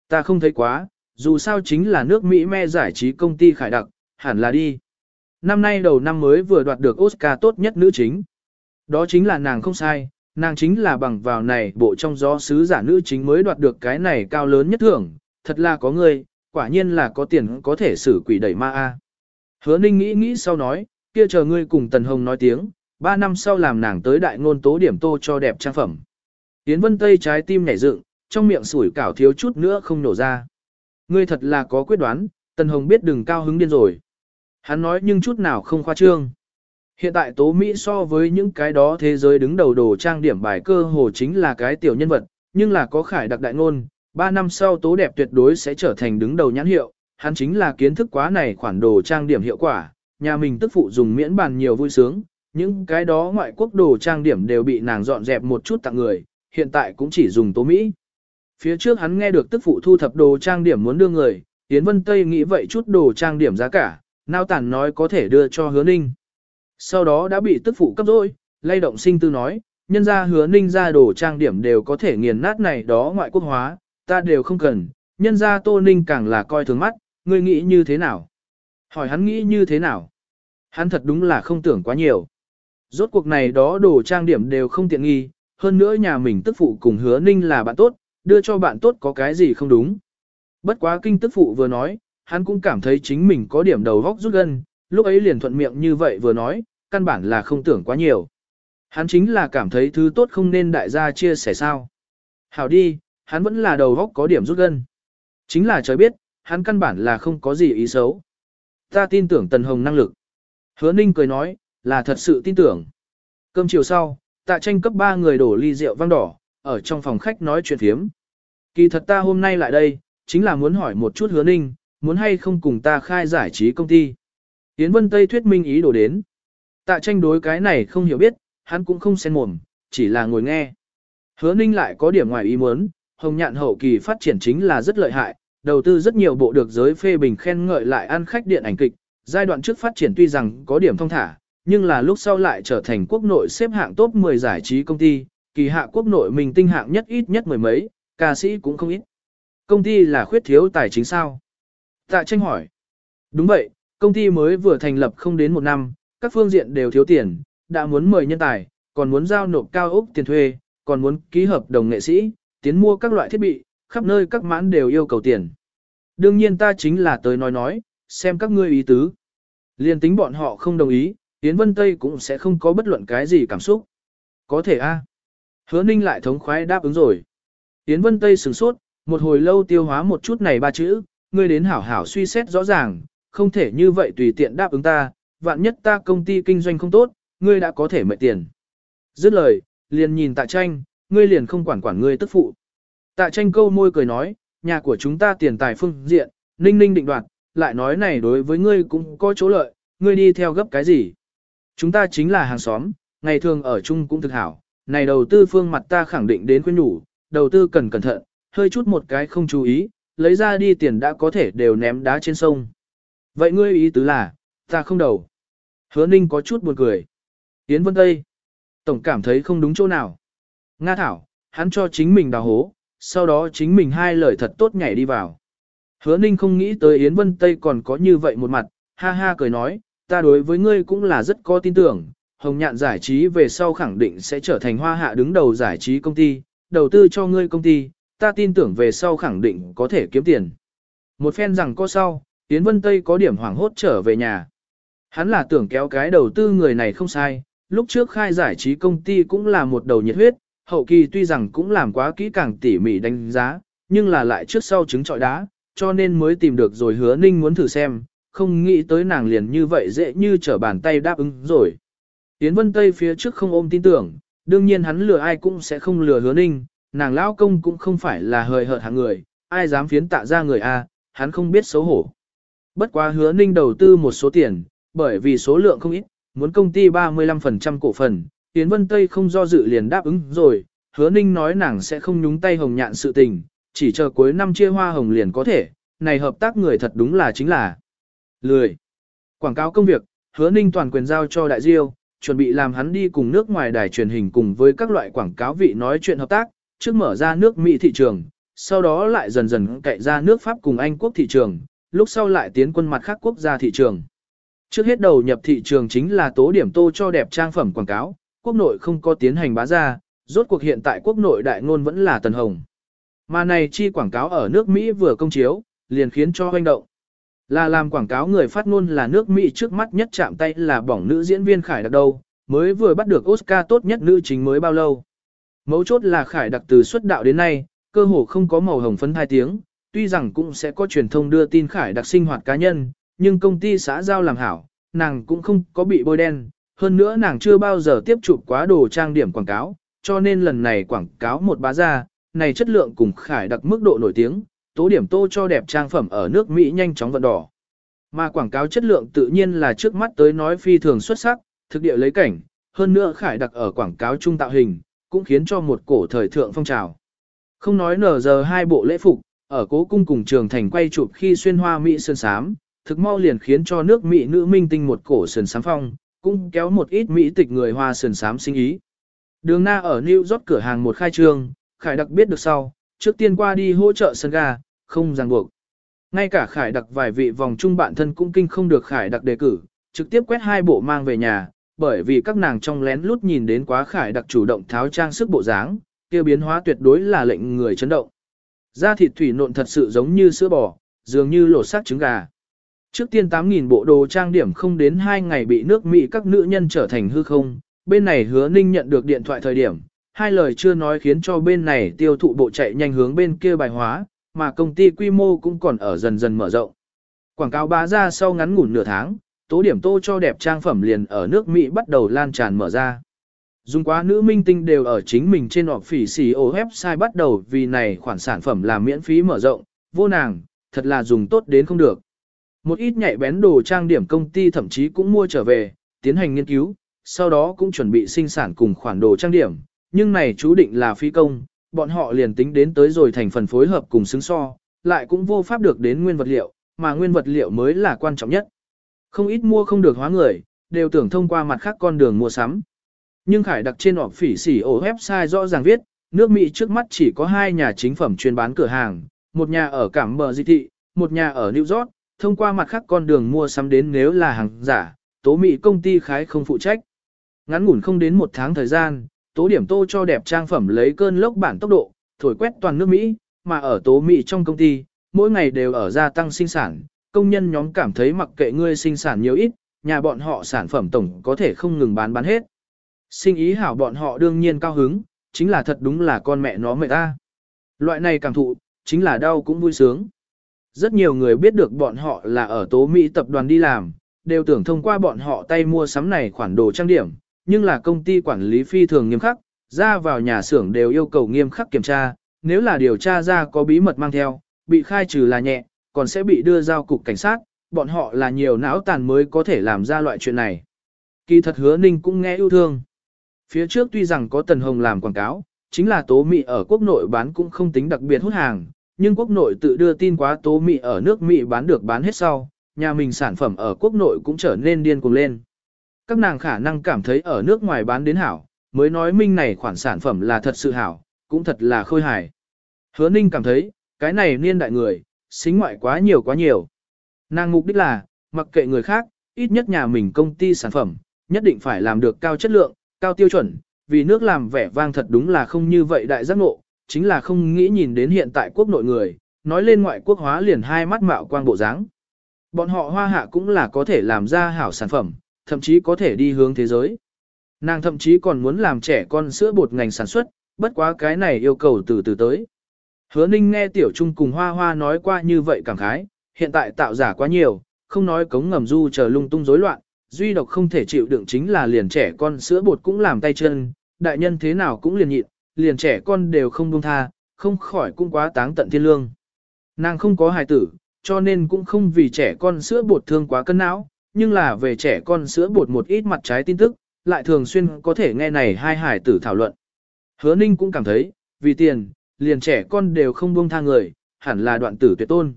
ta không thấy quá, dù sao chính là nước Mỹ me giải trí công ty khải đặc, hẳn là đi. Năm nay đầu năm mới vừa đoạt được Oscar tốt nhất nữ chính. Đó chính là nàng không sai, nàng chính là bằng vào này bộ trong gió sứ giả nữ chính mới đoạt được cái này cao lớn nhất thưởng, thật là có người, quả nhiên là có tiền có thể xử quỷ đẩy ma a. Hứa Ninh nghĩ nghĩ sau nói, kia chờ ngươi cùng Tần Hồng nói tiếng, ba năm sau làm nàng tới đại ngôn tố điểm tô cho đẹp trang phẩm. Yến Vân Tây trái tim nhảy dựng, trong miệng sủi cảo thiếu chút nữa không nổ ra. Ngươi thật là có quyết đoán, Tần Hồng biết đừng cao hứng điên rồi. Hắn nói nhưng chút nào không khoa trương. Hiện tại tố Mỹ so với những cái đó thế giới đứng đầu đồ trang điểm bài cơ hồ chính là cái tiểu nhân vật, nhưng là có khải đặc đại ngôn, ba năm sau tố đẹp tuyệt đối sẽ trở thành đứng đầu nhãn hiệu, hắn chính là kiến thức quá này khoản đồ trang điểm hiệu quả, nhà mình tức phụ dùng miễn bàn nhiều vui sướng, Những cái đó ngoại quốc đồ trang điểm đều bị nàng dọn dẹp một chút tặng người, hiện tại cũng chỉ dùng tố Mỹ. Phía trước hắn nghe được tức phụ thu thập đồ trang điểm muốn đưa người, Yến Vân Tây nghĩ vậy chút đồ trang điểm giá cả, nao tản nói có thể đưa cho hứa ninh. Sau đó đã bị tức phụ cấp rồi, lay động sinh tư nói, nhân ra hứa ninh ra đồ trang điểm đều có thể nghiền nát này đó ngoại quốc hóa, ta đều không cần, nhân ra tô ninh càng là coi thường mắt, ngươi nghĩ như thế nào? Hỏi hắn nghĩ như thế nào? Hắn thật đúng là không tưởng quá nhiều. Rốt cuộc này đó đồ trang điểm đều không tiện nghi, hơn nữa nhà mình tức phụ cùng hứa ninh là bạn tốt, đưa cho bạn tốt có cái gì không đúng. Bất quá kinh tức phụ vừa nói, hắn cũng cảm thấy chính mình có điểm đầu góc rút gân, lúc ấy liền thuận miệng như vậy vừa nói, căn bản là không tưởng quá nhiều. Hắn chính là cảm thấy thứ tốt không nên đại gia chia sẻ sao. Hảo đi, hắn vẫn là đầu góc có điểm rút gân. Chính là trời biết, hắn căn bản là không có gì ý xấu. Ta tin tưởng Tần Hồng năng lực. Hứa Ninh cười nói, là thật sự tin tưởng. Cơm chiều sau, tạ tranh cấp 3 người đổ ly rượu vang đỏ, ở trong phòng khách nói chuyện phiếm. Kỳ thật ta hôm nay lại đây, chính là muốn hỏi một chút hứa ninh, muốn hay không cùng ta khai giải trí công ty. Yến Vân Tây thuyết minh ý đồ đến. Tạ tranh đối cái này không hiểu biết, hắn cũng không xen mồm, chỉ là ngồi nghe. Hứa ninh lại có điểm ngoài ý muốn, hồng nhạn hậu kỳ phát triển chính là rất lợi hại, đầu tư rất nhiều bộ được giới phê bình khen ngợi lại ăn khách điện ảnh kịch, giai đoạn trước phát triển tuy rằng có điểm thông thả, nhưng là lúc sau lại trở thành quốc nội xếp hạng top 10 giải trí công ty, kỳ hạ quốc nội mình tinh hạng nhất ít nhất mười mấy, ca sĩ cũng không ít. Công ty là khuyết thiếu tài chính sao? Tạ tranh hỏi. Đúng vậy, công ty mới vừa thành lập không đến một năm, các phương diện đều thiếu tiền, đã muốn mời nhân tài, còn muốn giao nộp cao ốc tiền thuê, còn muốn ký hợp đồng nghệ sĩ, tiến mua các loại thiết bị, khắp nơi các mãn đều yêu cầu tiền. Đương nhiên ta chính là tới nói nói, xem các ngươi ý tứ. Liên tính bọn họ không đồng ý, Yến Vân Tây cũng sẽ không có bất luận cái gì cảm xúc. Có thể a. Hứa Ninh lại thống khoái đáp ứng rồi. Yến Vân Tây sửng sốt, một hồi lâu tiêu hóa một chút này ba chữ, ngươi đến hảo hảo suy xét rõ ràng, không thể như vậy tùy tiện đáp ứng ta, vạn nhất ta công ty kinh doanh không tốt, ngươi đã có thể mệt tiền. Dứt lời, liền nhìn tạ tranh, ngươi liền không quản quản ngươi tức phụ. Tạ tranh câu môi cười nói, nhà của chúng ta tiền tài phương diện, ninh ninh định đoạt, lại nói này đối với ngươi cũng có chỗ lợi, ngươi đi theo gấp cái gì. Chúng ta chính là hàng xóm, ngày thường ở chung cũng thực hảo, này đầu tư phương mặt ta khẳng định đến khuyên nhủ, đầu tư cần cẩn thận, hơi chút một cái không chú ý, lấy ra đi tiền đã có thể đều ném đá trên sông. Vậy ngươi ý tứ là, ta không đầu. Hứa Ninh có chút buồn cười. Yến Vân Tây. Tổng cảm thấy không đúng chỗ nào. Nga Thảo, hắn cho chính mình đào hố, sau đó chính mình hai lời thật tốt nhảy đi vào. Hứa Ninh không nghĩ tới Yến Vân Tây còn có như vậy một mặt, ha ha cười nói, ta đối với ngươi cũng là rất có tin tưởng, Hồng Nhạn giải trí về sau khẳng định sẽ trở thành hoa hạ đứng đầu giải trí công ty, đầu tư cho ngươi công ty, ta tin tưởng về sau khẳng định có thể kiếm tiền. Một phen rằng có sau, Yến Vân Tây có điểm hoảng hốt trở về nhà. Hắn là tưởng kéo cái đầu tư người này không sai, lúc trước khai giải trí công ty cũng là một đầu nhiệt huyết, hậu kỳ tuy rằng cũng làm quá kỹ càng tỉ mỉ đánh giá, nhưng là lại trước sau chứng trọi đá, cho nên mới tìm được rồi hứa ninh muốn thử xem, không nghĩ tới nàng liền như vậy dễ như trở bàn tay đáp ứng rồi. Tiến Vân Tây phía trước không ôm tin tưởng, đương nhiên hắn lừa ai cũng sẽ không lừa hứa ninh, nàng lão công cũng không phải là hời hợt hạng người, ai dám phiến tạ ra người A, hắn không biết xấu hổ. Bất quá hứa ninh đầu tư một số tiền, bởi vì số lượng không ít, muốn công ty 35% cổ phần, Yến Vân Tây không do dự liền đáp ứng rồi, hứa ninh nói nàng sẽ không nhúng tay hồng nhạn sự tình, chỉ chờ cuối năm chia hoa hồng liền có thể, này hợp tác người thật đúng là chính là lười. Quảng cáo công việc, hứa ninh toàn quyền giao cho đại diêu, chuẩn bị làm hắn đi cùng nước ngoài đài truyền hình cùng với các loại quảng cáo vị nói chuyện hợp tác, trước mở ra nước Mỹ thị trường, sau đó lại dần dần cậy ra nước Pháp cùng Anh quốc thị trường, lúc sau lại tiến quân mặt khác quốc gia thị trường. Trước hết đầu nhập thị trường chính là tố điểm tô cho đẹp trang phẩm quảng cáo, quốc nội không có tiến hành bá ra, rốt cuộc hiện tại quốc nội đại ngôn vẫn là tần hồng. Mà này chi quảng cáo ở nước Mỹ vừa công chiếu, liền khiến cho hoành động. Là làm quảng cáo người phát ngôn là nước Mỹ trước mắt nhất chạm tay là bỏng nữ diễn viên Khải Đặc đâu, mới vừa bắt được Oscar tốt nhất nữ chính mới bao lâu. Mấu chốt là Khải Đặc từ xuất đạo đến nay, cơ hồ không có màu hồng phấn hai tiếng, tuy rằng cũng sẽ có truyền thông đưa tin Khải Đặc sinh hoạt cá nhân, nhưng công ty xã giao làm hảo, nàng cũng không có bị bôi đen, hơn nữa nàng chưa bao giờ tiếp chụp quá đồ trang điểm quảng cáo, cho nên lần này quảng cáo một bá ra, này chất lượng cùng Khải Đặc mức độ nổi tiếng, tố điểm tô cho đẹp trang phẩm ở nước Mỹ nhanh chóng vận đỏ. Mà quảng cáo chất lượng tự nhiên là trước mắt tới nói phi thường xuất sắc, thực địa lấy cảnh, hơn nữa khải đặc ở quảng cáo trung tạo hình, cũng khiến cho một cổ thời thượng phong trào. Không nói nở giờ hai bộ lễ phục, ở cố cung cùng trường thành quay chụp khi xuyên hoa Mỹ sơn sám, thực mau liền khiến cho nước Mỹ nữ minh tinh một cổ sơn sám phong, cũng kéo một ít Mỹ tịch người hoa sườn sám sinh ý. Đường na ở New York cửa hàng một khai trương, khải đặc biết được sau, trước tiên qua đi hỗ trợ sân ga, không ràng buộc. Ngay cả khải đặc vài vị vòng chung bạn thân cũng kinh không được khải đặc đề cử, trực tiếp quét hai bộ mang về nhà, bởi vì các nàng trong lén lút nhìn đến quá khải đặc chủ động tháo trang sức bộ dáng, kia biến hóa tuyệt đối là lệnh người chấn động. Da thịt thủy nộn thật sự giống như sữa bò, dường như lột xác trứng gà. Trước tiên 8.000 bộ đồ trang điểm không đến 2 ngày bị nước Mỹ các nữ nhân trở thành hư không, bên này hứa ninh nhận được điện thoại thời điểm, hai lời chưa nói khiến cho bên này tiêu thụ bộ chạy nhanh hướng bên kia bài hóa, mà công ty quy mô cũng còn ở dần dần mở rộng. Quảng cáo bá ra sau ngắn ngủn nửa tháng, tố điểm tô cho đẹp trang phẩm liền ở nước Mỹ bắt đầu lan tràn mở ra. Dùng quá nữ minh tinh đều ở chính mình trên họp phỉ xì ô website bắt đầu vì này khoản sản phẩm làm miễn phí mở rộng, vô nàng, thật là dùng tốt đến không được. Một ít nhạy bén đồ trang điểm công ty thậm chí cũng mua trở về, tiến hành nghiên cứu, sau đó cũng chuẩn bị sinh sản cùng khoản đồ trang điểm, nhưng này chú định là phi công, bọn họ liền tính đến tới rồi thành phần phối hợp cùng xứng so, lại cũng vô pháp được đến nguyên vật liệu, mà nguyên vật liệu mới là quan trọng nhất. Không ít mua không được hóa người, đều tưởng thông qua mặt khác con đường mua sắm. Nhưng khải đặc trên họp phỉ xỉ ổ website rõ ràng viết, nước Mỹ trước mắt chỉ có hai nhà chính phẩm chuyên bán cửa hàng, một nhà ở Cảm Bờ Di Thị, một nhà ở New York, thông qua mặt khác con đường mua sắm đến nếu là hàng giả, tố Mỹ công ty khái không phụ trách. Ngắn ngủn không đến một tháng thời gian, tố điểm tô cho đẹp trang phẩm lấy cơn lốc bản tốc độ, thổi quét toàn nước Mỹ, mà ở tố Mỹ trong công ty, mỗi ngày đều ở gia tăng sinh sản, công nhân nhóm cảm thấy mặc kệ ngươi sinh sản nhiều ít, nhà bọn họ sản phẩm tổng có thể không ngừng bán bán hết. Sinh ý hảo bọn họ đương nhiên cao hứng, chính là thật đúng là con mẹ nó mệt ta. Loại này cảm thụ, chính là đau cũng vui sướng. Rất nhiều người biết được bọn họ là ở tố Mỹ tập đoàn đi làm, đều tưởng thông qua bọn họ tay mua sắm này khoản đồ trang điểm, nhưng là công ty quản lý phi thường nghiêm khắc, ra vào nhà xưởng đều yêu cầu nghiêm khắc kiểm tra, nếu là điều tra ra có bí mật mang theo, bị khai trừ là nhẹ, còn sẽ bị đưa giao cục cảnh sát, bọn họ là nhiều não tàn mới có thể làm ra loại chuyện này. Kỳ thật hứa ninh cũng nghe yêu thương. Phía trước tuy rằng có Tần Hồng làm quảng cáo, chính là tố mị ở quốc nội bán cũng không tính đặc biệt hút hàng, nhưng quốc nội tự đưa tin quá tố mị ở nước Mỹ bán được bán hết sau, nhà mình sản phẩm ở quốc nội cũng trở nên điên cuồng lên. Các nàng khả năng cảm thấy ở nước ngoài bán đến hảo, mới nói minh này khoản sản phẩm là thật sự hảo, cũng thật là khôi hài. Hứa ninh cảm thấy, cái này niên đại người, xính ngoại quá nhiều quá nhiều. Nàng mục đích là, mặc kệ người khác, ít nhất nhà mình công ty sản phẩm, nhất định phải làm được cao chất lượng, cao tiêu chuẩn, vì nước làm vẻ vang thật đúng là không như vậy đại giác ngộ, chính là không nghĩ nhìn đến hiện tại quốc nội người, nói lên ngoại quốc hóa liền hai mắt mạo quang bộ dáng. Bọn họ hoa hạ cũng là có thể làm ra hảo sản phẩm, thậm chí có thể đi hướng thế giới. Nàng thậm chí còn muốn làm trẻ con sữa bột ngành sản xuất, bất quá cái này yêu cầu từ từ tới. Hứa Ninh nghe Tiểu Trung cùng Hoa Hoa nói qua như vậy cảm khái, hiện tại tạo giả quá nhiều, không nói cống ngầm du chờ lung tung rối loạn, duy độc không thể chịu đựng chính là liền trẻ con sữa bột cũng làm tay chân, đại nhân thế nào cũng liền nhịn, liền trẻ con đều không buông tha, không khỏi cũng quá táng tận thiên lương. Nàng không có hài tử, cho nên cũng không vì trẻ con sữa bột thương quá cân não, nhưng là về trẻ con sữa bột một ít mặt trái tin tức, lại thường xuyên có thể nghe này hai hài tử thảo luận. Hứa Ninh cũng cảm thấy, vì tiền, liền trẻ con đều không buông tha người, hẳn là đoạn tử tuyệt tôn.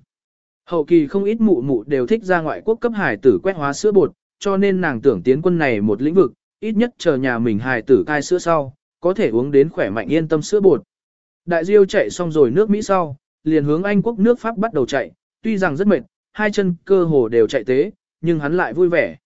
Hậu kỳ không ít mụ mụ đều thích ra ngoại quốc cấp hài tử quét hóa sữa bột, cho nên nàng tưởng tiến quân này một lĩnh vực, ít nhất chờ nhà mình hài tử cai sữa sau, có thể uống đến khỏe mạnh yên tâm sữa bột. Đại diêu chạy xong rồi nước Mỹ sau, liền hướng Anh quốc nước Pháp bắt đầu chạy, tuy rằng rất mệt, hai chân cơ hồ đều chạy tế, nhưng hắn lại vui vẻ.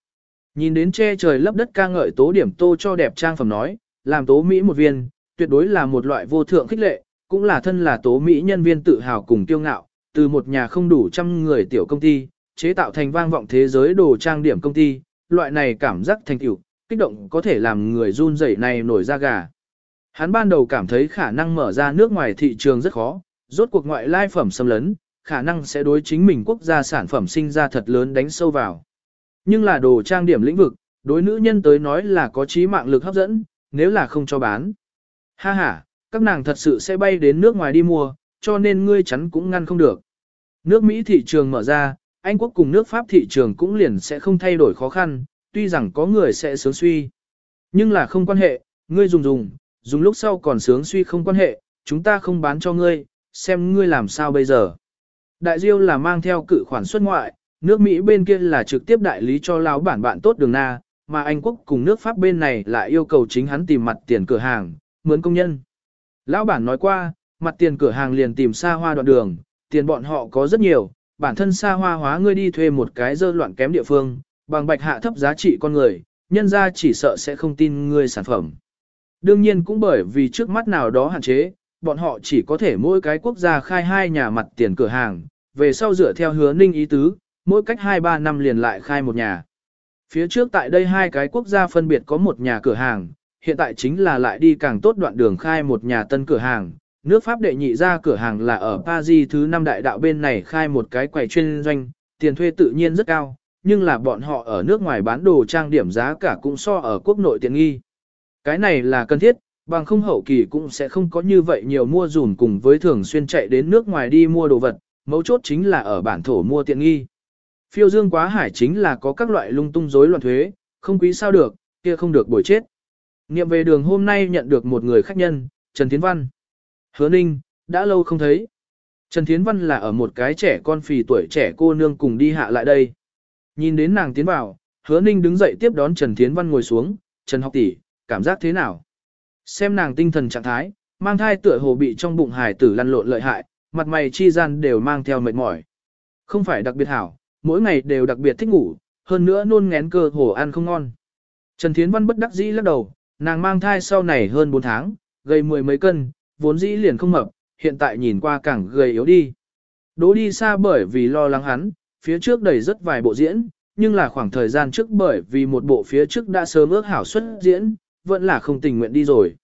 Nhìn đến che trời lấp đất ca ngợi tố điểm tô cho đẹp trang phẩm nói, làm tố Mỹ một viên, tuyệt đối là một loại vô thượng khích lệ, cũng là thân là tố Mỹ nhân viên tự hào cùng kiêu ngạo, từ một nhà không đủ trăm người tiểu công ty, chế tạo thành vang vọng thế giới đồ trang điểm công ty, loại này cảm giác thành tiểu kích động có thể làm người run rẩy này nổi da gà. Hắn ban đầu cảm thấy khả năng mở ra nước ngoài thị trường rất khó, rốt cuộc ngoại lai phẩm xâm lấn, khả năng sẽ đối chính mình quốc gia sản phẩm sinh ra thật lớn đánh sâu vào. Nhưng là đồ trang điểm lĩnh vực, đối nữ nhân tới nói là có trí mạng lực hấp dẫn, nếu là không cho bán. Ha ha, các nàng thật sự sẽ bay đến nước ngoài đi mua, cho nên ngươi chắn cũng ngăn không được. Nước Mỹ thị trường mở ra, Anh quốc cùng nước Pháp thị trường cũng liền sẽ không thay đổi khó khăn, tuy rằng có người sẽ sướng suy. Nhưng là không quan hệ, ngươi dùng dùng, dùng lúc sau còn sướng suy không quan hệ, chúng ta không bán cho ngươi, xem ngươi làm sao bây giờ. Đại diêu là mang theo cự khoản xuất ngoại, nước Mỹ bên kia là trực tiếp đại lý cho lão bản bạn tốt đường na, mà Anh quốc cùng nước Pháp bên này lại yêu cầu chính hắn tìm mặt tiền cửa hàng, mướn công nhân. Lão bản nói qua, mặt tiền cửa hàng liền tìm xa hoa đoạn đường, tiền bọn họ có rất nhiều, bản thân xa hoa hóa ngươi đi thuê một cái dơ loạn kém địa phương, bằng bạch hạ thấp giá trị con người, nhân ra chỉ sợ sẽ không tin ngươi sản phẩm. Đương nhiên cũng bởi vì trước mắt nào đó hạn chế, bọn họ chỉ có thể mỗi cái quốc gia khai hai nhà mặt tiền cửa hàng, về sau dựa theo hứa ninh ý tứ, mỗi cách 2-3 năm liền lại khai một nhà. Phía trước tại đây hai cái quốc gia phân biệt có một nhà cửa hàng, hiện tại chính là lại đi càng tốt đoạn đường khai một nhà tân cửa hàng. Nước Pháp đệ nhị ra cửa hàng là ở Paris thứ năm đại đạo bên này khai một cái quầy chuyên doanh, tiền thuê tự nhiên rất cao, nhưng là bọn họ ở nước ngoài bán đồ trang điểm giá cả cũng so ở quốc nội tiện nghi. Cái này là cần thiết, bằng không hậu kỳ cũng sẽ không có như vậy nhiều mua dùn cùng với thường xuyên chạy đến nước ngoài đi mua đồ vật, mấu chốt chính là ở bản thổ mua tiện nghi. Phiêu dương quá hải chính là có các loại lung tung rối loạn thuế, không quý sao được, kia không được bồi chết. Niệm về đường hôm nay nhận được một người khách nhân, Trần Thiến Văn. Hứa Ninh, đã lâu không thấy. Trần Thiến Văn là ở một cái trẻ con phì tuổi trẻ cô nương cùng đi hạ lại đây. Nhìn đến nàng tiến vào, hứa Ninh đứng dậy tiếp đón Trần Thiến Văn ngồi xuống, Trần học tỷ, cảm giác thế nào? Xem nàng tinh thần trạng thái, mang thai tựa hồ bị trong bụng hài tử lăn lộn lợi hại, mặt mày chi gian đều mang theo mệt mỏi. Không phải đặc biệt hảo, mỗi ngày đều đặc biệt thích ngủ, hơn nữa nôn ngén cơ hồ ăn không ngon. Trần Thiến Văn bất đắc dĩ lắc đầu, nàng mang thai sau này hơn 4 tháng, gầy mười mấy cân, vốn dĩ liền không mập, hiện tại nhìn qua càng gầy yếu đi. Đỗ đi xa bởi vì lo lắng hắn, phía trước đầy rất vài bộ diễn, nhưng là khoảng thời gian trước bởi vì một bộ phía trước đã sớm ước hảo xuất diễn, vẫn là không tình nguyện đi rồi.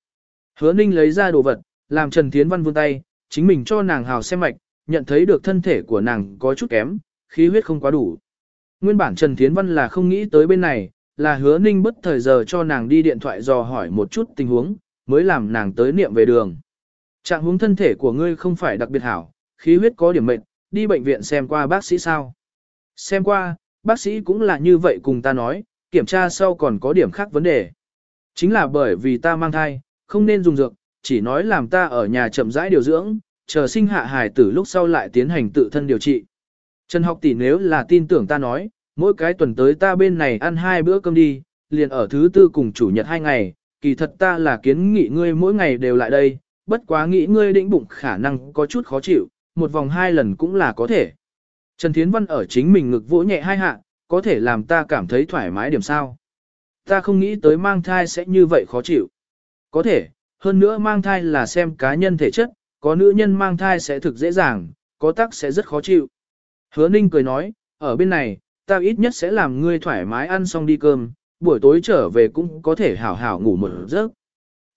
Hứa Ninh lấy ra đồ vật, làm Trần Thiến Văn vươn tay, chính mình cho nàng hào xem mạch, nhận thấy được thân thể của nàng có chút kém, khí huyết không quá đủ. Nguyên bản Trần Thiến Văn là không nghĩ tới bên này, là hứa ninh bất thời giờ cho nàng đi điện thoại dò hỏi một chút tình huống, mới làm nàng tới niệm về đường. Trạng huống thân thể của ngươi không phải đặc biệt hảo, khí huyết có điểm mệnh, đi bệnh viện xem qua bác sĩ sao. Xem qua, bác sĩ cũng là như vậy cùng ta nói, kiểm tra sau còn có điểm khác vấn đề. Chính là bởi vì ta mang thai, không nên dùng dược, chỉ nói làm ta ở nhà chậm rãi điều dưỡng, chờ sinh hạ hài tử lúc sau lại tiến hành tự thân điều trị. Trần học tỷ nếu là tin tưởng ta nói, mỗi cái tuần tới ta bên này ăn hai bữa cơm đi, liền ở thứ tư cùng chủ nhật hai ngày, kỳ thật ta là kiến nghị ngươi mỗi ngày đều lại đây, bất quá nghĩ ngươi định bụng khả năng có chút khó chịu, một vòng hai lần cũng là có thể. Trần Thiến Văn ở chính mình ngực vỗ nhẹ hai hạ, có thể làm ta cảm thấy thoải mái điểm sao. Ta không nghĩ tới mang thai sẽ như vậy khó chịu. Có thể, hơn nữa mang thai là xem cá nhân thể chất, có nữ nhân mang thai sẽ thực dễ dàng, có tắc sẽ rất khó chịu. Hứa Ninh cười nói, ở bên này, ta ít nhất sẽ làm ngươi thoải mái ăn xong đi cơm, buổi tối trở về cũng có thể hảo hảo ngủ một giấc.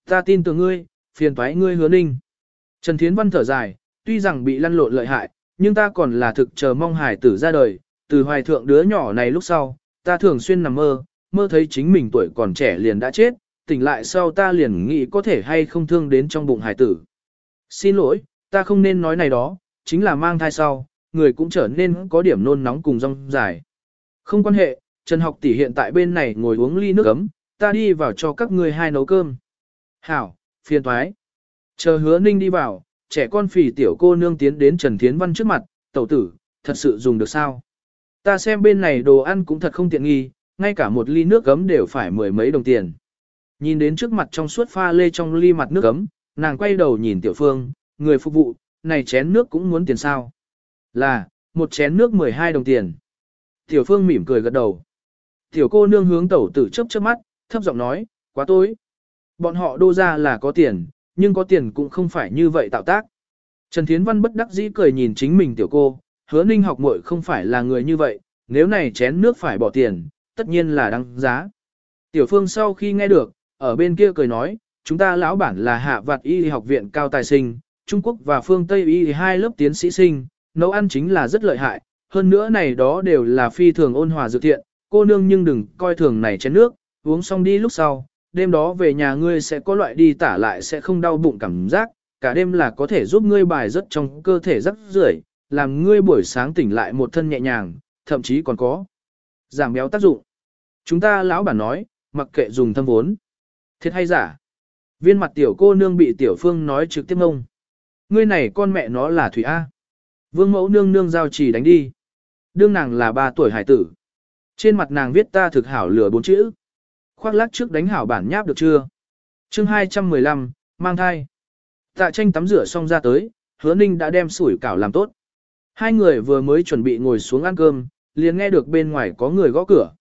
Ta tin tưởng ngươi, phiền toái ngươi hứa ninh. Trần Thiến Văn thở dài, tuy rằng bị lăn lộn lợi hại, nhưng ta còn là thực chờ mong hải tử ra đời, từ hoài thượng đứa nhỏ này lúc sau, ta thường xuyên nằm mơ, mơ thấy chính mình tuổi còn trẻ liền đã chết, tỉnh lại sau ta liền nghĩ có thể hay không thương đến trong bụng hải tử. Xin lỗi, ta không nên nói này đó, chính là mang thai sau, người cũng trở nên có điểm nôn nóng cùng rong dài. Không quan hệ, Trần học tỷ hiện tại bên này ngồi uống ly nước ấm, ta đi vào cho các ngươi hai nấu cơm. Hảo, phiền thoái. Chờ hứa ninh đi vào, trẻ con phì tiểu cô nương tiến đến Trần Thiến Văn trước mặt, tẩu tử, thật sự dùng được sao? Ta xem bên này đồ ăn cũng thật không tiện nghi, ngay cả một ly nước gấm đều phải mười mấy đồng tiền. Nhìn đến trước mặt trong suốt pha lê trong ly mặt nước gấm, nàng quay đầu nhìn tiểu phương, người phục vụ, này chén nước cũng muốn tiền sao? Là, một chén nước 12 đồng tiền. Tiểu phương mỉm cười gật đầu. Tiểu cô nương hướng tẩu tử chấp chớp mắt, thấp giọng nói, quá tối. Bọn họ đô ra là có tiền, nhưng có tiền cũng không phải như vậy tạo tác. Trần Thiến Văn bất đắc dĩ cười nhìn chính mình tiểu cô, hứa ninh học muội không phải là người như vậy, nếu này chén nước phải bỏ tiền, tất nhiên là đăng giá. Tiểu phương sau khi nghe được, ở bên kia cười nói, chúng ta lão bản là hạ vạt y học viện cao tài sinh, Trung Quốc và phương Tây y hai lớp tiến sĩ sinh, nấu ăn chính là rất lợi hại, hơn nữa này đó đều là phi thường ôn hòa dự thiện, cô nương nhưng đừng coi thường này chén nước, uống xong đi lúc sau, đêm đó về nhà ngươi sẽ có loại đi tả lại sẽ không đau bụng cảm giác, cả đêm là có thể giúp ngươi bài rất trong cơ thể rất rưởi, làm ngươi buổi sáng tỉnh lại một thân nhẹ nhàng, thậm chí còn có giảm béo tác dụng. Chúng ta lão bản nói, mặc kệ dùng thâm vốn. Thiệt hay giả? Viên mặt tiểu cô nương bị tiểu phương nói trực tiếp ngông. Ngươi này con mẹ nó là Thủy A. Vương mẫu nương nương giao chỉ đánh đi. Đương nàng là ba tuổi hải tử. Trên mặt nàng viết ta thực hảo lửa bốn chữ. Khoác lát trước đánh hảo bản nháp được chưa? chương 215, mang thai. Tạ tranh tắm rửa xong ra tới, hứa ninh đã đem sủi cảo làm tốt. Hai người vừa mới chuẩn bị ngồi xuống ăn cơm, liền nghe được bên ngoài có người gõ cửa.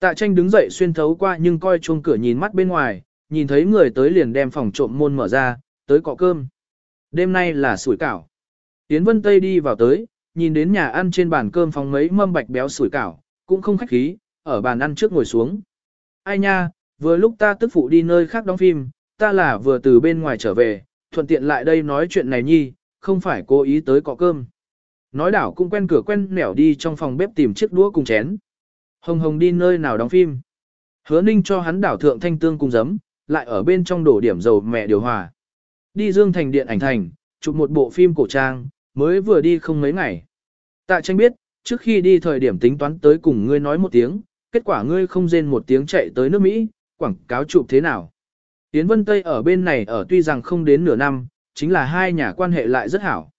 Tạ tranh đứng dậy xuyên thấu qua nhưng coi chuông cửa nhìn mắt bên ngoài, nhìn thấy người tới liền đem phòng trộm môn mở ra, tới cọ cơm. Đêm nay là sủi cảo. Tiến Vân Tây đi vào tới, nhìn đến nhà ăn trên bàn cơm phòng mấy mâm bạch béo sủi cảo, cũng không khách khí, ở bàn ăn trước ngồi xuống. Ai nha, vừa lúc ta tức phụ đi nơi khác đóng phim, ta là vừa từ bên ngoài trở về, thuận tiện lại đây nói chuyện này nhi, không phải cố ý tới cọ cơm. Nói đảo cũng quen cửa quen nẻo đi trong phòng bếp tìm chiếc đũa cùng chén. Hồng Hồng đi nơi nào đóng phim. Hứa ninh cho hắn đảo thượng thanh tương cùng giấm, lại ở bên trong đổ điểm dầu mẹ điều hòa. Đi Dương Thành Điện ảnh thành, chụp một bộ phim cổ trang, mới vừa đi không mấy ngày. Tạ tranh biết, trước khi đi thời điểm tính toán tới cùng ngươi nói một tiếng, kết quả ngươi không rên một tiếng chạy tới nước Mỹ, quảng cáo chụp thế nào. Yến Vân Tây ở bên này ở tuy rằng không đến nửa năm, chính là hai nhà quan hệ lại rất hảo.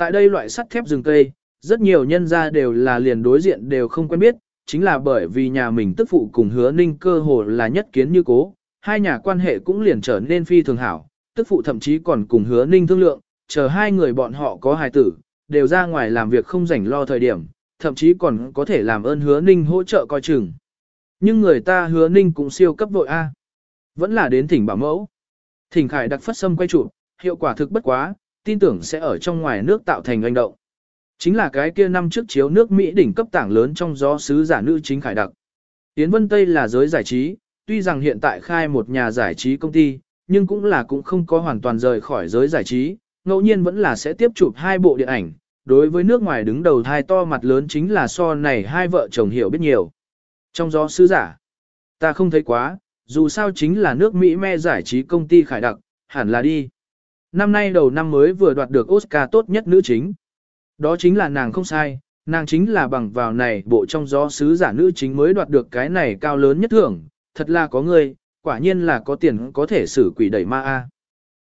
Tại đây loại sắt thép rừng cây, rất nhiều nhân gia đều là liền đối diện đều không quen biết, chính là bởi vì nhà mình tức phụ cùng hứa ninh cơ hồ là nhất kiến như cố, hai nhà quan hệ cũng liền trở nên phi thường hảo, tức phụ thậm chí còn cùng hứa ninh thương lượng, chờ hai người bọn họ có hài tử, đều ra ngoài làm việc không rảnh lo thời điểm, thậm chí còn có thể làm ơn hứa ninh hỗ trợ coi chừng. Nhưng người ta hứa ninh cũng siêu cấp vội A. Vẫn là đến thỉnh bảo mẫu. Thỉnh khải đặc phất sâm quay trụ hiệu quả thực bất quá, tin tưởng sẽ ở trong ngoài nước tạo thành hành động. Chính là cái kia năm trước chiếu nước Mỹ đỉnh cấp tảng lớn trong gió sứ giả nữ chính khải đặc. Tiến Vân Tây là giới giải trí, tuy rằng hiện tại khai một nhà giải trí công ty, nhưng cũng là cũng không có hoàn toàn rời khỏi giới giải trí, ngẫu nhiên vẫn là sẽ tiếp chụp hai bộ điện ảnh. Đối với nước ngoài đứng đầu thai to mặt lớn chính là so này hai vợ chồng hiểu biết nhiều. Trong gió sứ giả, ta không thấy quá, dù sao chính là nước Mỹ me giải trí công ty khải đặc, hẳn là đi. Năm nay đầu năm mới vừa đoạt được Oscar tốt nhất nữ chính. Đó chính là nàng không sai, nàng chính là bằng vào này bộ trong gió sứ giả nữ chính mới đoạt được cái này cao lớn nhất thưởng, thật là có người, quả nhiên là có tiền có thể xử quỷ đẩy ma a.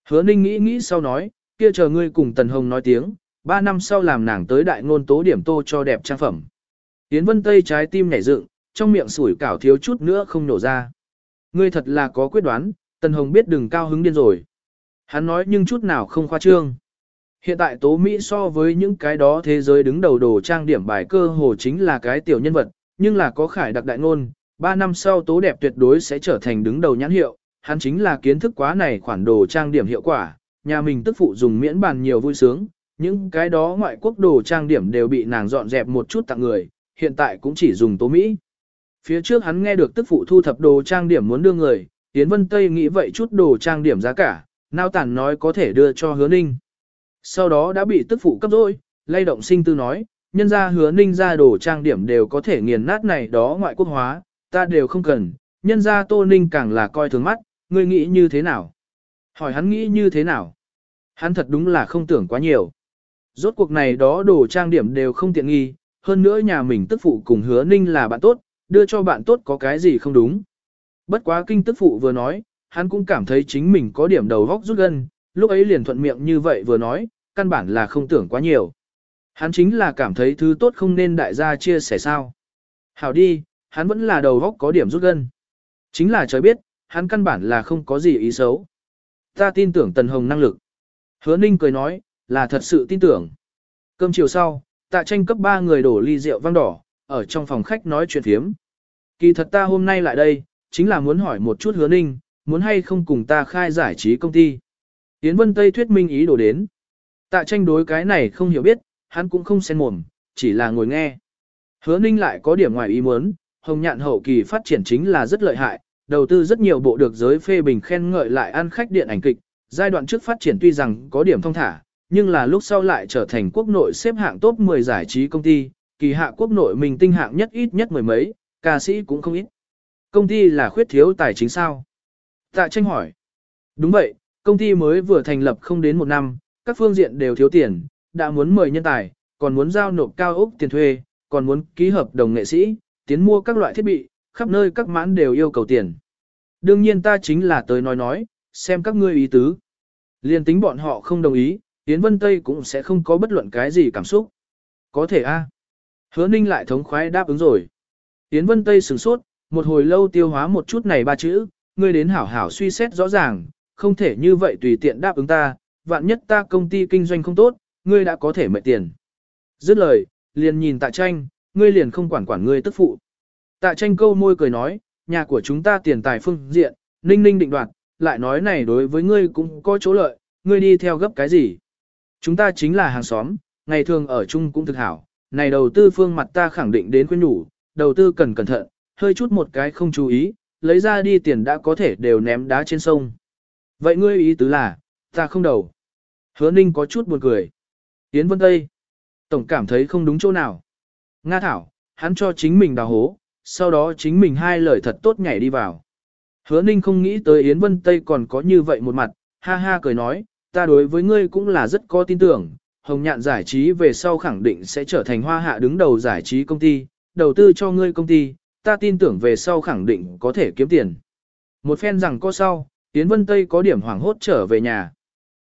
Hứa Ninh nghĩ nghĩ sau nói, kia chờ ngươi cùng Tần Hồng nói tiếng, ba năm sau làm nàng tới đại ngôn tố điểm tô cho đẹp trang phẩm. Tiến Vân Tây trái tim nhảy dựng, trong miệng sủi cảo thiếu chút nữa không nổ ra. Ngươi thật là có quyết đoán, Tần Hồng biết đừng cao hứng điên rồi. Hắn nói nhưng chút nào không khoa trương. Hiện tại Tố Mỹ so với những cái đó thế giới đứng đầu đồ trang điểm bài cơ hồ chính là cái tiểu nhân vật, nhưng là có khải đặc đại ngôn, 3 năm sau Tố đẹp tuyệt đối sẽ trở thành đứng đầu nhãn hiệu, hắn chính là kiến thức quá này khoản đồ trang điểm hiệu quả, nhà mình tức phụ dùng miễn bàn nhiều vui sướng, những cái đó ngoại quốc đồ trang điểm đều bị nàng dọn dẹp một chút tặng người, hiện tại cũng chỉ dùng Tố Mỹ. Phía trước hắn nghe được tức phụ thu thập đồ trang điểm muốn đưa người, Tiến Vân Tây nghĩ vậy chút đồ trang điểm giá cả, nao tản nói có thể đưa cho hứa ninh. Sau đó đã bị tức phụ cấp rồi, lay động sinh tư nói, nhân ra hứa ninh ra đồ trang điểm đều có thể nghiền nát này đó ngoại quốc hóa, ta đều không cần, nhân ra tô ninh càng là coi thường mắt, ngươi nghĩ như thế nào? Hỏi hắn nghĩ như thế nào? Hắn thật đúng là không tưởng quá nhiều. Rốt cuộc này đó đồ trang điểm đều không tiện nghi, hơn nữa nhà mình tức phụ cùng hứa ninh là bạn tốt, đưa cho bạn tốt có cái gì không đúng. Bất quá kinh tức phụ vừa nói, hắn cũng cảm thấy chính mình có điểm đầu góc rút gân, lúc ấy liền thuận miệng như vậy vừa nói, căn bản là không tưởng quá nhiều. Hắn chính là cảm thấy thứ tốt không nên đại gia chia sẻ sao. Hảo đi, hắn vẫn là đầu góc có điểm rút gân. Chính là trời biết, hắn căn bản là không có gì ý xấu. Ta tin tưởng Tần Hồng năng lực. Hứa Ninh cười nói, là thật sự tin tưởng. Cơm chiều sau, tạ tranh cấp 3 người đổ ly rượu vang đỏ, ở trong phòng khách nói chuyện thiếm. Kỳ thật ta hôm nay lại đây, chính là muốn hỏi một chút hứa ninh, muốn hay không cùng ta khai giải trí công ty. Yến Vân Tây thuyết minh ý đồ đến. Tạ tranh đối cái này không hiểu biết, hắn cũng không xen mồm, chỉ là ngồi nghe. Hứa ninh lại có điểm ngoài ý muốn, hồng nhạn hậu kỳ phát triển chính là rất lợi hại, đầu tư rất nhiều bộ được giới phê bình khen ngợi lại ăn khách điện ảnh kịch. Giai đoạn trước phát triển tuy rằng có điểm thông thả, nhưng là lúc sau lại trở thành quốc nội xếp hạng top 10 giải trí công ty, kỳ hạ quốc nội mình tinh hạng nhất ít nhất mười mấy, ca sĩ cũng không ít. Công ty là khuyết thiếu tài chính sao? Tạ tranh hỏi. Đúng vậy, công ty mới vừa thành lập không đến một năm, các phương diện đều thiếu tiền, đã muốn mời nhân tài, còn muốn giao nộp cao ốc tiền thuê, còn muốn ký hợp đồng nghệ sĩ, tiến mua các loại thiết bị, khắp nơi các mãn đều yêu cầu tiền. Đương nhiên ta chính là tới nói nói, xem các ngươi ý tứ. Liên tính bọn họ không đồng ý, Yến Vân Tây cũng sẽ không có bất luận cái gì cảm xúc. Có thể a. Hứa Ninh lại thống khoái đáp ứng rồi. Yến Vân Tây sửng sốt, một hồi lâu tiêu hóa một chút này ba chữ, ngươi đến hảo hảo suy xét rõ ràng, không thể như vậy tùy tiện đáp ứng ta, vạn nhất ta công ty kinh doanh không tốt, ngươi đã có thể mệt tiền. Dứt lời, liền nhìn tạ tranh, ngươi liền không quản quản ngươi tức phụ. Tạ tranh câu môi cười nói, nhà của chúng ta tiền tài phương diện, ninh ninh định đoạt, lại nói này đối với ngươi cũng có chỗ lợi, ngươi đi theo gấp cái gì. Chúng ta chính là hàng xóm, ngày thường ở chung cũng thực hảo, này đầu tư phương mặt ta khẳng định đến quên nhủ, đầu tư cần cẩn thận, hơi chút một cái không chú ý, lấy ra đi tiền đã có thể đều ném đá trên sông. Vậy ngươi ý tứ là, ta không đầu. Hứa ninh có chút buồn cười. Yến Vân Tây. Tổng cảm thấy không đúng chỗ nào. Nga Thảo, hắn cho chính mình đào hố, sau đó chính mình hai lời thật tốt nhảy đi vào. Hứa ninh không nghĩ tới Yến Vân Tây còn có như vậy một mặt, ha ha cười nói, ta đối với ngươi cũng là rất có tin tưởng, Hồng Nhạn giải trí về sau khẳng định sẽ trở thành hoa hạ đứng đầu giải trí công ty, đầu tư cho ngươi công ty, ta tin tưởng về sau khẳng định có thể kiếm tiền. Một phen rằng có sau, Yến Vân Tây có điểm hoảng hốt trở về nhà.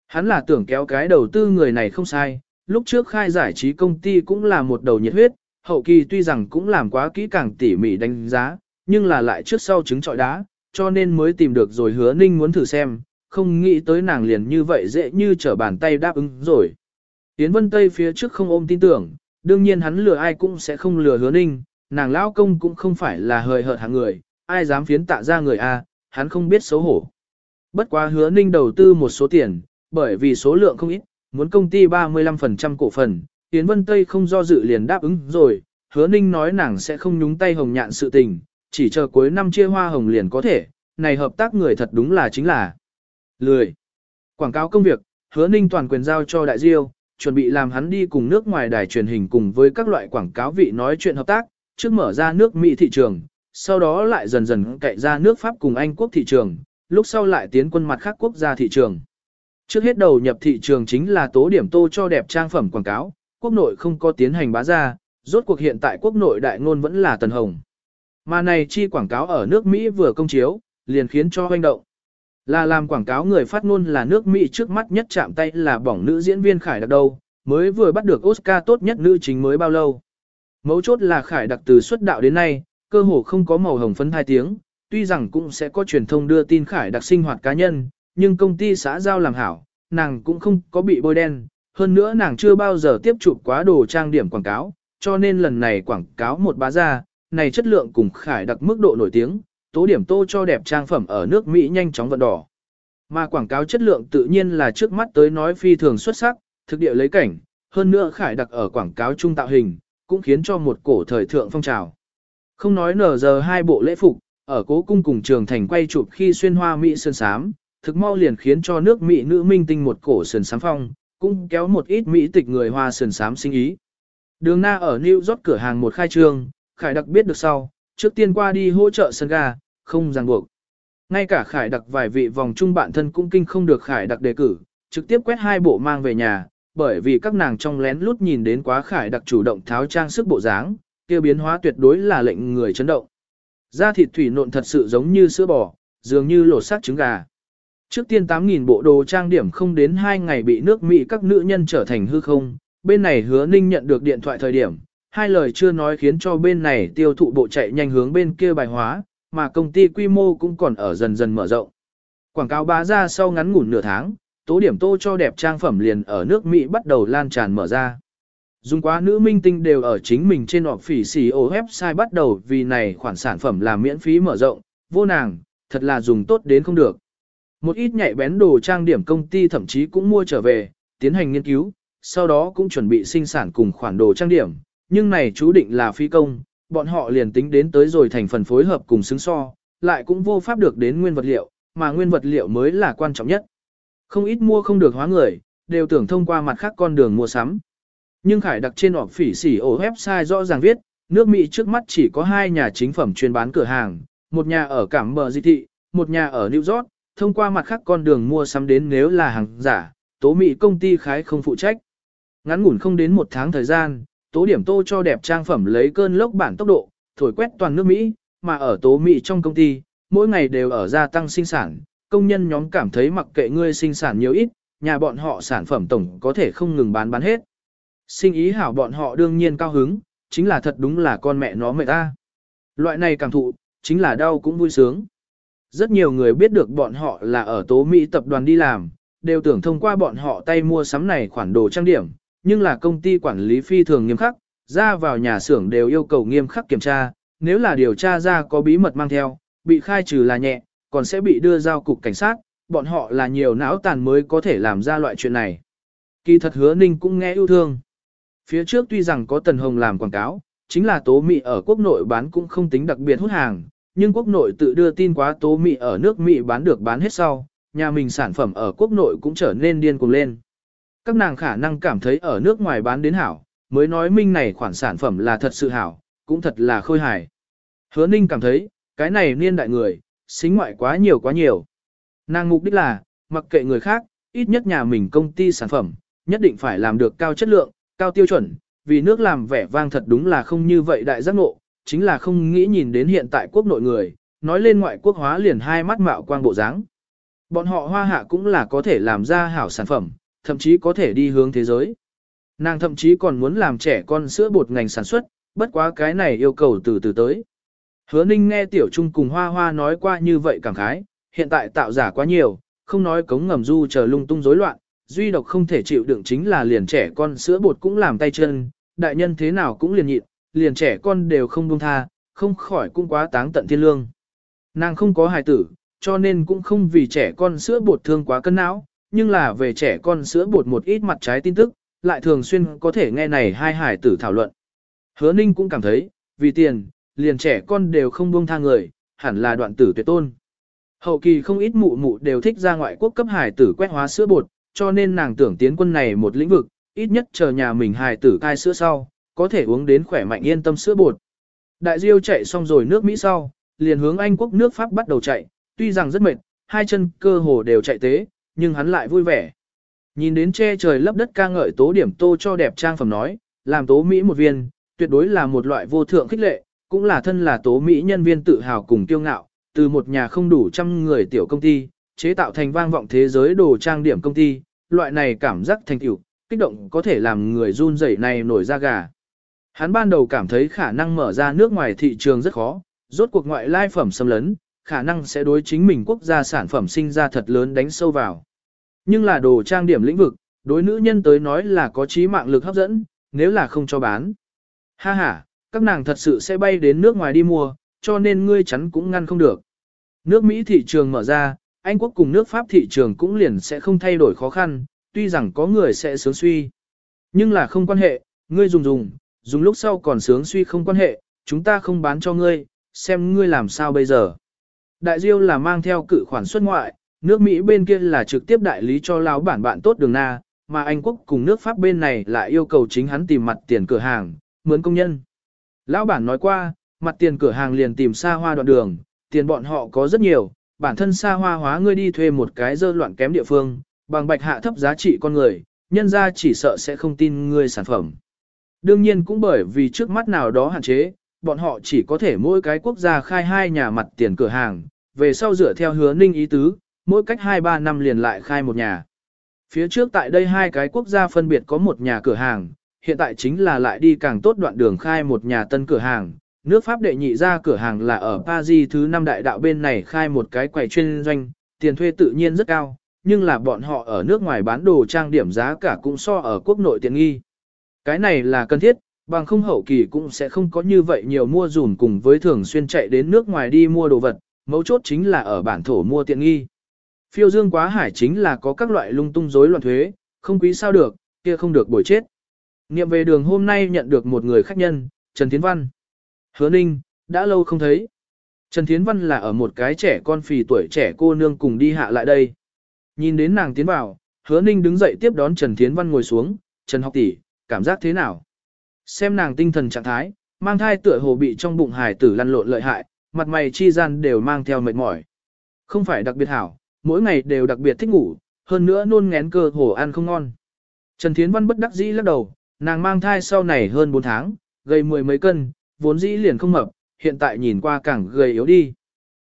Hắn là tưởng kéo cái đầu tư người này không sai, lúc trước khai giải trí công ty cũng là một đầu nhiệt huyết, hậu kỳ tuy rằng cũng làm quá kỹ càng tỉ mỉ đánh giá, nhưng là lại trước sau trứng trọi đá, cho nên mới tìm được rồi hứa ninh muốn thử xem, không nghĩ tới nàng liền như vậy dễ như trở bàn tay đáp ứng rồi. Yến Vân Tây phía trước không ôm tin tưởng, đương nhiên hắn lừa ai cũng sẽ không lừa hứa ninh, nàng lão công cũng không phải là hời hợt hạng người, ai dám phiến tạ ra người A, hắn không biết xấu hổ. Bất quá hứa ninh đầu tư một số tiền, bởi vì số lượng không ít, muốn công ty 35% cổ phần, Yến Vân Tây không do dự liền đáp ứng rồi, hứa ninh nói nàng sẽ không nhúng tay hồng nhạn sự tình, chỉ chờ cuối năm chia hoa hồng liền có thể, này hợp tác người thật đúng là chính là lười. Quảng cáo công việc, hứa ninh toàn quyền giao cho đại diêu, chuẩn bị làm hắn đi cùng nước ngoài đài truyền hình cùng với các loại quảng cáo vị nói chuyện hợp tác, trước mở ra nước Mỹ thị trường, sau đó lại dần dần cậy ra nước Pháp cùng Anh quốc thị trường, lúc sau lại tiến quân mặt khác quốc gia thị trường. Trước hết đầu nhập thị trường chính là tố điểm tô cho đẹp trang phẩm quảng cáo, quốc nội không có tiến hành bá ra, rốt cuộc hiện tại quốc nội đại ngôn vẫn là tần hồng. Mà này chi quảng cáo ở nước Mỹ vừa công chiếu, liền khiến cho hoành động. Là làm quảng cáo người phát ngôn là nước Mỹ trước mắt nhất chạm tay là bỏng nữ diễn viên Khải Đặc đâu, mới vừa bắt được Oscar tốt nhất nữ chính mới bao lâu. Mấu chốt là Khải Đặc từ xuất đạo đến nay, cơ hồ không có màu hồng phấn hai tiếng, tuy rằng cũng sẽ có truyền thông đưa tin Khải Đặc sinh hoạt cá nhân, nhưng công ty xã giao làm hảo, nàng cũng không có bị bôi đen, hơn nữa nàng chưa bao giờ tiếp chụp quá đồ trang điểm quảng cáo, cho nên lần này quảng cáo một bá ra, này chất lượng cùng Khải Đặc mức độ nổi tiếng, tố điểm tô cho đẹp trang phẩm ở nước Mỹ nhanh chóng vận đỏ. Mà quảng cáo chất lượng tự nhiên là trước mắt tới nói phi thường xuất sắc, thực địa lấy cảnh, hơn nữa khải đặc ở quảng cáo trung tạo hình, cũng khiến cho một cổ thời thượng phong trào. Không nói nở giờ hai bộ lễ phục, ở cố cung cùng trường thành quay chụp khi xuyên hoa Mỹ sơn sám, thực mau liền khiến cho nước Mỹ nữ minh tinh một cổ sơn sám phong, cũng kéo một ít Mỹ tịch người hoa sơn sám sinh ý. Đường na ở New York cửa hàng một khai trương, khải đặc biết được sau, trước tiên qua đi hỗ trợ sân ga, không ràng buộc. Ngay cả khải đặc vài vị vòng trung bạn thân cũng kinh không được khải đặc đề cử, trực tiếp quét hai bộ mang về nhà, bởi vì các nàng trong lén lút nhìn đến quá khải đặc chủ động tháo trang sức bộ dáng, kia biến hóa tuyệt đối là lệnh người chấn động. Da thịt thủy nộn thật sự giống như sữa bò, dường như lột xác trứng gà. Trước tiên 8.000 bộ đồ trang điểm không đến 2 ngày bị nước Mỹ các nữ nhân trở thành hư không, bên này hứa ninh nhận được điện thoại thời điểm, hai lời chưa nói khiến cho bên này tiêu thụ bộ chạy nhanh hướng bên kia bài hóa, mà công ty quy mô cũng còn ở dần dần mở rộng. Quảng cáo bá ra sau ngắn ngủn nửa tháng, tố điểm tô cho đẹp trang phẩm liền ở nước Mỹ bắt đầu lan tràn mở ra. Dùng quá nữ minh tinh đều ở chính mình trên họp phỉ xì ô website bắt đầu vì này khoản sản phẩm làm miễn phí mở rộng, vô nàng, thật là dùng tốt đến không được. Một ít nhạy bén đồ trang điểm công ty thậm chí cũng mua trở về, tiến hành nghiên cứu, sau đó cũng chuẩn bị sinh sản cùng khoản đồ trang điểm, nhưng này chú định là phi công, bọn họ liền tính đến tới rồi thành phần phối hợp cùng xứng so, lại cũng vô pháp được đến nguyên vật liệu, mà nguyên vật liệu mới là quan trọng nhất. Không ít mua không được hóa người, đều tưởng thông qua mặt khác con đường mua sắm. Nhưng khải đặc trên ọc phỉ xỉ ổ website rõ ràng viết, nước Mỹ trước mắt chỉ có hai nhà chính phẩm chuyên bán cửa hàng, một nhà ở Cảm Bờ Di Thị, một nhà ở New York, thông qua mặt khác con đường mua sắm đến nếu là hàng giả, tố Mỹ công ty khái không phụ trách. Ngắn ngủn không đến một tháng thời gian, tố điểm tô cho đẹp trang phẩm lấy cơn lốc bản tốc độ, thổi quét toàn nước Mỹ, mà ở tố Mỹ trong công ty, mỗi ngày đều ở gia tăng sinh sản, công nhân nhóm cảm thấy mặc kệ ngươi sinh sản nhiều ít, nhà bọn họ sản phẩm tổng có thể không ngừng bán bán hết. Sinh ý hảo bọn họ đương nhiên cao hứng, chính là thật đúng là con mẹ nó mẹ ta. Loại này cảm thụ, chính là đau cũng vui sướng. Rất nhiều người biết được bọn họ là ở tố Mỹ tập đoàn đi làm, đều tưởng thông qua bọn họ tay mua sắm này khoản đồ trang điểm, nhưng là công ty quản lý phi thường nghiêm khắc, ra vào nhà xưởng đều yêu cầu nghiêm khắc kiểm tra, nếu là điều tra ra có bí mật mang theo, bị khai trừ là nhẹ, còn sẽ bị đưa giao cục cảnh sát, bọn họ là nhiều não tàn mới có thể làm ra loại chuyện này. Kỳ thật hứa ninh cũng nghe yêu thương. Phía trước tuy rằng có Tần Hồng làm quảng cáo, chính là tố Mỹ ở quốc nội bán cũng không tính đặc biệt hút hàng, nhưng quốc nội tự đưa tin quá tố Mỹ ở nước Mỹ bán được bán hết sau, nhà mình sản phẩm ở quốc nội cũng trở nên điên cuồng lên. Các nàng khả năng cảm thấy ở nước ngoài bán đến hảo, mới nói minh này khoản sản phẩm là thật sự hảo, cũng thật là khôi hài. Hứa Ninh cảm thấy, cái này niên đại người, xính ngoại quá nhiều quá nhiều. Nàng mục đích là, mặc kệ người khác, ít nhất nhà mình công ty sản phẩm, nhất định phải làm được cao chất lượng, cao tiêu chuẩn, vì nước làm vẻ vang thật đúng là không như vậy đại giác ngộ, chính là không nghĩ nhìn đến hiện tại quốc nội người, nói lên ngoại quốc hóa liền hai mắt mạo quang bộ dáng. Bọn họ hoa hạ cũng là có thể làm ra hảo sản phẩm, thậm chí có thể đi hướng thế giới. Nàng thậm chí còn muốn làm trẻ con sữa bột ngành sản xuất, bất quá cái này yêu cầu từ từ tới. Hứa Ninh nghe Tiểu Trung cùng Hoa Hoa nói qua như vậy cảm khái, hiện tại tạo giả quá nhiều, không nói cống ngầm du chờ lung tung rối loạn, duy độc không thể chịu đựng chính là liền trẻ con sữa bột cũng làm tay chân, đại nhân thế nào cũng liền nhịn, liền trẻ con đều không buông tha, không khỏi cũng quá táng tận thiên lương. Nàng không có hài tử, cho nên cũng không vì trẻ con sữa bột thương quá cân não, nhưng là về trẻ con sữa bột một ít mặt trái tin tức, lại thường xuyên có thể nghe này hai hài tử thảo luận. Hứa Ninh cũng cảm thấy, vì tiền, liền trẻ con đều không buông tha người, hẳn là đoạn tử tuyệt tôn. Hậu kỳ không ít mụ mụ đều thích ra ngoại quốc cấp hài tử quét hóa sữa bột, cho nên nàng tưởng tiến quân này một lĩnh vực, ít nhất chờ nhà mình hài tử cai sữa sau, có thể uống đến khỏe mạnh yên tâm sữa bột. Đại diêu chạy xong rồi nước Mỹ sau, liền hướng Anh quốc nước Pháp bắt đầu chạy, tuy rằng rất mệt, hai chân cơ hồ đều chạy tế, nhưng hắn lại vui vẻ. Nhìn đến che trời lấp đất ca ngợi tố điểm tô cho đẹp trang phẩm nói, làm tố Mỹ một viên, tuyệt đối là một loại vô thượng khích lệ, cũng là thân là tố Mỹ nhân viên tự hào cùng kiêu ngạo, từ một nhà không đủ trăm người tiểu công ty, chế tạo thành vang vọng thế giới đồ trang điểm công ty, loại này cảm giác thành tựu, kích động có thể làm người run rẩy này nổi da gà. Hắn ban đầu cảm thấy khả năng mở ra nước ngoài thị trường rất khó, rốt cuộc ngoại lai phẩm xâm lấn, khả năng sẽ đối chính mình quốc gia sản phẩm sinh ra thật lớn đánh sâu vào. Nhưng là đồ trang điểm lĩnh vực, đối nữ nhân tới nói là có trí mạng lực hấp dẫn, nếu là không cho bán. Ha ha, các nàng thật sự sẽ bay đến nước ngoài đi mua, cho nên ngươi chắn cũng ngăn không được. Nước Mỹ thị trường mở ra, Anh quốc cùng nước Pháp thị trường cũng liền sẽ không thay đổi khó khăn, tuy rằng có người sẽ sướng suy. Nhưng là không quan hệ, ngươi dùng dùng, dùng lúc sau còn sướng suy không quan hệ, chúng ta không bán cho ngươi, xem ngươi làm sao bây giờ. Đại Diêu là mang theo cự khoản xuất ngoại, nước Mỹ bên kia là trực tiếp đại lý cho lão bản bạn tốt đường na, mà Anh quốc cùng nước Pháp bên này lại yêu cầu chính hắn tìm mặt tiền cửa hàng, mướn công nhân. Lão bản nói qua, mặt tiền cửa hàng liền tìm xa hoa đoạn đường, tiền bọn họ có rất nhiều, bản thân xa hoa hóa ngươi đi thuê một cái dơ loạn kém địa phương, bằng bạch hạ thấp giá trị con người, nhân ra chỉ sợ sẽ không tin ngươi sản phẩm. Đương nhiên cũng bởi vì trước mắt nào đó hạn chế, bọn họ chỉ có thể mỗi cái quốc gia khai hai nhà mặt tiền cửa hàng, về sau dựa theo hứa ninh ý tứ, mỗi cách 2-3 năm liền lại khai một nhà. Phía trước tại đây hai cái quốc gia phân biệt có một nhà cửa hàng, hiện tại chính là lại đi càng tốt đoạn đường khai một nhà tân cửa hàng. Nước Pháp đệ nhị ra cửa hàng là ở Paris thứ năm đại đạo bên này khai một cái quầy chuyên doanh, tiền thuê tự nhiên rất cao, nhưng là bọn họ ở nước ngoài bán đồ trang điểm giá cả cũng so ở quốc nội tiện nghi. Cái này là cần thiết, bằng không hậu kỳ cũng sẽ không có như vậy nhiều mua dùm cùng với thường xuyên chạy đến nước ngoài đi mua đồ vật, mấu chốt chính là ở bản thổ mua tiện nghi. Phiêu dương quá hải chính là có các loại lung tung rối loạn thuế, không quý sao được, kia không được bồi chết. Niệm về đường hôm nay nhận được một người khách nhân, Trần Thiến Văn. Hứa Ninh, đã lâu không thấy. Trần Thiến Văn là ở một cái trẻ con phì tuổi trẻ cô nương cùng đi hạ lại đây. Nhìn đến nàng tiến vào, hứa Ninh đứng dậy tiếp đón Trần Thiến Văn ngồi xuống, Trần học tỷ, cảm giác thế nào? Xem nàng tinh thần trạng thái, mang thai tựa hồ bị trong bụng hài tử lăn lộn lợi hại, mặt mày chi gian đều mang theo mệt mỏi. Không phải đặc biệt hảo, mỗi ngày đều đặc biệt thích ngủ, hơn nữa nôn ngén cơ hồ ăn không ngon. Trần Thiến Văn bất đắc dĩ lắc đầu, nàng mang thai sau này hơn 4 tháng, gầy mười mấy cân, vốn dĩ liền không mập, hiện tại nhìn qua càng gầy yếu đi.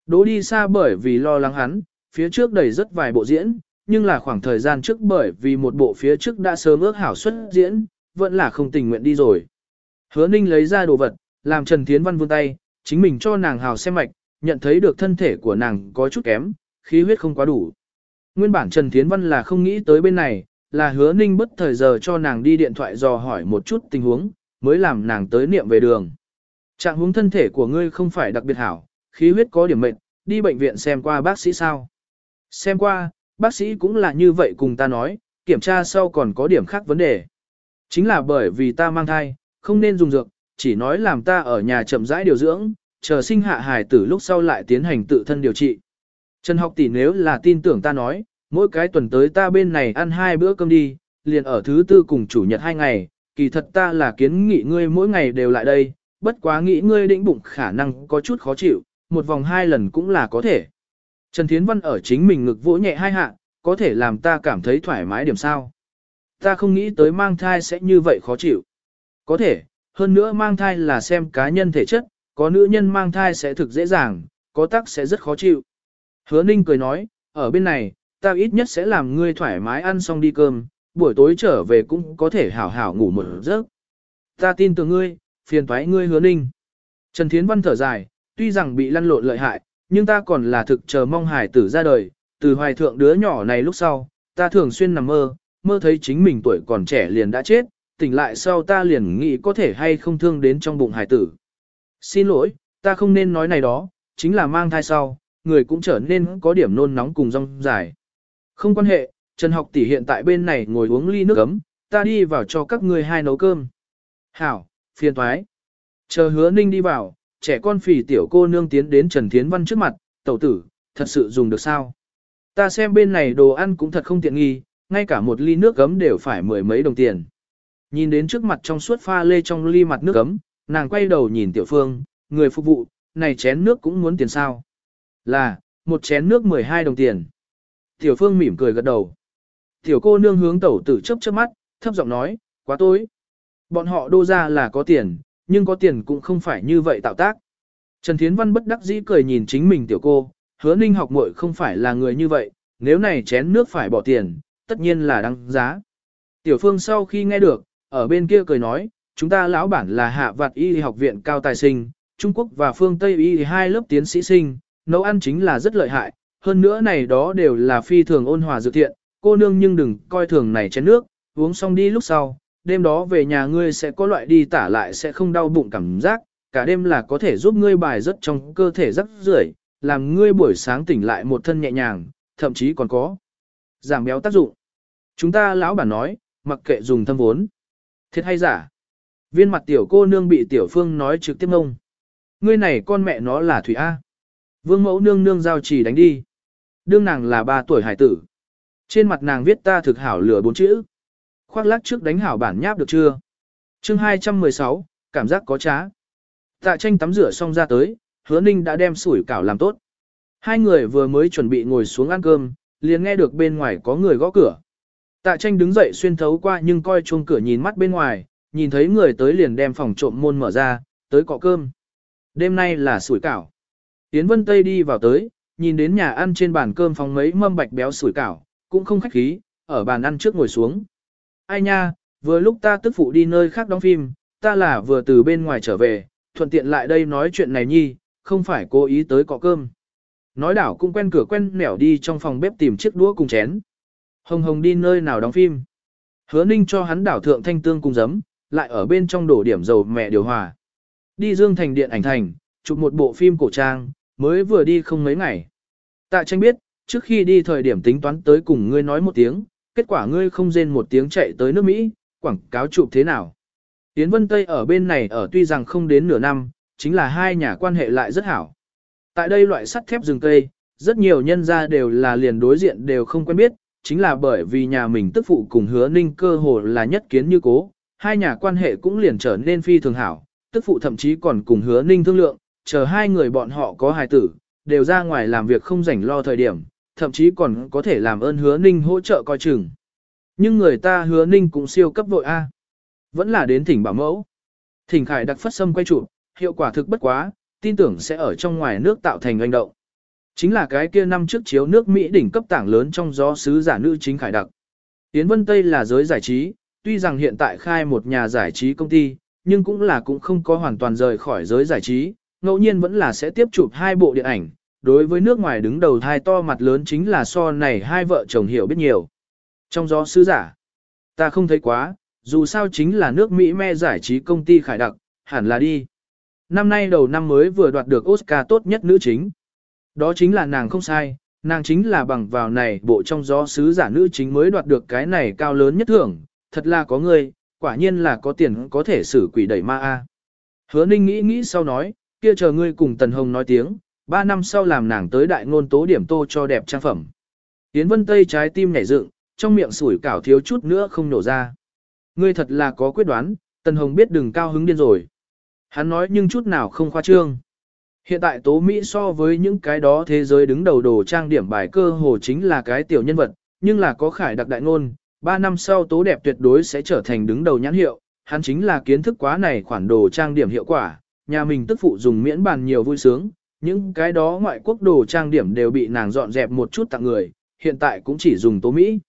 Đỗ đi xa bởi vì lo lắng hắn, phía trước đầy rất vài bộ diễn, nhưng là khoảng thời gian trước bởi vì một bộ phía trước đã sớm ước hảo xuất diễn, vẫn là không tình nguyện đi rồi. Hứa Ninh lấy ra đồ vật, làm Trần Thiến Văn vươn tay, chính mình cho nàng hào xem mạch, nhận thấy được thân thể của nàng có chút kém, khí huyết không quá đủ. Nguyên bản Trần Thiến Văn là không nghĩ tới bên này, là hứa Ninh bất thời giờ cho nàng đi điện thoại dò hỏi một chút tình huống, mới làm nàng tới niệm về đường. Trạng huống thân thể của ngươi không phải đặc biệt hảo, khí huyết có điểm mệnh, đi bệnh viện xem qua bác sĩ sao. Xem qua, bác sĩ cũng là như vậy cùng ta nói, kiểm tra sau còn có điểm khác vấn đề. Chính là bởi vì ta mang thai, không nên dùng dược, chỉ nói làm ta ở nhà chậm rãi điều dưỡng, chờ sinh hạ hài tử lúc sau lại tiến hành tự thân điều trị. Trần học tỷ nếu là tin tưởng ta nói, mỗi cái tuần tới ta bên này ăn hai bữa cơm đi, liền ở thứ tư cùng chủ nhật hai ngày, kỳ thật ta là kiến nghị ngươi mỗi ngày đều lại đây, bất quá nghĩ ngươi định bụng khả năng có chút khó chịu, một vòng hai lần cũng là có thể. Trần Thiến Văn ở chính mình ngực vỗ nhẹ hai hạ, có thể làm ta cảm thấy thoải mái điểm sao. Ta không nghĩ tới mang thai sẽ như vậy khó chịu. Có thể, hơn nữa mang thai là xem cá nhân thể chất, có nữ nhân mang thai sẽ thực dễ dàng, có tắc sẽ rất khó chịu. Hứa Ninh cười nói, ở bên này, ta ít nhất sẽ làm ngươi thoải mái ăn xong đi cơm, buổi tối trở về cũng có thể hảo hảo ngủ một giấc. Ta tin tưởng ngươi, phiền thoái ngươi hứa Ninh. Trần Thiến Văn thở dài, tuy rằng bị lăn lộn lợi hại, nhưng ta còn là thực chờ mong hải tử ra đời, từ hoài thượng đứa nhỏ này lúc sau, ta thường xuyên nằm mơ, mơ thấy chính mình tuổi còn trẻ liền đã chết, tỉnh lại sau ta liền nghĩ có thể hay không thương đến trong bụng hải tử. Xin lỗi, ta không nên nói này đó, chính là mang thai sau, người cũng trở nên có điểm nôn nóng cùng rong dài. Không quan hệ, Trần học tỷ hiện tại bên này ngồi uống ly nước ấm, ta đi vào cho các ngươi hai nấu cơm. Hảo, phiền thoái. Chờ hứa ninh đi vào, trẻ con phì tiểu cô nương tiến đến Trần Thiến Văn trước mặt, tẩu tử, thật sự dùng được sao? Ta xem bên này đồ ăn cũng thật không tiện nghi, ngay cả một ly nước gấm đều phải mười mấy đồng tiền. Nhìn đến trước mặt trong suốt pha lê trong ly mặt nước gấm, nàng quay đầu nhìn tiểu phương, người phục vụ, này chén nước cũng muốn tiền sao? Là, một chén nước 12 đồng tiền. Tiểu phương mỉm cười gật đầu. Tiểu cô nương hướng tẩu tử chớp chớp mắt, thấp giọng nói, quá tối. Bọn họ đô ra là có tiền, nhưng có tiền cũng không phải như vậy tạo tác. Trần Thiến Văn bất đắc dĩ cười nhìn chính mình tiểu cô, hứa ninh học muội không phải là người như vậy, nếu này chén nước phải bỏ tiền, tất nhiên là đăng giá. Tiểu phương sau khi nghe được, ở bên kia cười nói, chúng ta lão bản là hạ vạt y học viện cao tài sinh, Trung Quốc và phương Tây y hai lớp tiến sĩ sinh, nấu ăn chính là rất lợi hại, hơn nữa này đó đều là phi thường ôn hòa dự thiện, cô nương nhưng đừng coi thường này chén nước, uống xong đi lúc sau, đêm đó về nhà ngươi sẽ có loại đi tả lại sẽ không đau bụng cảm giác, cả đêm là có thể giúp ngươi bài rất trong cơ thể rất rưởi, làm ngươi buổi sáng tỉnh lại một thân nhẹ nhàng, thậm chí còn có giảm béo tác dụng. Chúng ta lão bản nói, mặc kệ dùng thâm vốn. Thiệt hay giả? Viên mặt tiểu cô nương bị tiểu phương nói trực tiếp ngông. Ngươi này con mẹ nó là Thủy A. Vương mẫu nương nương giao chỉ đánh đi. Đương nàng là ba tuổi hải tử. Trên mặt nàng viết ta thực hảo lửa bốn chữ. Khoác lắc trước đánh hảo bản nháp được chưa? chương 216, cảm giác có trá. Tạ tranh tắm rửa xong ra tới, hứa ninh đã đem sủi cảo làm tốt. Hai người vừa mới chuẩn bị ngồi xuống ăn cơm, liền nghe được bên ngoài có người gõ cửa. Tạ tranh đứng dậy xuyên thấu qua nhưng coi chuông cửa nhìn mắt bên ngoài, nhìn thấy người tới liền đem phòng trộm môn mở ra, tới cọ cơm. Đêm nay là sủi cảo. Tiến Vân Tây đi vào tới, nhìn đến nhà ăn trên bàn cơm phòng mấy mâm bạch béo sủi cảo, cũng không khách khí, ở bàn ăn trước ngồi xuống. Ai nha, vừa lúc ta tức phụ đi nơi khác đóng phim, ta là vừa từ bên ngoài trở về, thuận tiện lại đây nói chuyện này nhi, không phải cố ý tới cọ cơm. Nói đảo cũng quen cửa quen nẻo đi trong phòng bếp tìm chiếc đũa cùng chén. Hồng Hồng đi nơi nào đóng phim. Hứa ninh cho hắn đảo thượng thanh tương cùng giấm, lại ở bên trong đổ điểm dầu mẹ điều hòa. Đi Dương Thành Điện ảnh thành, chụp một bộ phim cổ trang, mới vừa đi không mấy ngày. Tạ tranh biết, trước khi đi thời điểm tính toán tới cùng ngươi nói một tiếng, kết quả ngươi không rên một tiếng chạy tới nước Mỹ, quảng cáo chụp thế nào. Yến Vân Tây ở bên này ở tuy rằng không đến nửa năm, chính là hai nhà quan hệ lại rất hảo. Tại đây loại sắt thép rừng cây, rất nhiều nhân gia đều là liền đối diện đều không quen biết, chính là bởi vì nhà mình tức phụ cùng hứa ninh cơ hồ là nhất kiến như cố, hai nhà quan hệ cũng liền trở nên phi thường hảo, tức phụ thậm chí còn cùng hứa ninh thương lượng, chờ hai người bọn họ có hài tử, đều ra ngoài làm việc không rảnh lo thời điểm, thậm chí còn có thể làm ơn hứa ninh hỗ trợ coi chừng. Nhưng người ta hứa ninh cũng siêu cấp vội A. Vẫn là đến thỉnh bảo mẫu. Thỉnh khải đặc phất sâm quay chụp, hiệu quả thực bất quá, tin tưởng sẽ ở trong ngoài nước tạo thành hành động. Chính là cái kia năm trước chiếu nước Mỹ đỉnh cấp tảng lớn trong gió sứ giả nữ chính khải đặc. Tiến Vân Tây là giới giải trí, tuy rằng hiện tại khai một nhà giải trí công ty, nhưng cũng là cũng không có hoàn toàn rời khỏi giới giải trí, ngẫu nhiên vẫn là sẽ tiếp chụp hai bộ điện ảnh. Đối với nước ngoài đứng đầu thai to mặt lớn chính là so này hai vợ chồng hiểu biết nhiều. Trong gió sứ giả, ta không thấy quá, dù sao chính là nước Mỹ me giải trí công ty khải đặc, hẳn là đi. Năm nay đầu năm mới vừa đoạt được Oscar tốt nhất nữ chính. Đó chính là nàng không sai, nàng chính là bằng vào này bộ trong gió sứ giả nữ chính mới đoạt được cái này cao lớn nhất thưởng, thật là có người, quả nhiên là có tiền có thể xử quỷ đẩy ma a. Hứa Ninh nghĩ nghĩ sau nói, kia chờ ngươi cùng Tần Hồng nói tiếng, ba năm sau làm nàng tới đại ngôn tố điểm tô cho đẹp trang phẩm. Yến Vân Tây trái tim nhảy dựng, trong miệng sủi cảo thiếu chút nữa không nổ ra. Ngươi thật là có quyết đoán, Tần Hồng biết đừng cao hứng điên rồi. Hắn nói nhưng chút nào không khoa trương. Hiện tại Tố Mỹ so với những cái đó thế giới đứng đầu đồ trang điểm bài cơ hồ chính là cái tiểu nhân vật, nhưng là có khải đặc đại ngôn, 3 năm sau Tố đẹp tuyệt đối sẽ trở thành đứng đầu nhãn hiệu, hắn chính là kiến thức quá này khoản đồ trang điểm hiệu quả, nhà mình tức phụ dùng miễn bàn nhiều vui sướng, những cái đó ngoại quốc đồ trang điểm đều bị nàng dọn dẹp một chút tặng người, hiện tại cũng chỉ dùng Tố Mỹ.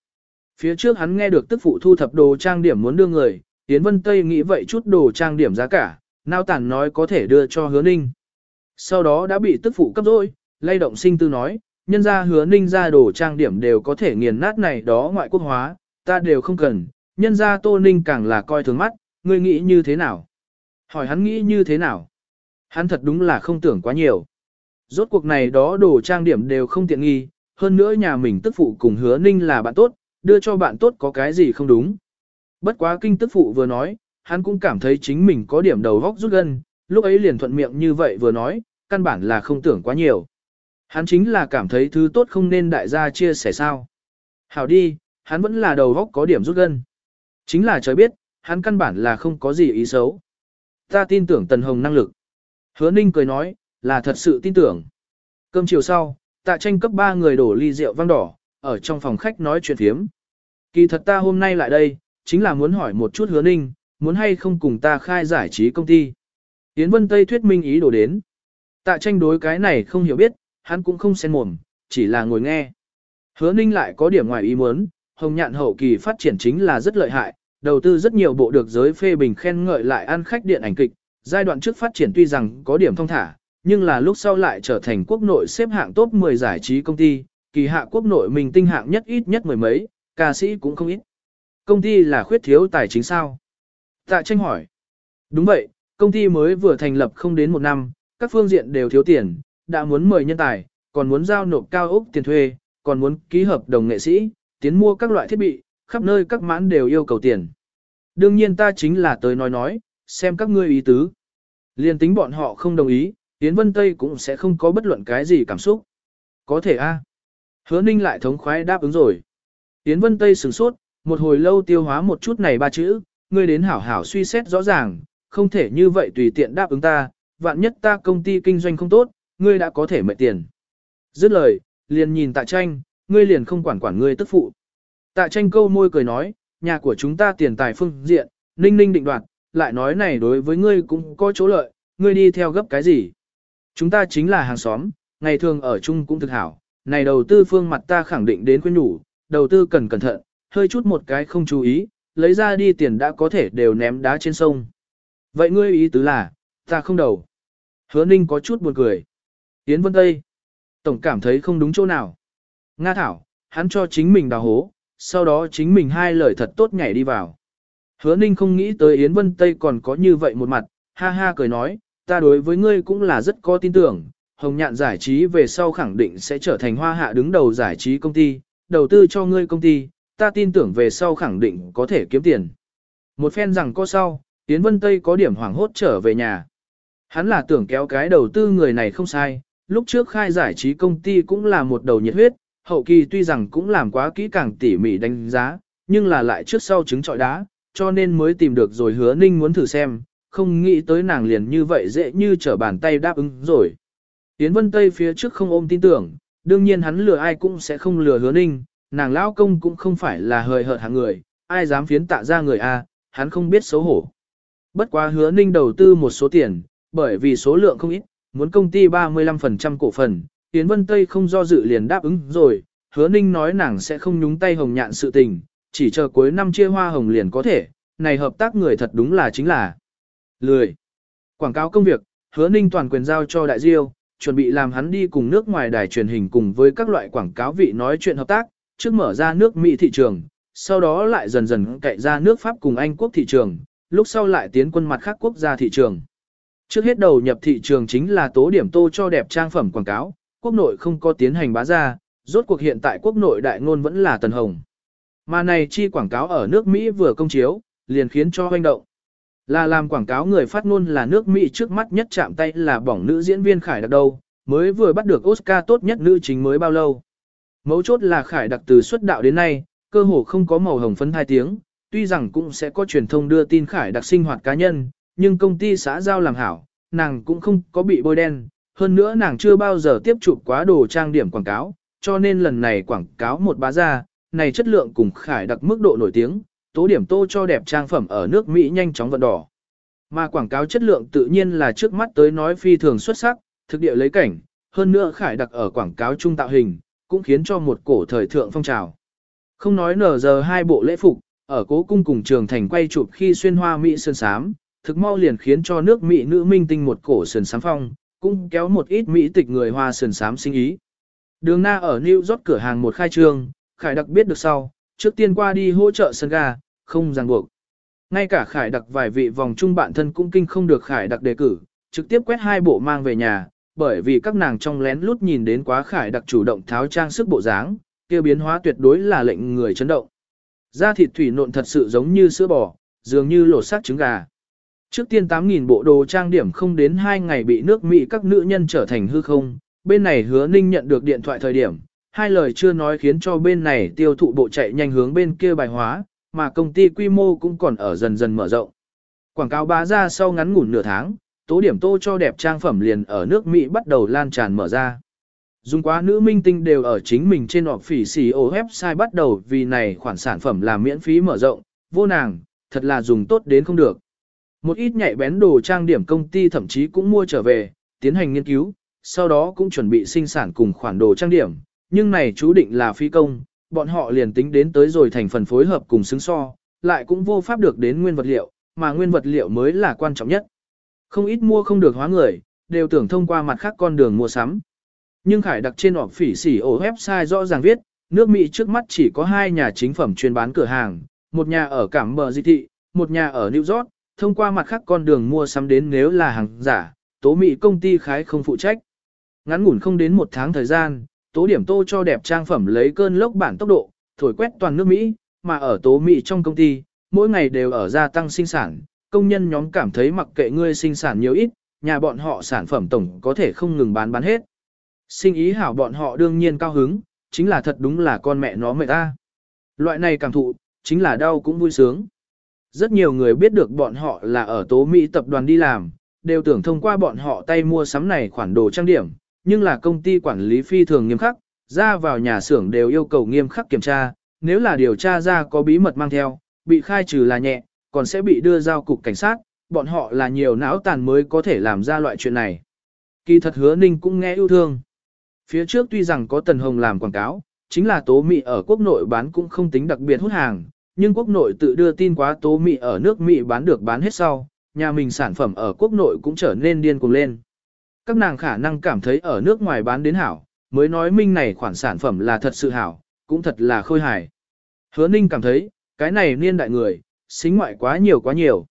Phía trước hắn nghe được tức phụ thu thập đồ trang điểm muốn đưa người, Tiến Vân Tây nghĩ vậy chút đồ trang điểm giá cả, nao tản nói có thể đưa cho hứa ninh. Sau đó đã bị tức phụ cấp rồi, lay động sinh tư nói, nhân ra hứa ninh ra đồ trang điểm đều có thể nghiền nát này đó ngoại quốc hóa, ta đều không cần, nhân ra tô ninh càng là coi thường mắt, ngươi nghĩ như thế nào? Hỏi hắn nghĩ như thế nào? Hắn thật đúng là không tưởng quá nhiều. Rốt cuộc này đó đồ trang điểm đều không tiện nghi, hơn nữa nhà mình tức phụ cùng hứa ninh là bạn tốt, đưa cho bạn tốt có cái gì không đúng. Bất quá kinh tức phụ vừa nói, hắn cũng cảm thấy chính mình có điểm đầu vóc rút gân, lúc ấy liền thuận miệng như vậy vừa nói, căn bản là không tưởng quá nhiều. Hắn chính là cảm thấy thứ tốt không nên đại gia chia sẻ sao. Hảo đi, hắn vẫn là đầu vóc có điểm rút gân. Chính là trời biết, hắn căn bản là không có gì ý xấu. Ta tin tưởng Tần Hồng năng lực. Hứa Ninh cười nói, là thật sự tin tưởng. Cơm chiều sau, tạ tranh cấp 3 người đổ ly rượu vang đỏ, ở trong phòng khách nói chuyện thiếm. Kỳ thật ta hôm nay lại đây, chính là muốn hỏi một chút hứa ninh, muốn hay không cùng ta khai giải trí công ty. Yến Vân Tây thuyết minh ý đồ đến. Tạ tranh đối cái này không hiểu biết, hắn cũng không xen mồm, chỉ là ngồi nghe. Hứa ninh lại có điểm ngoài ý muốn, hồng nhạn hậu kỳ phát triển chính là rất lợi hại, đầu tư rất nhiều bộ được giới phê bình khen ngợi lại ăn khách điện ảnh kịch. Giai đoạn trước phát triển tuy rằng có điểm thông thả, nhưng là lúc sau lại trở thành quốc nội xếp hạng top 10 giải trí công ty, kỳ hạ quốc nội mình tinh hạng nhất ít nhất mười mấy, ca sĩ cũng không ít. Công ty là khuyết thiếu tài chính sao? Tạ tranh hỏi. Đúng vậy, công ty mới vừa thành lập không đến một năm, các phương diện đều thiếu tiền, đã muốn mời nhân tài, còn muốn giao nộp cao ốc tiền thuê, còn muốn ký hợp đồng nghệ sĩ, tiến mua các loại thiết bị, khắp nơi các mãn đều yêu cầu tiền. Đương nhiên ta chính là tới nói nói, xem các ngươi ý tứ. Liên tính bọn họ không đồng ý, Tiến Vân Tây cũng sẽ không có bất luận cái gì cảm xúc. Có thể a. Hứa Ninh lại thống khoái đáp ứng rồi. Tiến Vân Tây sửng sốt, một hồi lâu tiêu hóa một chút này ba chữ, ngươi đến hảo hảo suy xét rõ ràng, không thể như vậy tùy tiện đáp ứng ta, vạn nhất ta công ty kinh doanh không tốt, ngươi đã có thể mệt tiền. Dứt lời, liền nhìn tạ tranh, ngươi liền không quản quản ngươi tức phụ. Tạ tranh câu môi cười nói, nhà của chúng ta tiền tài phương diện, ninh ninh định đoạt, lại nói này đối với ngươi cũng có chỗ lợi, ngươi đi theo gấp cái gì. Chúng ta chính là hàng xóm, ngày thường ở chung cũng thực hảo, này đầu tư phương mặt ta khẳng định đến quên nhủ, đầu tư cần cẩn thận, hơi chút một cái không chú ý, lấy ra đi tiền đã có thể đều ném đá trên sông. Vậy ngươi ý tứ là, ta không đầu. Hứa Ninh có chút buồn cười. Yến Vân Tây. Tổng cảm thấy không đúng chỗ nào. Nga Thảo, hắn cho chính mình đào hố, sau đó chính mình hai lời thật tốt nhảy đi vào. Hứa Ninh không nghĩ tới Yến Vân Tây còn có như vậy một mặt, ha ha cười nói, ta đối với ngươi cũng là rất có tin tưởng, Hồng Nhạn giải trí về sau khẳng định sẽ trở thành hoa hạ đứng đầu giải trí công ty, đầu tư cho ngươi công ty, ta tin tưởng về sau khẳng định có thể kiếm tiền. Một phen rằng có sau, Yến Vân Tây có điểm hoảng hốt trở về nhà. Hắn là tưởng kéo cái đầu tư người này không sai, lúc trước khai giải trí công ty cũng là một đầu nhiệt huyết, hậu kỳ tuy rằng cũng làm quá kỹ càng tỉ mỉ đánh giá, nhưng là lại trước sau chứng trọi đá, cho nên mới tìm được rồi hứa ninh muốn thử xem, không nghĩ tới nàng liền như vậy dễ như trở bàn tay đáp ứng rồi. Yến Vân Tây phía trước không ôm tin tưởng, đương nhiên hắn lừa ai cũng sẽ không lừa hứa ninh, nàng lão công cũng không phải là hời hợt hạng người, ai dám phiến tạ ra người a, hắn không biết xấu hổ. Bất quá hứa ninh đầu tư một số tiền, bởi vì số lượng không ít, muốn công ty 35% cổ phần, Yến Vân Tây không do dự liền đáp ứng rồi, hứa ninh nói nàng sẽ không nhúng tay hồng nhạn sự tình, chỉ chờ cuối năm chia hoa hồng liền có thể, này hợp tác người thật đúng là chính là lười. Quảng cáo công việc, hứa ninh toàn quyền giao cho đại diêu, chuẩn bị làm hắn đi cùng nước ngoài đài truyền hình cùng với các loại quảng cáo vị nói chuyện hợp tác, trước mở ra nước Mỹ thị trường, sau đó lại dần dần cậy ra nước Pháp cùng Anh quốc thị trường, lúc sau lại tiến quân mặt khác quốc gia thị trường. Trước hết đầu nhập thị trường chính là tố điểm tô cho đẹp trang phẩm quảng cáo, quốc nội không có tiến hành bá ra, rốt cuộc hiện tại quốc nội đại ngôn vẫn là tần hồng. Mà này chi quảng cáo ở nước Mỹ vừa công chiếu, liền khiến cho hoành động. Là làm quảng cáo người phát ngôn là nước Mỹ trước mắt nhất chạm tay là bỏng nữ diễn viên Khải Đặc đâu, mới vừa bắt được Oscar tốt nhất nữ chính mới bao lâu. Mấu chốt là Khải Đặc từ xuất đạo đến nay, cơ hồ không có màu hồng phấn hai tiếng, tuy rằng cũng sẽ có truyền thông đưa tin Khải Đặc sinh hoạt cá nhân, nhưng công ty xã giao làm hảo, nàng cũng không có bị bôi đen, hơn nữa nàng chưa bao giờ tiếp chụp quá đồ trang điểm quảng cáo, cho nên lần này quảng cáo một bá ra, này chất lượng cùng Khải Đặc mức độ nổi tiếng, tố điểm tô cho đẹp trang phẩm ở nước Mỹ nhanh chóng vận đỏ. Mà quảng cáo chất lượng tự nhiên là trước mắt tới nói phi thường xuất sắc, thực địa lấy cảnh, hơn nữa khải đặc ở quảng cáo trung tạo hình, cũng khiến cho một cổ thời thượng phong trào. Không nói nở giờ hai bộ lễ phục, ở cố cung cùng trường thành quay chụp khi xuyên hoa Mỹ sơn sám, thực mau liền khiến cho nước Mỹ nữ minh tinh một cổ sơn sám phong, cũng kéo một ít Mỹ tịch người hoa sơn sám sinh ý. Đường na ở New York cửa hàng một khai trương, khải đặc biết được sau, trước tiên qua đi hỗ trợ sân ga, không ràng buộc. Ngay cả khải đặc vài vị vòng trung bạn thân cũng kinh không được khải đặc đề cử, trực tiếp quét hai bộ mang về nhà, bởi vì các nàng trong lén lút nhìn đến quá khải đặc chủ động tháo trang sức bộ dáng, kia biến hóa tuyệt đối là lệnh người chấn động. Da thịt thủy nộn thật sự giống như sữa bò, dường như lột xác trứng gà. Trước tiên 8.000 bộ đồ trang điểm không đến 2 ngày bị nước Mỹ các nữ nhân trở thành hư không, bên này hứa ninh nhận được điện thoại thời điểm, hai lời chưa nói khiến cho bên này tiêu thụ bộ chạy nhanh hướng bên kia bài hóa, mà công ty quy mô cũng còn ở dần dần mở rộng. Quảng cáo bá ra sau ngắn ngủn nửa tháng, tố điểm tô cho đẹp trang phẩm liền ở nước Mỹ bắt đầu lan tràn mở ra. Dùng quá nữ minh tinh đều ở chính mình trên họp phỉ xì ô website bắt đầu vì này khoản sản phẩm là miễn phí mở rộng, vô nàng, thật là dùng tốt đến không được. Một ít nhạy bén đồ trang điểm công ty thậm chí cũng mua trở về, tiến hành nghiên cứu, sau đó cũng chuẩn bị sinh sản cùng khoản đồ trang điểm, nhưng này chú định là phi công, bọn họ liền tính đến tới rồi thành phần phối hợp cùng xứng so, lại cũng vô pháp được đến nguyên vật liệu, mà nguyên vật liệu mới là quan trọng nhất. Không ít mua không được hóa người, đều tưởng thông qua mặt khác con đường mua sắm. Nhưng khải đặc trên ọc phỉ xỉ ổ website rõ ràng viết, nước Mỹ trước mắt chỉ có hai nhà chính phẩm chuyên bán cửa hàng, một nhà ở Cảng Bờ Di Thị, một nhà ở New York, thông qua mặt khác con đường mua sắm đến nếu là hàng giả, tố Mỹ công ty khái không phụ trách. Ngắn ngủn không đến một tháng thời gian, tố điểm tô cho đẹp trang phẩm lấy cơn lốc bản tốc độ, thổi quét toàn nước Mỹ, mà ở tố Mỹ trong công ty, mỗi ngày đều ở gia tăng sinh sản, công nhân nhóm cảm thấy mặc kệ ngươi sinh sản nhiều ít, nhà bọn họ sản phẩm tổng có thể không ngừng bán bán hết. Sinh ý hảo bọn họ đương nhiên cao hứng, chính là thật đúng là con mẹ nó mẹ ta. Loại này cảm thụ, chính là đau cũng vui sướng. Rất nhiều người biết được bọn họ là ở tố Mỹ tập đoàn đi làm, đều tưởng thông qua bọn họ tay mua sắm này khoản đồ trang điểm, nhưng là công ty quản lý phi thường nghiêm khắc, ra vào nhà xưởng đều yêu cầu nghiêm khắc kiểm tra, nếu là điều tra ra có bí mật mang theo, bị khai trừ là nhẹ, còn sẽ bị đưa giao cục cảnh sát, bọn họ là nhiều não tàn mới có thể làm ra loại chuyện này. Kỳ thật hứa ninh cũng nghe yêu thương. Phía trước tuy rằng có Tần Hồng làm quảng cáo, chính là tố mỹ ở quốc nội bán cũng không tính đặc biệt hút hàng, nhưng quốc nội tự đưa tin quá tố mỹ ở nước Mỹ bán được bán hết sau, nhà mình sản phẩm ở quốc nội cũng trở nên điên cuồng lên. Các nàng khả năng cảm thấy ở nước ngoài bán đến hảo, mới nói minh này khoản sản phẩm là thật sự hảo, cũng thật là khôi hài. Hứa ninh cảm thấy, cái này niên đại người, xính ngoại quá nhiều quá nhiều.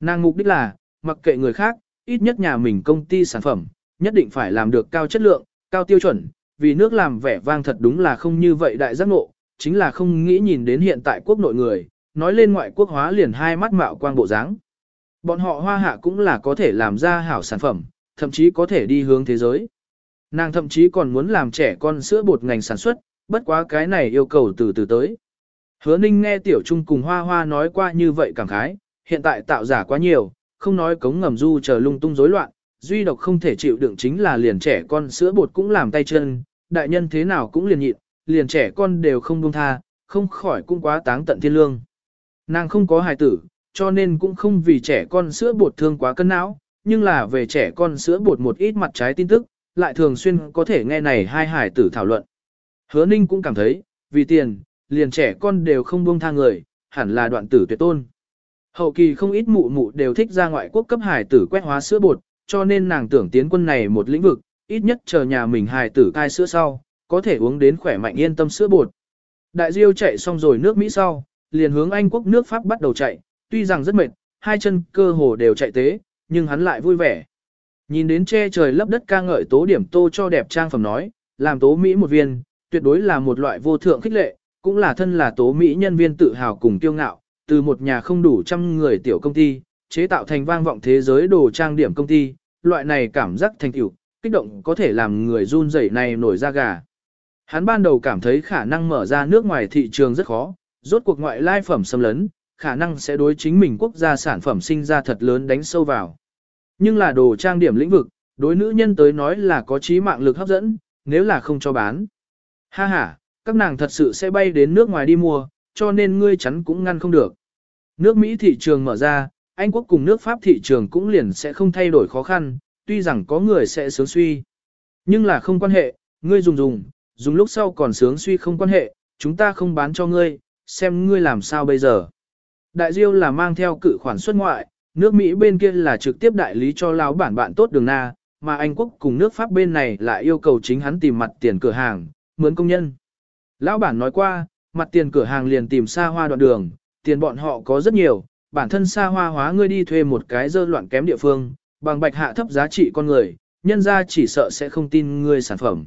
Nàng mục đích là, mặc kệ người khác, ít nhất nhà mình công ty sản phẩm, nhất định phải làm được cao chất lượng, cao tiêu chuẩn, vì nước làm vẻ vang thật đúng là không như vậy đại giác ngộ, chính là không nghĩ nhìn đến hiện tại quốc nội người, nói lên ngoại quốc hóa liền hai mắt mạo quang bộ dáng. Bọn họ hoa hạ cũng là có thể làm ra hảo sản phẩm, thậm chí có thể đi hướng thế giới. Nàng thậm chí còn muốn làm trẻ con sữa bột ngành sản xuất, bất quá cái này yêu cầu từ từ tới. Hứa Ninh nghe Tiểu Trung cùng Hoa Hoa nói qua như vậy cảm khái, hiện tại tạo giả quá nhiều, không nói cống ngầm du chờ lung tung rối loạn, duy độc không thể chịu đựng chính là liền trẻ con sữa bột cũng làm tay chân, đại nhân thế nào cũng liền nhịn, liền trẻ con đều không buông tha, không khỏi cũng quá táng tận thiên lương. Nàng không có hài tử, cho nên cũng không vì trẻ con sữa bột thương quá cân não, nhưng là về trẻ con sữa bột một ít mặt trái tin tức, lại thường xuyên có thể nghe này hai hải tử thảo luận. Hứa Ninh cũng cảm thấy, vì tiền, liền trẻ con đều không buông tha người, hẳn là đoạn tử tuyệt tôn. Hậu kỳ không ít mụ mụ đều thích ra ngoại quốc cấp hải tử quét hóa sữa bột, cho nên nàng tưởng tiến quân này một lĩnh vực, ít nhất chờ nhà mình hải tử cai sữa sau, có thể uống đến khỏe mạnh yên tâm sữa bột. Đại diêu chạy xong rồi nước Mỹ sau, liền hướng Anh quốc nước Pháp bắt đầu chạy, tuy rằng rất mệt, hai chân cơ hồ đều chạy tế, nhưng hắn lại vui vẻ. Nhìn đến che trời lấp đất ca ngợi tố điểm tô cho đẹp trang phẩm nói, làm tố Mỹ một viên, tuyệt đối là một loại vô thượng khích lệ, cũng là thân là tố Mỹ nhân viên tự hào cùng kiêu ngạo, từ một nhà không đủ trăm người tiểu công ty, chế tạo thành vang vọng thế giới đồ trang điểm công ty, loại này cảm giác thành tựu, kích động có thể làm người run rẩy này nổi da gà. Hắn ban đầu cảm thấy khả năng mở ra nước ngoài thị trường rất khó, rốt cuộc ngoại lai phẩm xâm lấn, khả năng sẽ đối chính mình quốc gia sản phẩm sinh ra thật lớn đánh sâu vào. Nhưng là đồ trang điểm lĩnh vực, đối nữ nhân tới nói là có trí mạng lực hấp dẫn, nếu là không cho bán. Ha ha, các nàng thật sự sẽ bay đến nước ngoài đi mua, cho nên ngươi chắn cũng ngăn không được. Nước Mỹ thị trường mở ra, Anh quốc cùng nước Pháp thị trường cũng liền sẽ không thay đổi khó khăn, tuy rằng có người sẽ sướng suy. Nhưng là không quan hệ, ngươi dùng dùng, dùng lúc sau còn sướng suy không quan hệ, chúng ta không bán cho ngươi, xem ngươi làm sao bây giờ. Đại Diêu là mang theo cự khoản xuất ngoại, nước Mỹ bên kia là trực tiếp đại lý cho lão bản bạn tốt đường na, mà Anh quốc cùng nước Pháp bên này lại yêu cầu chính hắn tìm mặt tiền cửa hàng, mướn công nhân. Lão bản nói qua, mặt tiền cửa hàng liền tìm xa hoa đoạn đường, tiền bọn họ có rất nhiều, bản thân xa hoa hóa ngươi đi thuê một cái dơ loạn kém địa phương, bằng bạch hạ thấp giá trị con người, nhân ra chỉ sợ sẽ không tin ngươi sản phẩm.